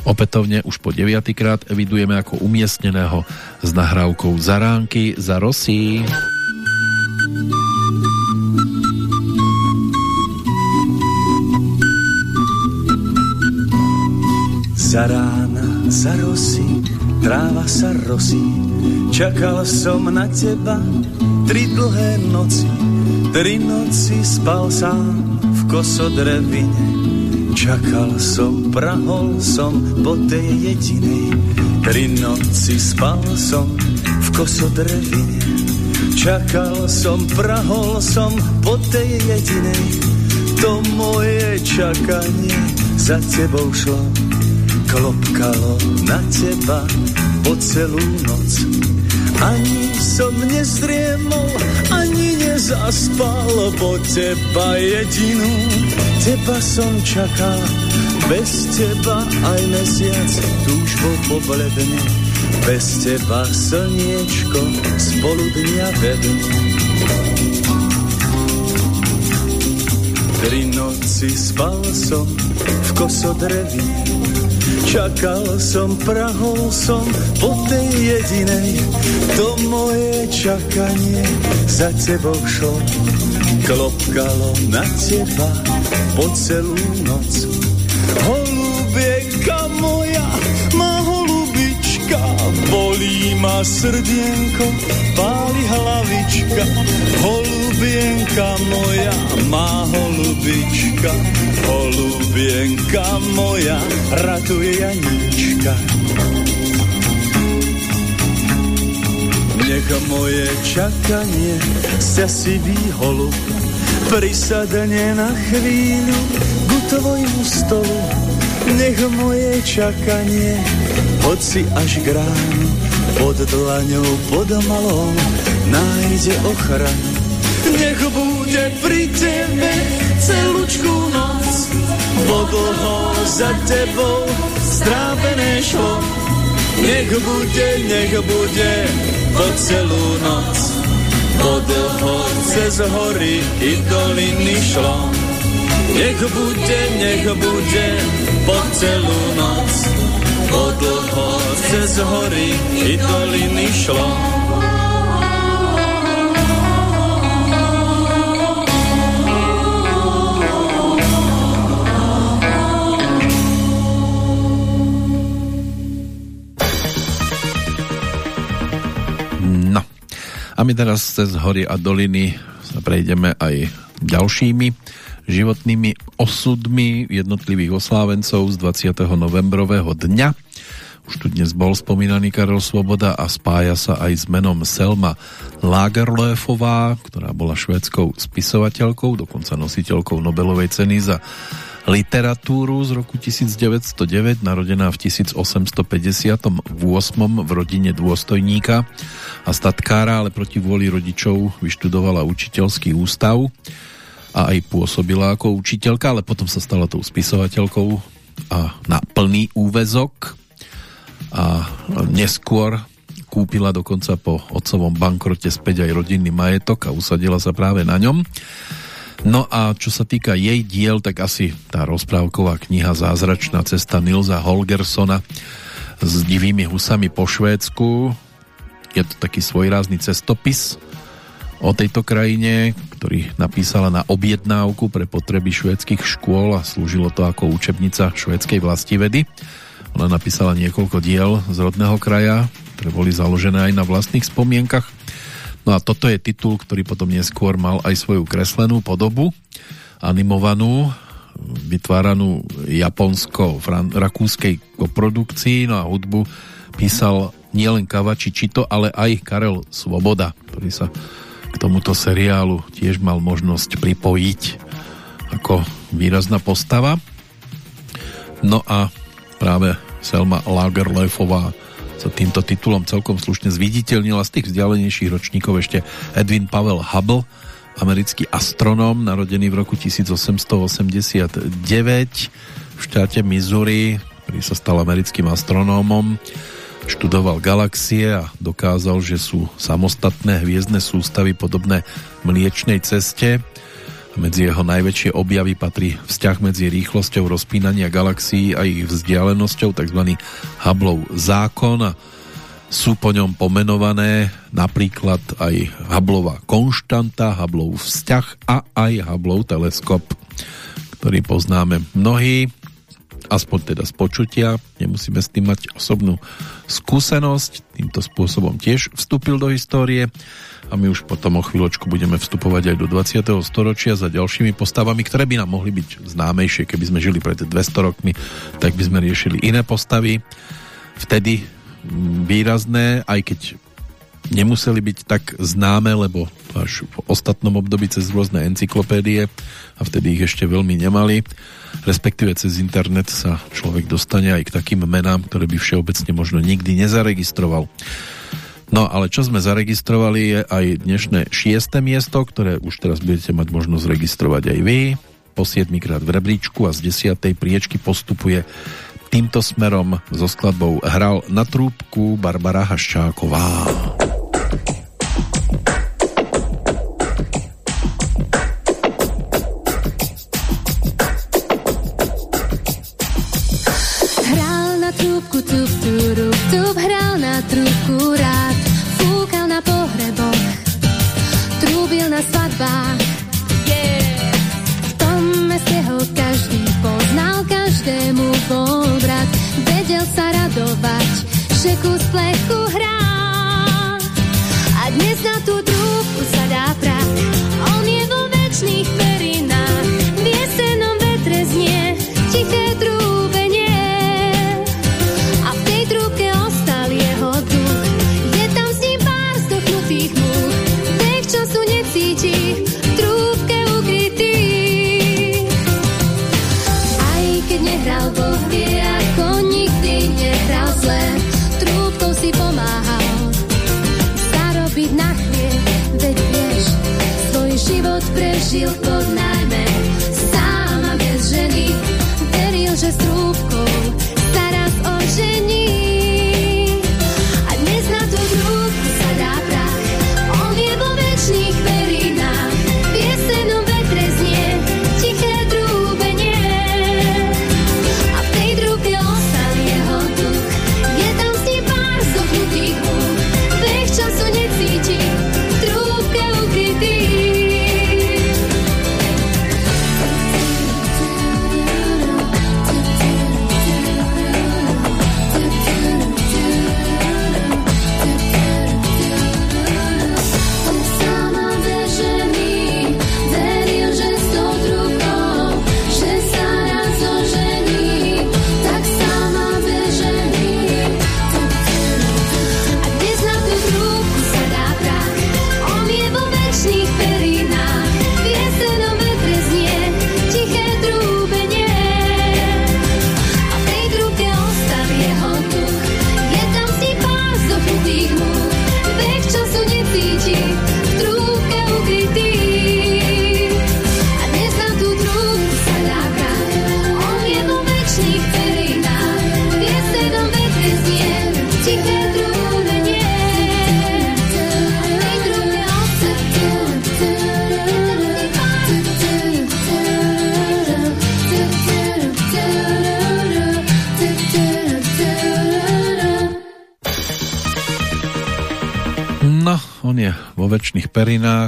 opätovne už po 9. krát evidujeme ako umiestneného s nahrávkou Zaránky za Rosí. Za rána, za rosy, tráva sa rosí. Čakal som na teba tri dlhé noci, tri noci spal sám v kosodrevine. Čakal som, prahol som po tej jedinej, tri noci spal som v kosodrevine. Čakal som, prahol som po tej jedinej, to moje čakanie za tebou šlo klopkalo na teba po celú noc. Ani som nezriemol, ani nezaspal, po teba jedinú, teba som čakal. Bez teba aj mesiac túžbo pobledne, bez teba slniečko spolu dňa vedne. Tri noci spal som v kosodrevi, Čakal som, prahol som po tej jedinej, to moje čakanie za tebou šlo. Klopkalo na teba po celú noc. Holubieka moja, bolí ma srdienko, páli hlavička. Holubienka moja, má holubička, holubienka moja, ratuje Janíčka. Nech moje čakanie sa si holub prisadne na chvíľu ku tvojmu stolu. Nech moje čakanie, hoci až k pod dlaňou, pod malou, nájde ochranu. Nech bude pri tebe celúčku noc, bo dlho za tebou strápené šlo. Nech bude, nech bude po celú noc, bo dlho cez hory i doliny šlo. Nech bude, nech bude po celú noc, bo dlho cez hory i doliny šlo. No. A my teraz cez hory a doliny sa prejdeme aj ďalšími životnými osudmi jednotlivých oslávencov z 20. novembrového dňa. Už tu dnes bol spomínaný Karel Svoboda a spája sa aj s menom Selma Lagerlöfová, ktorá bola švédskou spisovateľkou, dokonca nositeľkou Nobelovej ceny za literatúru z roku 1909, narodená v 1858 v rodine dôstojníka a statkára, ale proti vôli rodičov vyštudovala učiteľský ústav a aj pôsobila ako učiteľka, ale potom sa stala tou spisovateľkou a na plný úvezok a neskôr kúpila dokonca po otcovom bankrote späť aj rodinný majetok a usadila sa práve na ňom. No a čo sa týka jej diel, tak asi tá rozprávková kniha Zázračná cesta Nilza Holgersona s divými husami po Švédsku. Je to taký svojrázny cestopis o tejto krajine, ktorý napísala na objednávku pre potreby švédskych škôl a slúžilo to ako učebnica švédskej vlastivedy. Ona napísala niekoľko diel z rodného kraja, ktoré boli založené aj na vlastných spomienkach No a toto je titul, ktorý potom neskôr mal aj svoju kreslenú podobu, animovanú, vytváranú japonsko-rakúskej koprodukcii, no a hudbu písal nielen Kavači Čito, ale aj Karel Svoboda, ktorý sa k tomuto seriálu tiež mal možnosť pripojiť ako výrazná postava. No a práve Selma Lagerlöfová sa týmto titulom celkom slušne zviditeľnila z tých vzdialenejších ročníkov ešte Edwin Pavel Hubble, americký astronóm, narodený v roku 1889 v štáte Missouri, ktorý sa stal americkým astronómom, študoval galaxie a dokázal, že sú samostatné hviezdne sústavy podobné mliečnej ceste. Medzi jeho najväčšie objavy patrí vzťah medzi rýchlosťou rozpínania galaxií a ich vzdialenosťou, tzv. Hubbleov zákon sú po ňom pomenované napríklad aj Hubbleová konštanta, Hubbleov vzťah a aj Hubbleov teleskop, ktorý poznáme mnohí, aspoň teda z počutia, nemusíme s tým mať osobnú skúsenosť, týmto spôsobom tiež vstúpil do histórie a my už potom o chvíľočku budeme vstupovať aj do 20. storočia za ďalšími postavami, ktoré by nám mohli byť známejšie, keby sme žili pred 200 rokmi, tak by sme riešili iné postavy. Vtedy výrazné, aj keď nemuseli byť tak známe, lebo až v ostatnom období cez rôzne encyklopédie a vtedy ich ešte veľmi nemali. Respektíve cez internet sa človek dostane aj k takým menám, ktoré by všeobecne možno nikdy nezaregistroval. No ale čo sme zaregistrovali je aj dnešné šiesté miesto, ktoré už teraz budete mať možnosť registrovať aj vy. Po 7 krát v rebríčku a z 10. priečky postupuje týmto smerom so skladbou hral na trúbku Barbara Haščáková.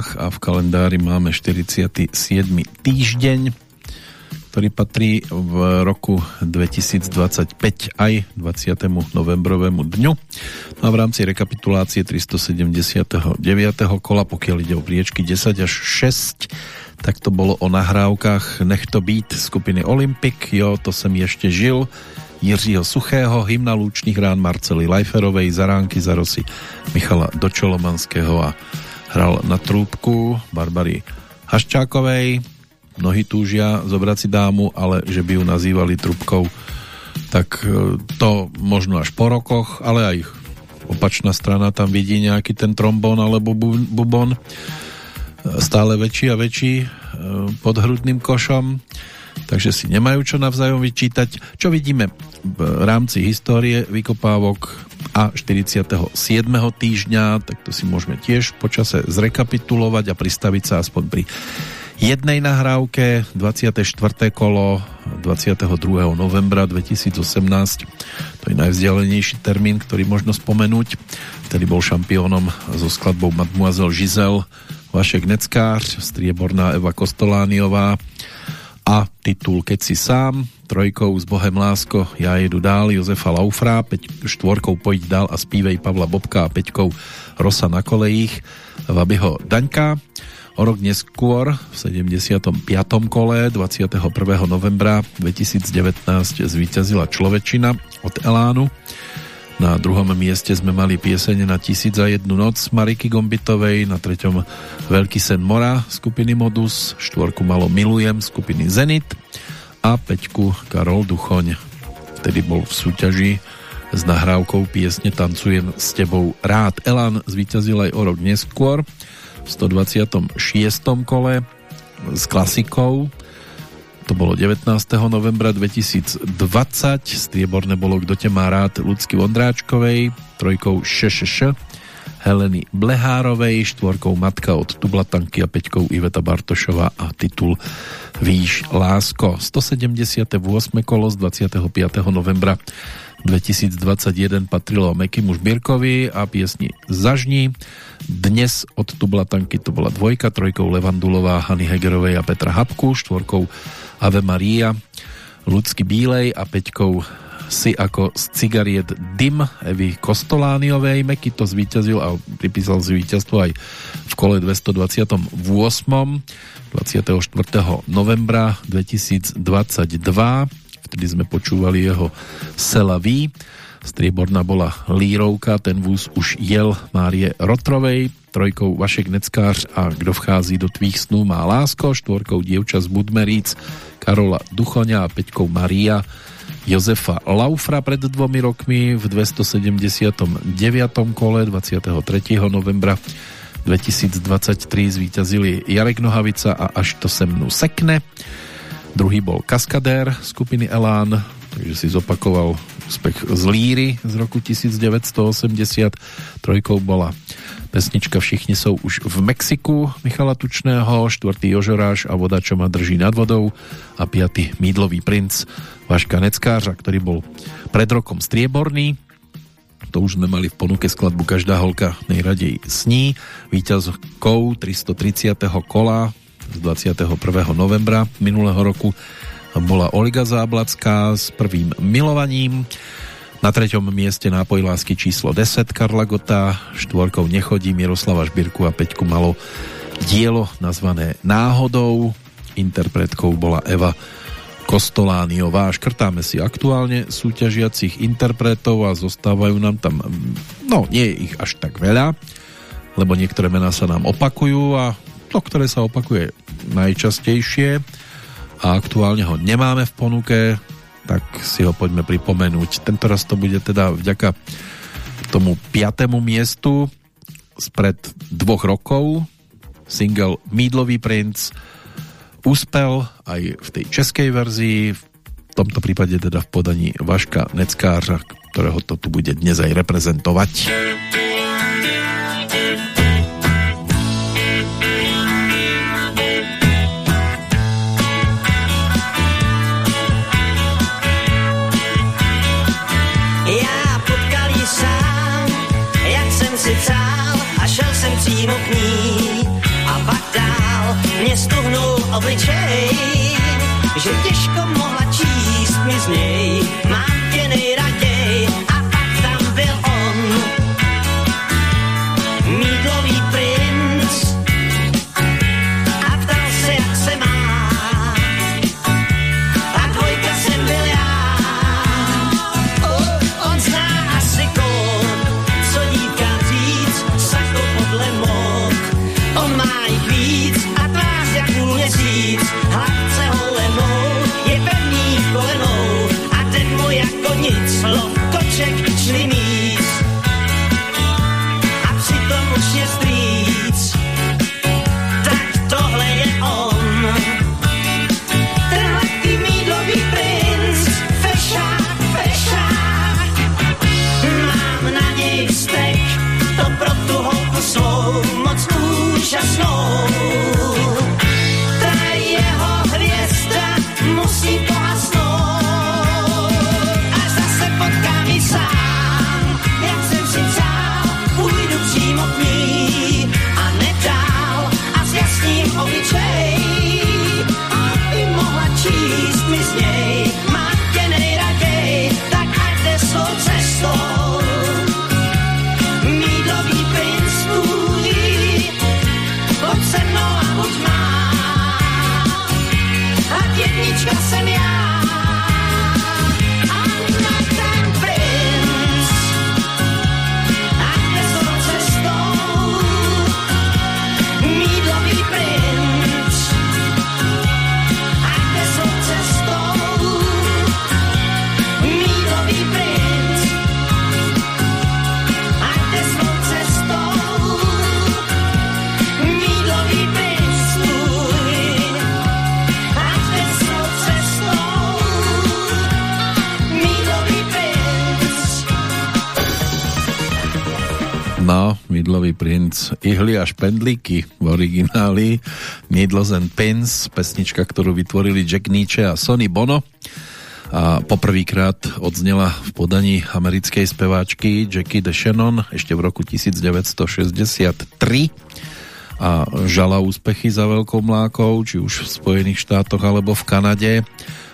Perinách a v kalendári máme 47. týždeň, ktorý patrí v roku 2025 aj 20. novembrovému dňu. No a v rámci rekapitulácie 379. kola, pokiaľ ide o priečky 10 až 6, tak to bolo o nahrávkach Nech to být skupiny Olympic, jo, to jsem ještě žil, Jiřího Suchého, hymna Lúčných rán Marcely Lajferovej, Zaránky Zarosy Michala Dočolomanského a hral na trúbku Barbary Haščákovej. Mnohí túžia zobrať si dámu, ale že by ju nazývali trúbkou, tak e, to možno až po rokoch, ale aj opačná strana tam vidí nejaký ten trombón alebo bubon e, stále väčší a väčší e, pod hrudným košom takže si nemajú čo navzájom vyčítať. Čo vidíme v rámci histórie vykopávok a 47. týždňa, tak to si môžeme tiež počase zrekapitulovať a pristaviť sa aspoň pri jednej nahrávke 24. kolo 22. novembra 2018 to je najvzdialenejší termín, ktorý možno spomenúť vtedy bol šampiónom so skladbou Mademoiselle Giselle Vašek Neckář, strieborná Eva Kostolániová a titul Keď si sám, trojkou s Bohem lásko, ja jedu dál Jozefa Laufra, peť, štvorkou Pojď dál a spívej Pavla Bobka a peťkou Rosa na kolejích Vabyho Daňka. O rok neskôr, v 75. kole 21. novembra 2019 zvíťazila Človečina od Elánu na druhom mieste sme mali piesene na tisíc a jednu noc Mariky Gombitovej, na treťom Veľký sen mora skupiny Modus, štvorku malo Milujem skupiny Zenit a peťku Karol Duchoň. Vtedy bol v súťaži s nahrávkou piesne Tancujem s tebou rád. Elan zvíťazil aj o rok neskôr v 126. kole s klasikou to bolo 19. novembra 2020. Strieborné bolo Kdo te má rád Lucky Vondráčkovej, trojkou ŠŠŠ, Heleny Blehárovej, štvorkou Matka od Tublatanky a peťkou Iveta Bartošová a titul Výš lásko. 178. kolo z 25. novembra 2021 patrilo Mekimu Žbírkovi a piesni Zažni. Dnes od Tublatanky to bola dvojka, trojkou Levandulová, Hany Hegerovej a Petra Habku, štvorkou Ave Maria, Ľudsky Bílej a Peťkou si ako z cigariet Dim Evy Kostolániovej. Meky to zvíťazil a pripísal si víťazstvo aj v kole 228. 24. novembra 2022. Vtedy sme počúvali jeho Sela Ví. Strieborná bola Lírovka, ten vúz už jel Márie Rotrovej, trojkou Vašek Neckář a Kdo vchází do tvých snů má lásko, štvorkou Dievča z Budmeríc, Karola Duchoňa a Peťkou Maria Jozefa Laufra pred dvomi rokmi v 279. kole 23. novembra 2023 zvíťazili Jarek Nohavica a Až to se mnou sekne. Druhý bol Kaskadér skupiny Elán, takže si zopakoval úspech z Líry z roku 1980. Trojkou bola Pesnička Všichni jsou už v Mexiku Michala Tučného, štvrtý Jožoráš a voda, čo ma drží nad vodou a piatý Mídlový princ Vaška Neckářa, ktorý bol pred rokom strieborný. To už sme mali v ponuke skladbu Každá holka nejradej sní. Výťazkou 330. kola z 21. novembra minulého roku bola Olga Záblacká s prvým milovaním. Na treťom mieste nápoj lásky číslo 10 Karla Gota, štvorkou Nechodí Miroslava Šbírku a peťku malo dielo nazvané Náhodou. Interpretkou bola Eva Kostolániová. Škrtáme si aktuálne súťažiacich interpretov a zostávajú nám tam, no nie je ich až tak veľa, lebo niektoré mená sa nám opakujú a to, ktoré sa opakuje najčastejšie a aktuálne ho nemáme v ponuke, tak si ho poďme pripomenúť. Tento raz to bude teda vďaka tomu piatému miestu spred dvoch rokov. Single Mídlový princ úspel aj v tej českej verzii, v tomto prípade teda v podaní Vaška Neckářa, ktorého to tu bude dnes aj reprezentovať. Obličej, že těžko mohla číst mi z něj. Mám tě nejraději No, Midlový princ, ihly a špendlíky v origináli, Needles and Pins, pesnička, ktorú vytvorili Jack Nietzsche a Sonny Bono a poprvýkrát odznela v podaní americkej speváčky Jackie DeShannon ešte v roku 1963 a žala úspechy za veľkou mlákou, či už v Spojených štátoch alebo v Kanade.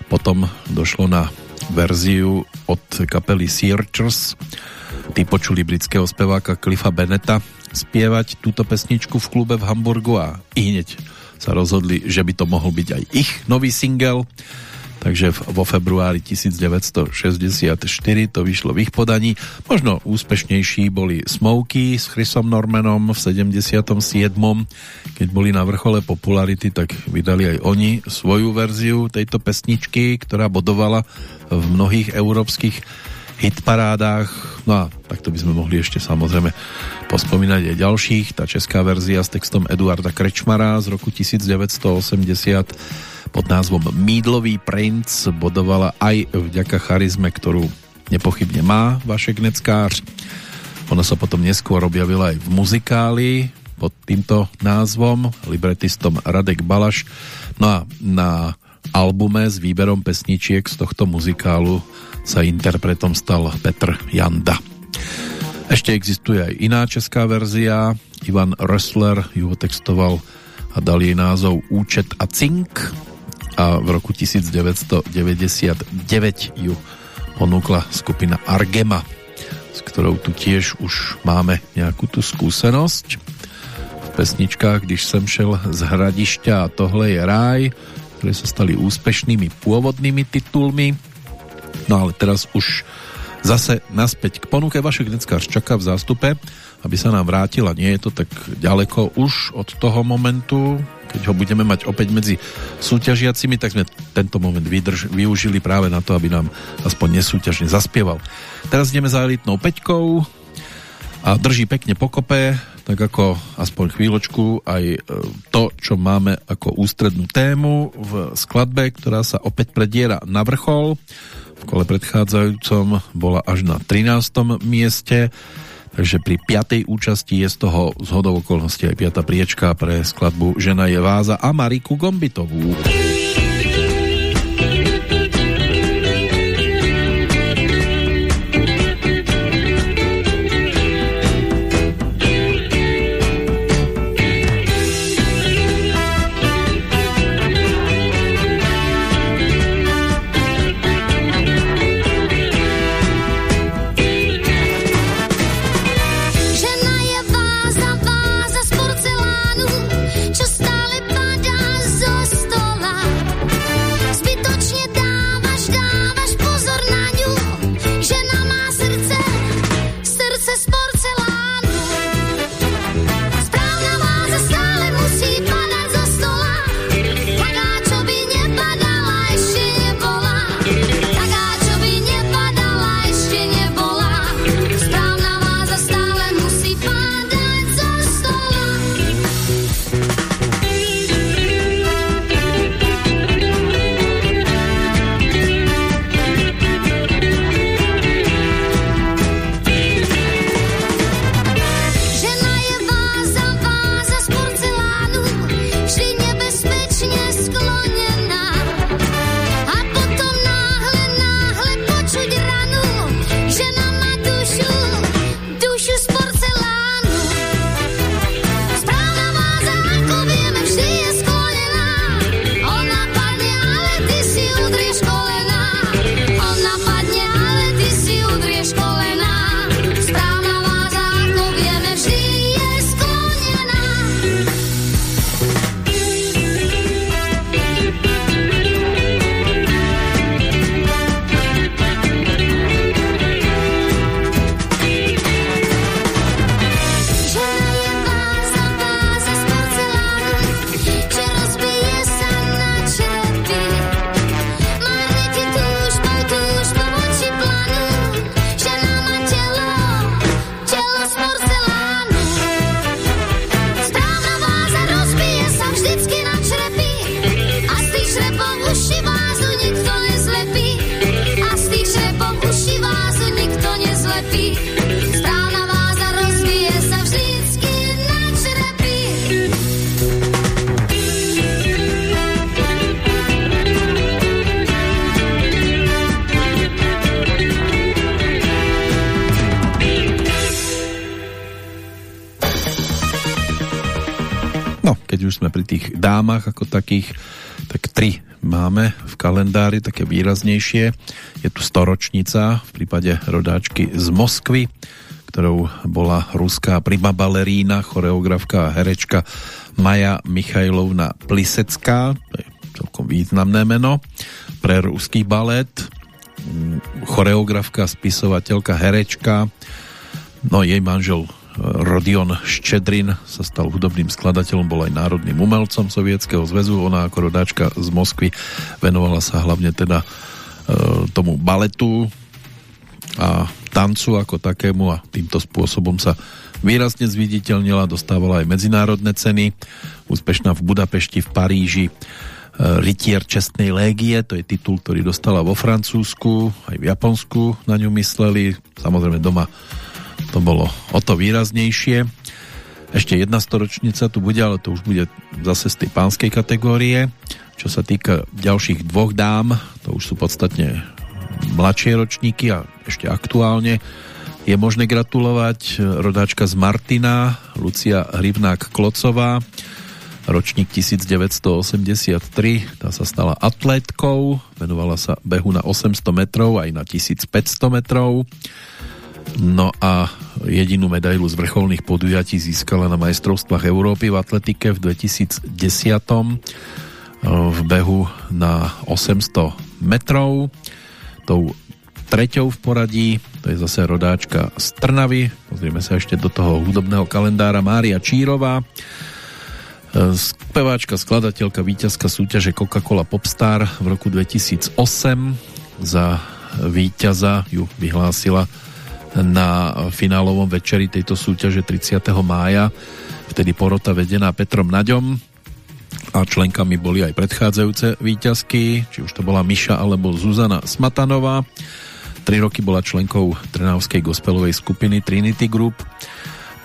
Potom došlo na verziu od kapely Searchers. Tí počuli britského speváka Cliffa Beneta spievať túto pesničku v klube v Hamburgu a i hneď sa rozhodli, že by to mohol byť aj ich nový single. Takže vo februári 1964 to vyšlo v ich podaní. Možno úspešnejší boli Smokey s Chrisom Normanom v 77. Keď boli na vrchole popularity, tak vydali aj oni svoju verziu tejto pesničky, ktorá bodovala v mnohých európskych hitparádách. No a takto by sme mohli ešte samozrejme pospomínať aj ďalších. Tá česká verzia s textom Eduarda Krečmara z roku 1980 pod názvom Mídlový princ bodovala aj vďaka charizme, ktorú nepochybne má Vašek Neckář. Ona sa potom neskôr objavila aj v muzikáli pod týmto názvom, libretistom Radek Balaš. No a na albume s výberom pesničiek z tohto muzikálu sa interpretom stal Petr Janda. Ešte existuje aj iná česká verzia. Ivan Rössler ju textoval a dal jej názov Účet a cink a v roku 1999 ju ponúkla skupina Argema, s ktorou tu tiež už máme nejakú tú skúsenosť. V pesničkách, když sem šel z hradišťa a tohle je ráj, ktoré sa stali úspešnými pôvodnými titulmi. No ale teraz už zase naspäť k ponuke vašich Neckář čaká v zástupe, aby sa nám vrátila. Nie je to tak ďaleko už od toho momentu, keď ho budeme mať opäť medzi súťažiacimi, tak sme tento moment vydrž, využili práve na to, aby nám aspoň nesúťažne zaspieval. Teraz ideme za elitnou peťkou a drží pekne pokope, tak ako aspoň chvíľočku aj e, to, čo máme ako ústrednú tému v skladbe, ktorá sa opäť prediera na vrchol. V kole predchádzajúcom bola až na 13. mieste Takže pri piatej účasti je z toho zhodov okolností aj piata priečka pre skladbu Žena je váza a Mariku Gombitovú. Kalendári, také výraznejšie. Je tu storočnica v prípade rodáčky z Moskvy, ktorou bola ruská prima balerína, choreografka a herečka Maja Michajlovna Plisecká, to je celkom významné meno, pre ruský balet, choreografka, spisovateľka, herečka, no jej manžel Rodion Ščedrin stal hudobným skladateľom, bol aj národným umelcom Sovietskeho zväzu. Ona ako rodáčka z Moskvy venovala sa hlavne teda e, tomu baletu a tancu ako takému a týmto spôsobom sa výrazne zviditeľnila, dostávala aj medzinárodné ceny. Úspešná v Budapešti, v Paríži, e, Rytier čestnej légie, to je titul, ktorý dostala vo Francúzsku, aj v Japonsku na ňu mysleli, samozrejme doma to bolo o to výraznejšie. Ešte jedna storočnica tu bude, ale to už bude zase z tej pánskej kategórie. Čo sa týka ďalších dvoch dám, to už sú podstatne mladšie ročníky a ešte aktuálne je možné gratulovať rodáčka z Martina, Lucia Hrivnák-Klocová, ročník 1983, tá sa stala atlétkou, venovala sa behu na 800 metrov aj na 1500 metrov. No a jedinú medailu z vrcholných podujatí získala na majstrovstvách Európy v atletike v 2010 v behu na 800 metrov. Tou treťou v poradí, to je zase rodáčka z Trnavy, pozrieme sa ešte do toho hudobného kalendára Mária Čírová, speváčka, skladateľka, víťazka súťaže Coca-Cola Popstar v roku 2008 za víťaza ju vyhlásila na finálovom večeri tejto súťaže 30. mája vtedy porota vedená Petrom Naďom a členkami boli aj predchádzajúce víťazky, či už to bola Miša alebo Zuzana Smatanová. Tri roky bola členkou Trnavskej gospelovej skupiny Trinity Group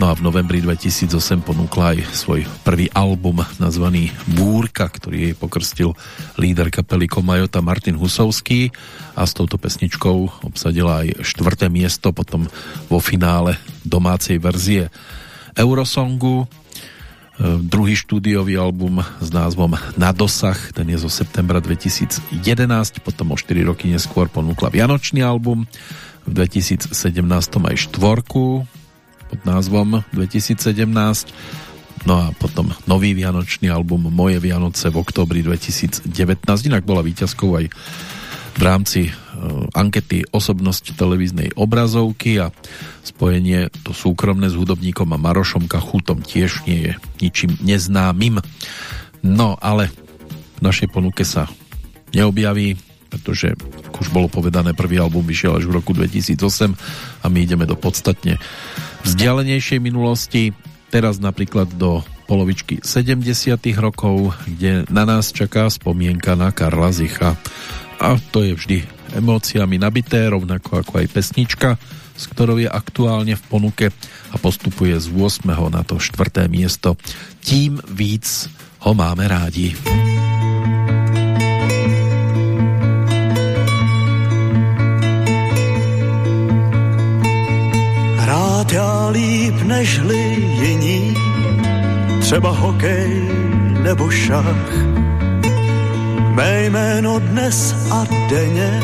No a v novembri 2008 ponúkla aj svoj prvý album nazvaný Búrka, ktorý jej pokrstil líder kapely Komajota Martin Husovský a s touto pesničkou obsadila aj štvrté miesto potom vo finále domácej verzie Eurosongu. E, druhý štúdiový album s názvom Na dosah, ten je zo septembra 2011, potom o 4 roky neskôr ponúkla Vianočný album, v 2017 aj štvorku pod názvom 2017 no a potom nový vianočný album Moje Vianoce v oktobri 2019 inak bola výťazkou aj v rámci uh, ankety osobnosť televíznej obrazovky a spojenie to súkromné s hudobníkom a Marošom Kachutom tiež nie je ničím neznámym. No ale v našej ponuke sa neobjaví, pretože už bolo povedané, prvý album vyšiel až v roku 2008 a my ideme do podstatne vzdialenejšej minulosti, teraz napríklad do polovičky 70 rokov, kde na nás čaká spomienka na Karla Zicha. A to je vždy emóciami nabité, rovnako ako aj pesnička, s ktorou je aktuálne v ponuke a postupuje z 8. na to 4. miesto. Tím víc ho máme rádi. Hrát já líp nežli jiní, třeba hokej nebo šach. Mé jméno dnes a denně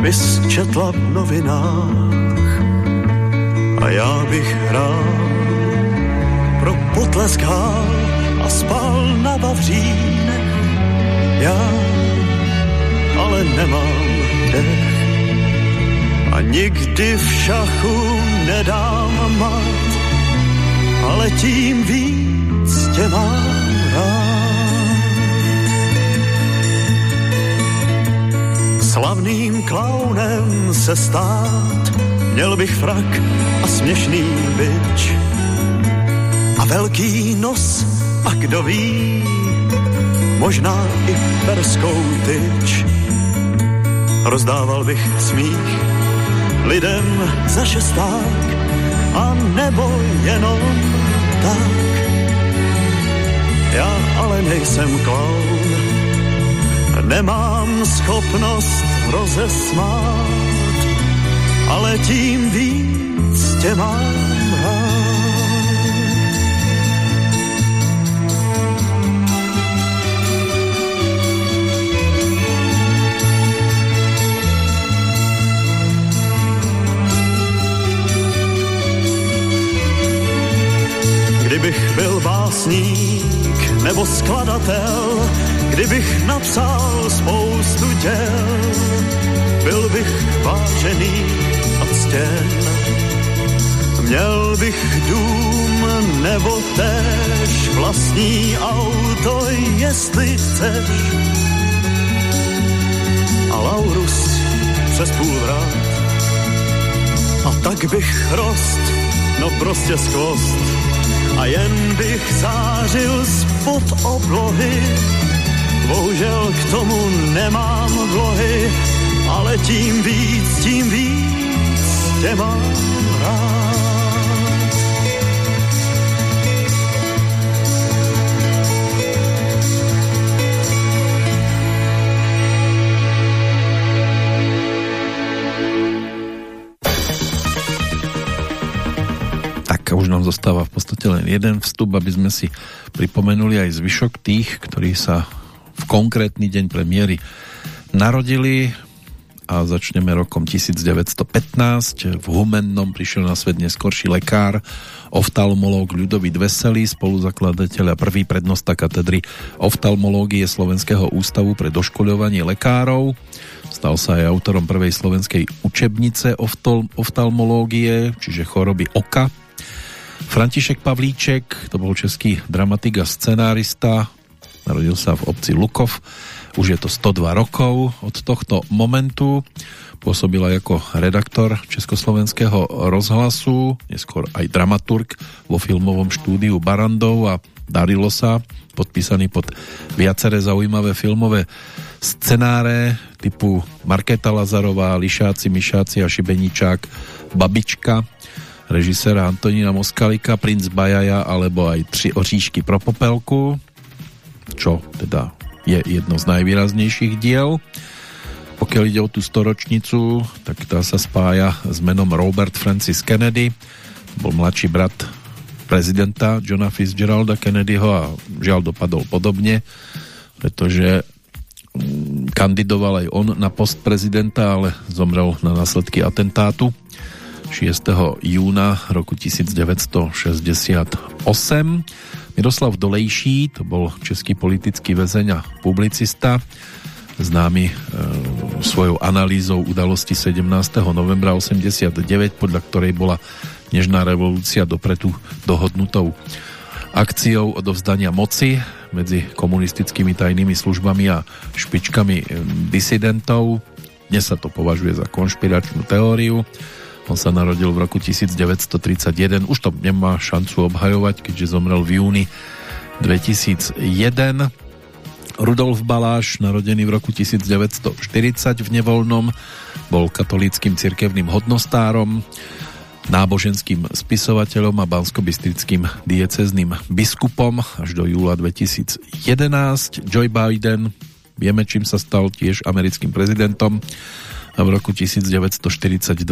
vysčetla v novinách a já bych rád pro potlesk a spal na Vavřínech. Já ale nemám dech a nikdy v šachu nedám mat, ale tím víc tě mám rád. Slavným klaunem se stát, měl bych frak a směšný byč a velký nos a kdo ví, možná i perskou tyč. Rozdával bych smích lidem za šesták a nebo jenom tak. Já ale nejsem klaun, nemám schopnost rozesmát, ale tím víc tě mám Kdybych byl básník nebo skladatel, kdybych napsal spoustu děl, byl bych vážený a ctěn. Měl bych dům nebo též vlastní auto, jestli chceš. A Laurus přes půl vrát. A tak bych rost, no prostě skvost, a jen bych zářil spod oblohy. Bohužel k tomu nemám vlohy, ale tím víc, tím víc tě mám rád. Nám zostáva v podstate len jeden vstup, aby sme si pripomenuli aj zvyšok tých, ktorí sa v konkrétny deň premiéry narodili a začneme rokom 1915. V Humennom prišiel na svet neskorší lekár, oftalmológ Ľudovít Veselý, spoluzakladateľ a prvý prednosta katedry oftalmológie Slovenského ústavu pre doškoľovanie lekárov. Stal sa aj autorom prvej slovenskej učebnice oftalmológie, čiže choroby oka, František Pavlíček, to bol český dramatik a scenárista, narodil sa v obci Lukov, už je to 102 rokov od tohto momentu, pôsobil aj ako redaktor Československého rozhlasu, neskôr aj dramaturg vo filmovom štúdiu Barandov a darilo sa, podpísaný pod viaceré zaujímavé filmové scenáre typu Marketa Lazarová, Lišáci, Myšáci a Šibeničák, Babička, režisera Antonína Moskalika, Princ Bajaja alebo aj Tři oříšky pro popelku, čo teda je jedno z najvýraznejších diel. Pokiaľ ide o tú storočnicu, tak tá sa spája s menom Robert Francis Kennedy. Bol mladší brat prezidenta Johna Fitzgeralda Kennedyho a žiaľ dopadol podobne, pretože mm, kandidoval aj on na post prezidenta, ale zomrel na následky atentátu 6. júna roku 1968. Miroslav Dolejší, to bol český politický väzeň a publicista, známy e, svojou analýzou udalosti 17. novembra 89, podľa ktorej bola Nežná revolúcia dopretu dohodnutou akciou odovzdania moci medzi komunistickými tajnými službami a špičkami disidentov. Dnes sa to považuje za konšpiračnú teóriu on sa narodil v roku 1931, už to nemá šancu obhajovať, keďže zomrel v júni 2001. Rudolf Baláš, narodený v roku 1940 v Nevolnom, bol katolíckým cirkevným hodnostárom, náboženským spisovateľom a banskobistrickým diecezným biskupom až do júla 2011. Joe Biden, vieme čím sa stal tiež americkým prezidentom, a v roku 1942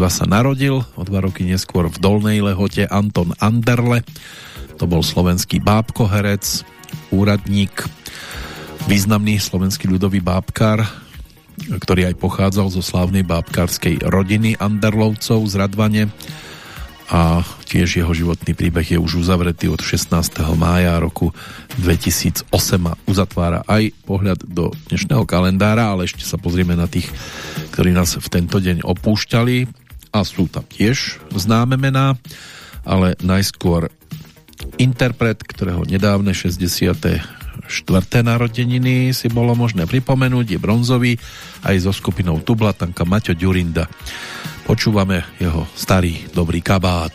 sa narodil, o dva roky neskôr v Dolnej Lehote Anton Anderle, to bol slovenský bábkoherec, úradník. Významný slovenský ľudový bábkar, ktorý aj pochádzal zo slávnej bábkárskej rodiny Anderlovcov z Radvane a tiež jeho životný príbeh je už uzavretý od 16. mája roku 2008 a uzatvára aj pohľad do dnešného kalendára, ale ešte sa pozrieme na tých, ktorí nás v tento deň opúšťali a sú tam tiež známe mená, ale najskôr interpret, ktorého nedávne 60 štvrté narodeniny si bolo možné pripomenúť, je bronzový aj so skupinou Tublatanka Maťo Ďurinda. Počúvame jeho starý dobrý kabát.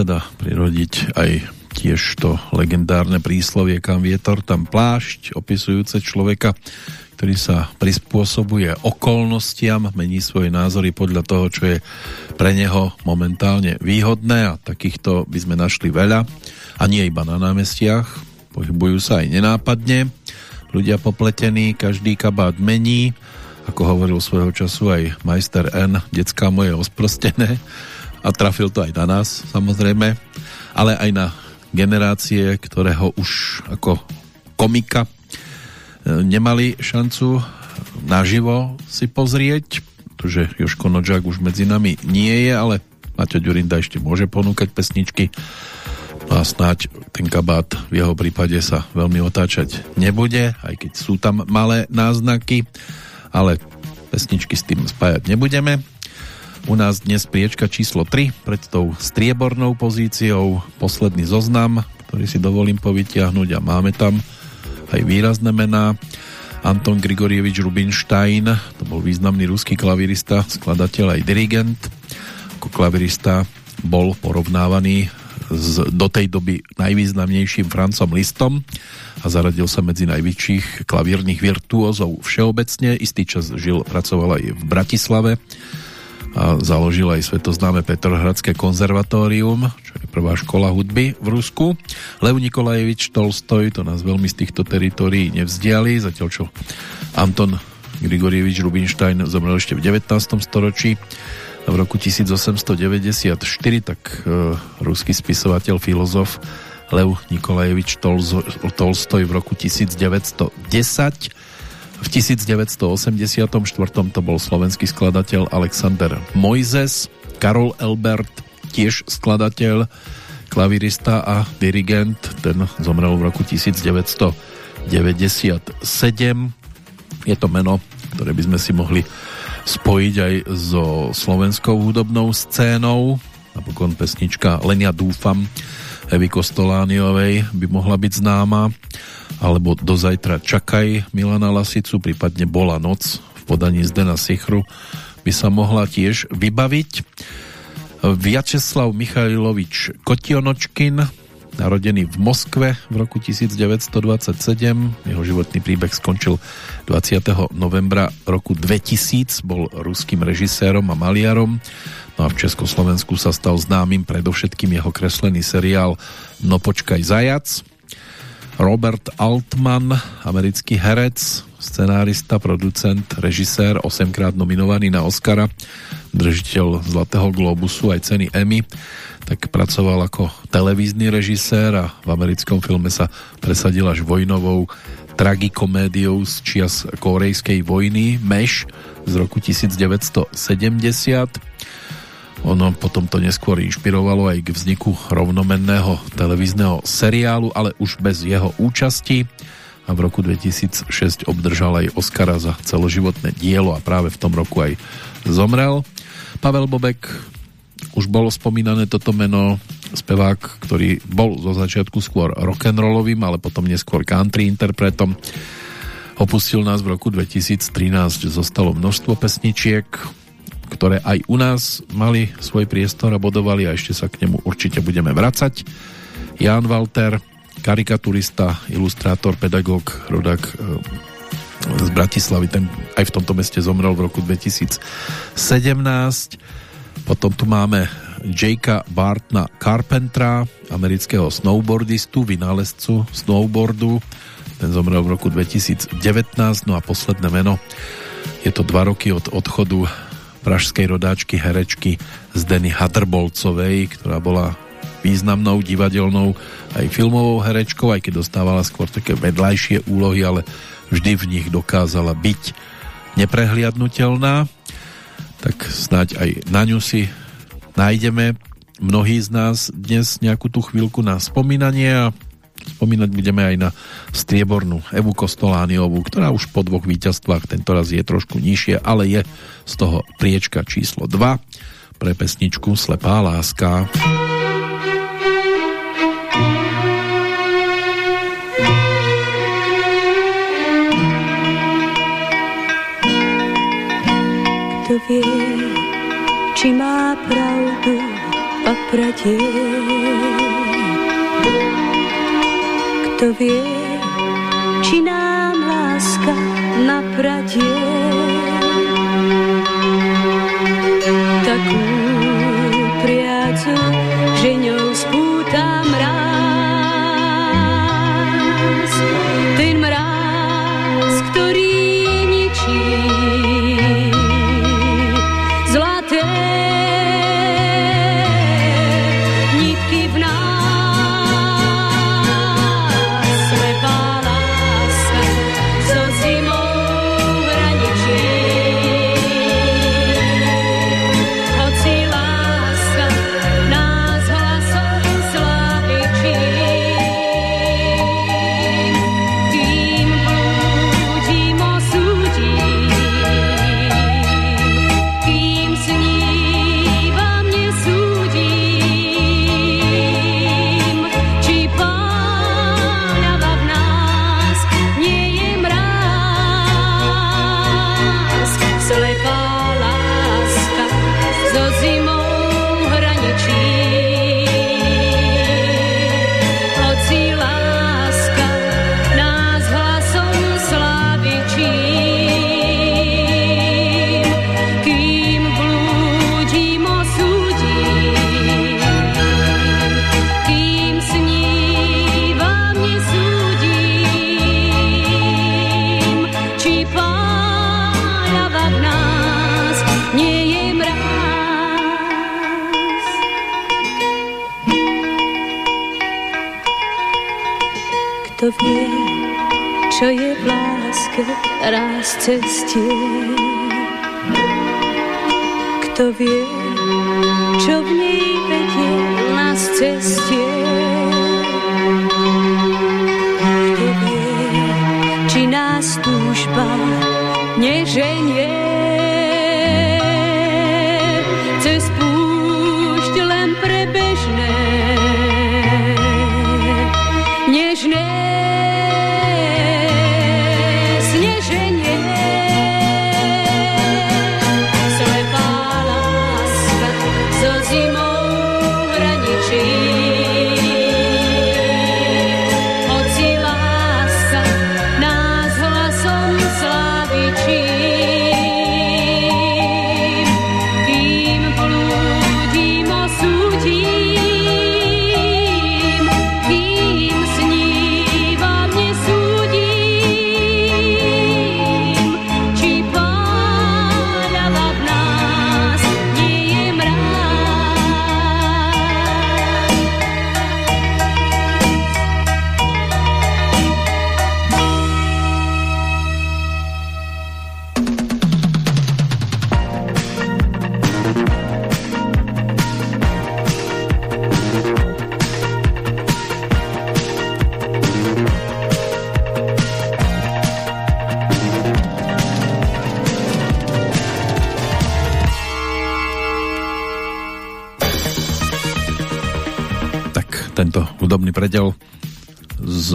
Sa dá prirodiť aj tiež to legendárne príslovie kam vietor, tam plášť, opisujúce človeka, ktorý sa prispôsobuje okolnostiam, mení svoje názory podľa toho, čo je pre neho momentálne výhodné a takýchto by sme našli veľa. A nie iba na námestiach, pohybujú sa aj nenápadne, ľudia popletení, každý kabát mení, ako hovoril svojho času aj majster N, decka moje osprostené, a trafil to aj na nás samozrejme, ale aj na generácie, ktoré už ako komika e, nemali šancu naživo si pozrieť, pretože Joško Nožák už medzi nami nie je, ale Maťo Ďurinda ešte môže ponúkať pesničky no a snáď ten kabát v jeho prípade sa veľmi otáčať nebude, aj keď sú tam malé náznaky, ale pesničky s tým spájať nebudeme. U nás dnes priečka číslo 3 pred tou striebornou pozíciou, posledný zoznam, ktorý si dovolím povytiahnuť a máme tam aj výrazné mená. Anton Grigorievič Rubinstein, to bol významný ruský klavirista, skladateľ aj dirigent. Ako klavirista bol porovnávaný s do tej doby najvýznamnejším Francom Listom a zaradil sa medzi najväčších klavírnych virtuózov všeobecne. Istý čas žil, pracoval aj v Bratislave a založil aj svetoznáme Petrohradské konzervatórium, čo je prvá škola hudby v Rusku. Lev Nikolajevič Tolstoj to nás veľmi z týchto teritórií nevzdiali, zatiaľ čo Anton Grigorievič Rubinstein zomrel ešte v 19. storočí. V roku 1894 tak e, ruský spisovateľ, filozof Lev Nikolajevič Tolstoj v roku 1910 v 1984 to bol slovenský skladateľ Alexander Mojzes, Karol Elbert, tiež skladateľ, klavirista a dirigent, ten zomrel v roku 1997. Je to meno, ktoré by sme si mohli spojiť aj so slovenskou hudobnou scénou. Napokon pesnička Lenia dúfam Evy Kostolániovej by mohla byť známa alebo do zajtra čakaj Milana Lasicu, prípadne Bola noc v podaní Zdena Sichru by sa mohla tiež vybaviť. Vyačeslav Michailovič Kotionočkin, narodený v Moskve v roku 1927. Jeho životný príbeh skončil 20. novembra roku 2000. Bol ruským režisérom a maliarom. No a v Československu sa stal známym predovšetkým jeho kreslený seriál No počkaj zajac. Robert Altman, americký herec, scenárista, producent, režisér, 8 krát nominovaný na Oscara, držiteľ Zlatého globusu aj ceny Emmy, tak pracoval ako televízny režisér a v americkom filme sa presadil až vojnovou tragikomédiou z čias korejskej vojny Meš z roku 1970 ono potom to neskôr inšpirovalo aj k vzniku rovnomenného televízneho seriálu, ale už bez jeho účasti a v roku 2006 obdržal aj Oscara za celoživotné dielo a práve v tom roku aj zomrel. Pavel Bobek, už bolo spomínané toto meno, spevák, ktorý bol zo začiatku skôr rock'n'rollovým, ale potom neskôr country interpretom. Opustil nás v roku 2013, zostalo množstvo pesničiek, ktoré aj u nás mali svoj priestor a bodovali a ešte sa k nemu určite budeme vracať. Jan Walter, karikaturista, ilustrátor, pedagóg, rodak e, z Bratislavy, ten aj v tomto meste zomrel v roku 2017. Potom tu máme Jakea Bartna Carpentera, amerického snowboardistu, vynálezcu snowboardu. Ten zomrel v roku 2019. No a posledné meno je to dva roky od odchodu pražskej rodáčky herečky Zdeny Hadrbolcovej, ktorá bola významnou divadelnou aj filmovou herečkou, aj keď dostávala skôr také vedľajšie úlohy, ale vždy v nich dokázala byť neprehliadnutelná. Tak snáď aj na ňu si nájdeme mnohí z nás dnes nejakú tú chvíľku na spomínanie a Spomínať budeme aj na striebornú Evu Kostolániovú, ktorá už po dvoch víťazstvách tento raz je trošku nižšie, ale je z toho priečka číslo 2 pre pesničku Slepá láska. Kto vie, či má pravdu papratie kto vie, či nám láska napradie. Láske raz cestie. Kto vie, čo v nej vedie nás cestie. Kto vie, či nás túžba neženie. Hudobný predel z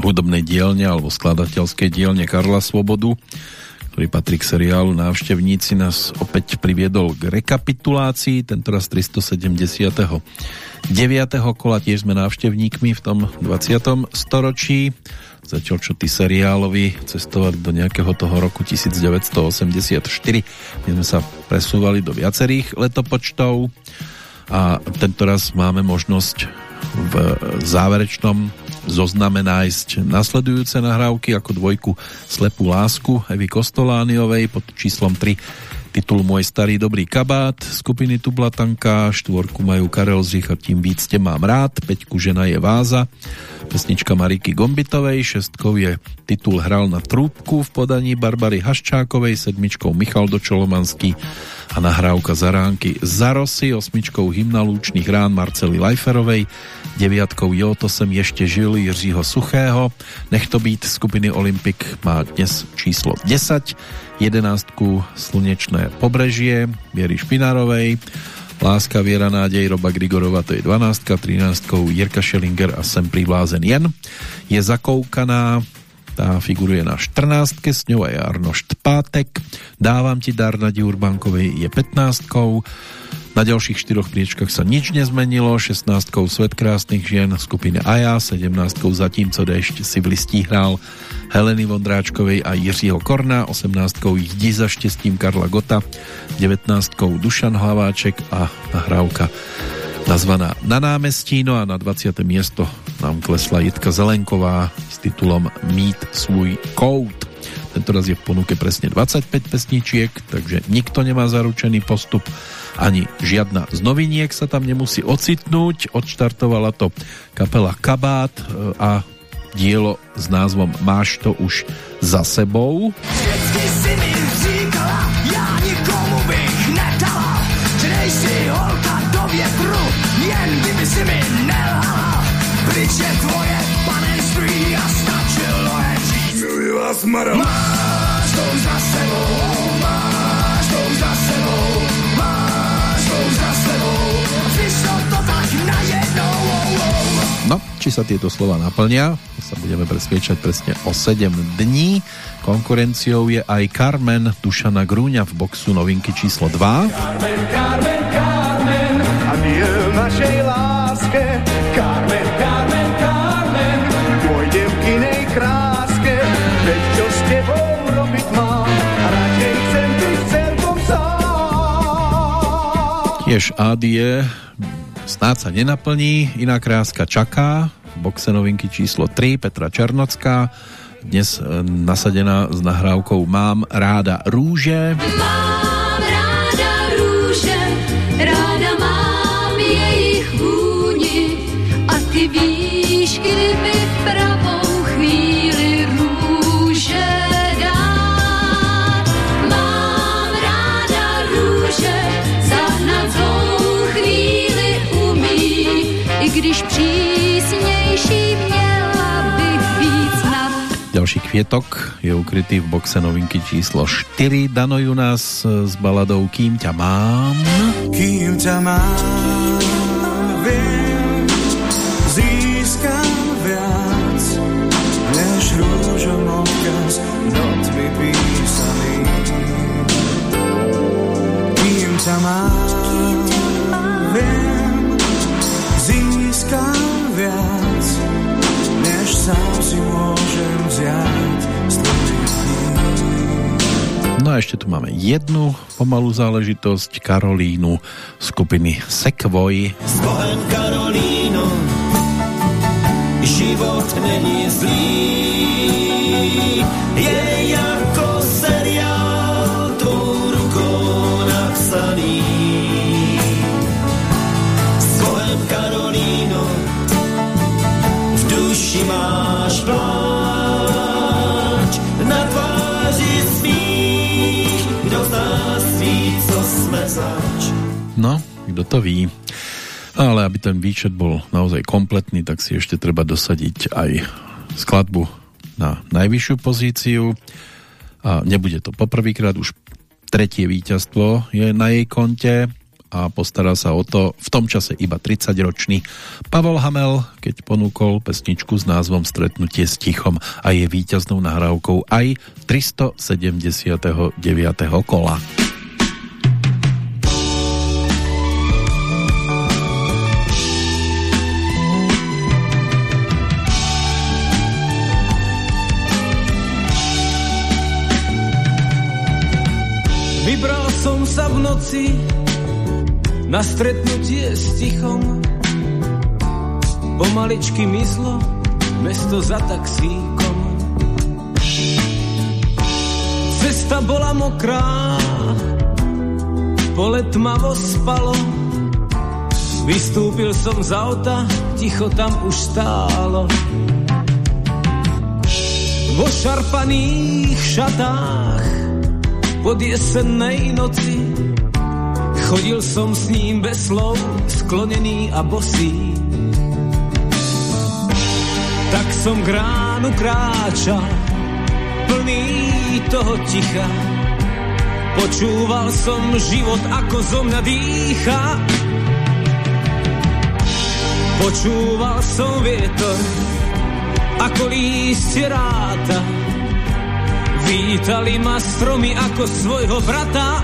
hudobnej dielne alebo skladateľskej dielne Karla Svobodu, ktorý patrí k seriálu Návštevníci, nás opäť priviedol k rekapitulácii, tentoraz 379. kola, tiež sme návštevníkmi v tom 20. storočí, zatiaľ čo tí seriálovi cestovali do nejakého toho roku 1984. My sme sa presúvali do viacerých letopočtov a tento raz máme možnosť v záverečnom zozname nájsť nasledujúce nahrávky ako dvojku Slepú lásku Evy Kostolániovej pod číslom 3 titul Môj starý dobrý kabát skupiny Tublatanka, štvorku majú Karel Zich a tím víc te mám rád, peťku Žena je váza, pesnička Mariky Gombitovej, šestkou je titul Hral na trúbku v podaní Barbary Haščákovej, sedmičkou Michal Dočolomanský a nahrávka Zaránky Zarosy, osmičkou Hymna lúčných rán Marcely Lajferovej, deviatkou Jo, to sem ešte žil Jiřího Suchého, Nech to být skupiny Olympik má dnes číslo 10, jedenáctku Slunečné pobrežie Viery Špinárovej, Láska, Viera, Nádej, Roba Grigorova, to je 12, 13 Jirka Schellinger a Sem privlázen jen. Je zakoukaná, tá figuruje na 14, s ňou aj Arnošt Pátek. Dávam ti dar na Urbankovej je 15. Na ďalších štyroch priečkach sa nič nezmenilo, 16 Svet krásnych žien skupiny Aja, 17 Zatímco dešť si v listí hrál Heleny Vondráčkovej a Jiřího Korna, 18 Jdi za štěstím Karla Gota, 19 Dušan Hlaváček a nahrávka nazvaná Na námestí, no a na 20. miesto nám klesla Jitka Zelenková s titulom Mít svůj kout. Tento raz je v ponuke presne 25 pesničiek, takže nikto nemá zaručený postup, ani žiadna z noviniek sa tam nemusí ocitnúť. Odštartovala to kapela Kabát e, a dielo s názvom Máš to už za sebou. Vždycky si Maro. Máš to už za sebou, máš to už za sebou, máš to už za sebou. Přišlo to tak najednou, oh, oh. No, či sa tieto slova naplnia, sa budeme presviečať presne o 7 dní. Konkurenciou je aj Carmen Dušana Grúňa v boxu novinky číslo 2. Carmen, Carmen, Carmen, adieu. Tiež Adie snáď sa nenaplní, iná kráska čaká. Boxe novinky číslo 3 Petra Černocká dnes e, nasadená s nahrávkou Mám ráda rúže. Mám Ďalší kvietok je ukrytý v boxe novinky číslo 4. Danojú nás s baladou Kým ťa mám. Kým ťa mám, viem, No a ešte tu máme jednu pomalú záležitosť Karolínu skupiny Sekvoj. S Bohem Karolíno, život není zlý. Kto to ví. Ale aby ten výčet bol naozaj kompletný, tak si ešte treba dosadiť aj skladbu na najvyššiu pozíciu. A nebude to poprvýkrát, už tretie víťazstvo je na jej konte a postará sa o to v tom čase iba 30-ročný Pavol Hamel, keď ponúkol pesničku s názvom Stretnutie s tichom a je víťaznou nahrávkou aj 379. kola. Sa v noci na stretnutie s tichom. Pomaličky myslo mesto za taxíkom. Cesta bola mokrá, pole tmavo spalo. Vystúpil som z auta, ticho tam už stálo. Vo šarpaných šatách pod jesennej noci Chodil som s ním bez slov, sklonený a bosý. Tak som k ránu kráčal, plný toho ticha. Počúval som život, ako zo mňa dýcha. Počúval som vietor, ako lístie ráta. Vítali ma stromy ako svojho brata.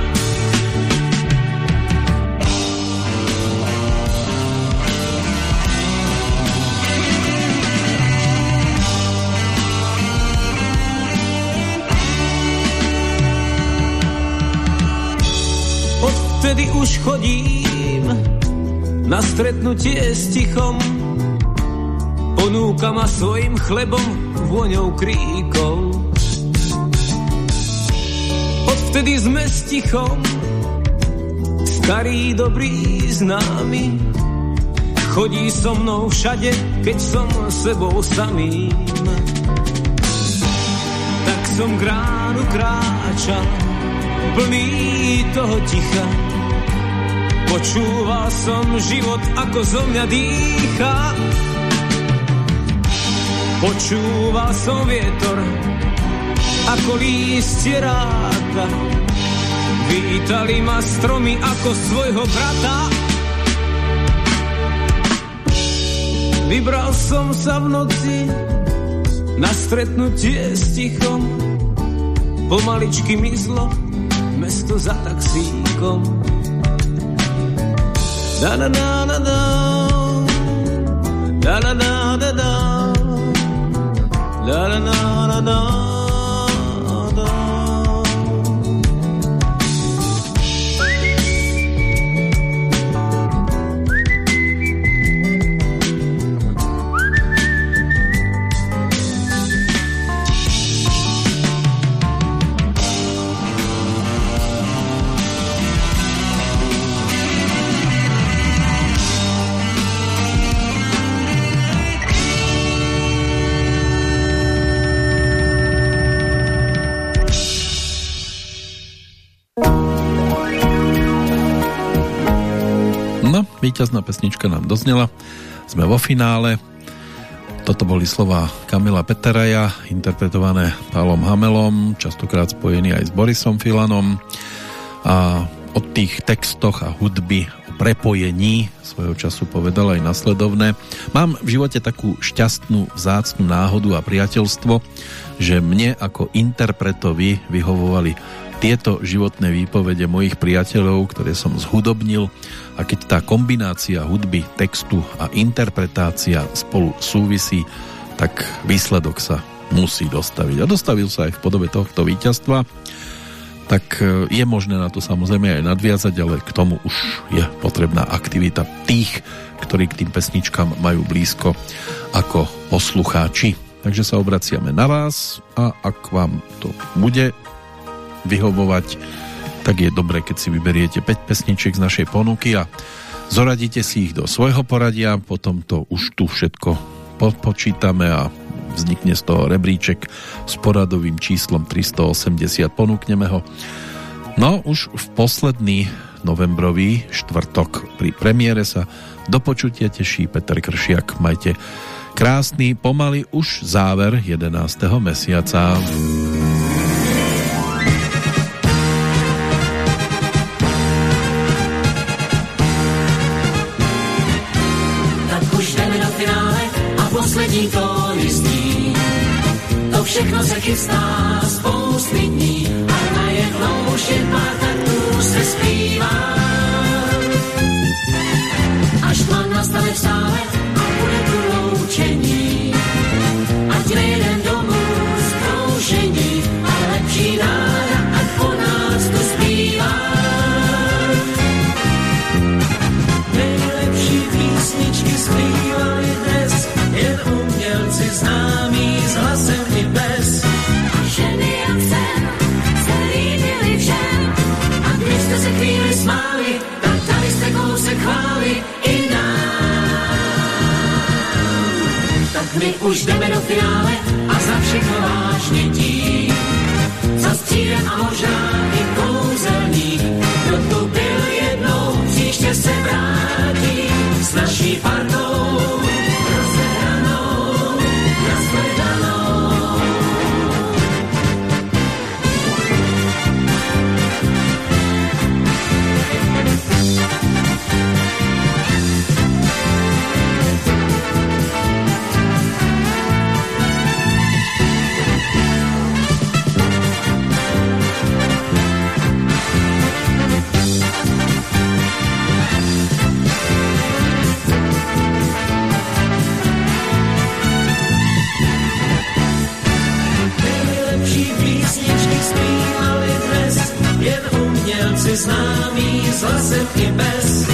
Odvtedy už chodím na stretnutie s tichom. Ponúka ma svojim chlebom, vôňou kríkov. Odvtedy sme s tichom, starý dobrý známy. Chodí so mnou všade, keď som sebou samým. Tak som k ránu kráčal, plný toho ticha. Počúval som život, ako zo mňa dýcha. Počúval som vietor, ako lístie ráta. Vítali ma stromy ako svojho brata. Vybral som sa v noci na stretnutie s tichom. Pomaličky mizlo mesto za taxíkom. Da da da da da da da da da da da da da da Výťazná pesnička nám doznela. Sme vo finále. Toto boli slova Kamila Peteraja, interpretované Pálom Hamelom, častokrát spojený aj s Borisom Filanom. A o tých textoch a hudby, o prepojení svojho času povedal aj nasledovné. Mám v živote takú šťastnú, vzácnú náhodu a priateľstvo, že mne ako interpretovi vyhovovali tieto životné výpovede mojich priateľov, ktoré som zhudobnil a keď tá kombinácia hudby, textu a interpretácia spolu súvisí, tak výsledok sa musí dostaviť. A dostavil sa aj v podobe tohto víťazstva, tak e, je možné na to samozrejme aj nadviazať, ale k tomu už je potrebná aktivita tých, ktorí k tým pesničkám majú blízko ako poslucháči. Takže sa obraciame na vás a ak vám to bude vyhovovať, tak je dobré, keď si vyberiete 5 pesničiek z našej ponuky a zoradíte si ich do svojho poradia, potom to už tu všetko počítame a vznikne z toho rebríček s poradovým číslom 380, ponúkneme ho. No už v posledný novembrový štvrtok pri premiére sa do počutia teší Peter Kršiak. Majte krásny, pomaly už záver 11. mesiaca. Poslední tóny zní. To všechno se chystá spousty dní a najednou už jen pár taktů se zpívá. Až tma nastane v my už jdeme do finále a za všechno vážně tím. Za střídem a možná i kouzelník, kdo tu byl jednou, příště se vrátí s naší partou. známý z lasem i bez.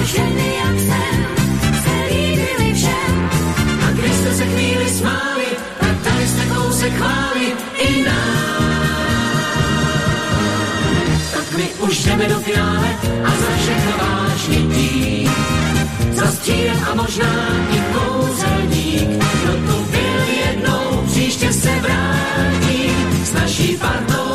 A ženy jak jsem se líbily všem. A když jste se chvíli smáli, tak dali jste kousek chvály i nám. Tak my už jdeme do finále a za všechno vážně tím. Za stílem a možná i kouzelník. Kdo tu byl jednou, příště se vrátí s naší partou.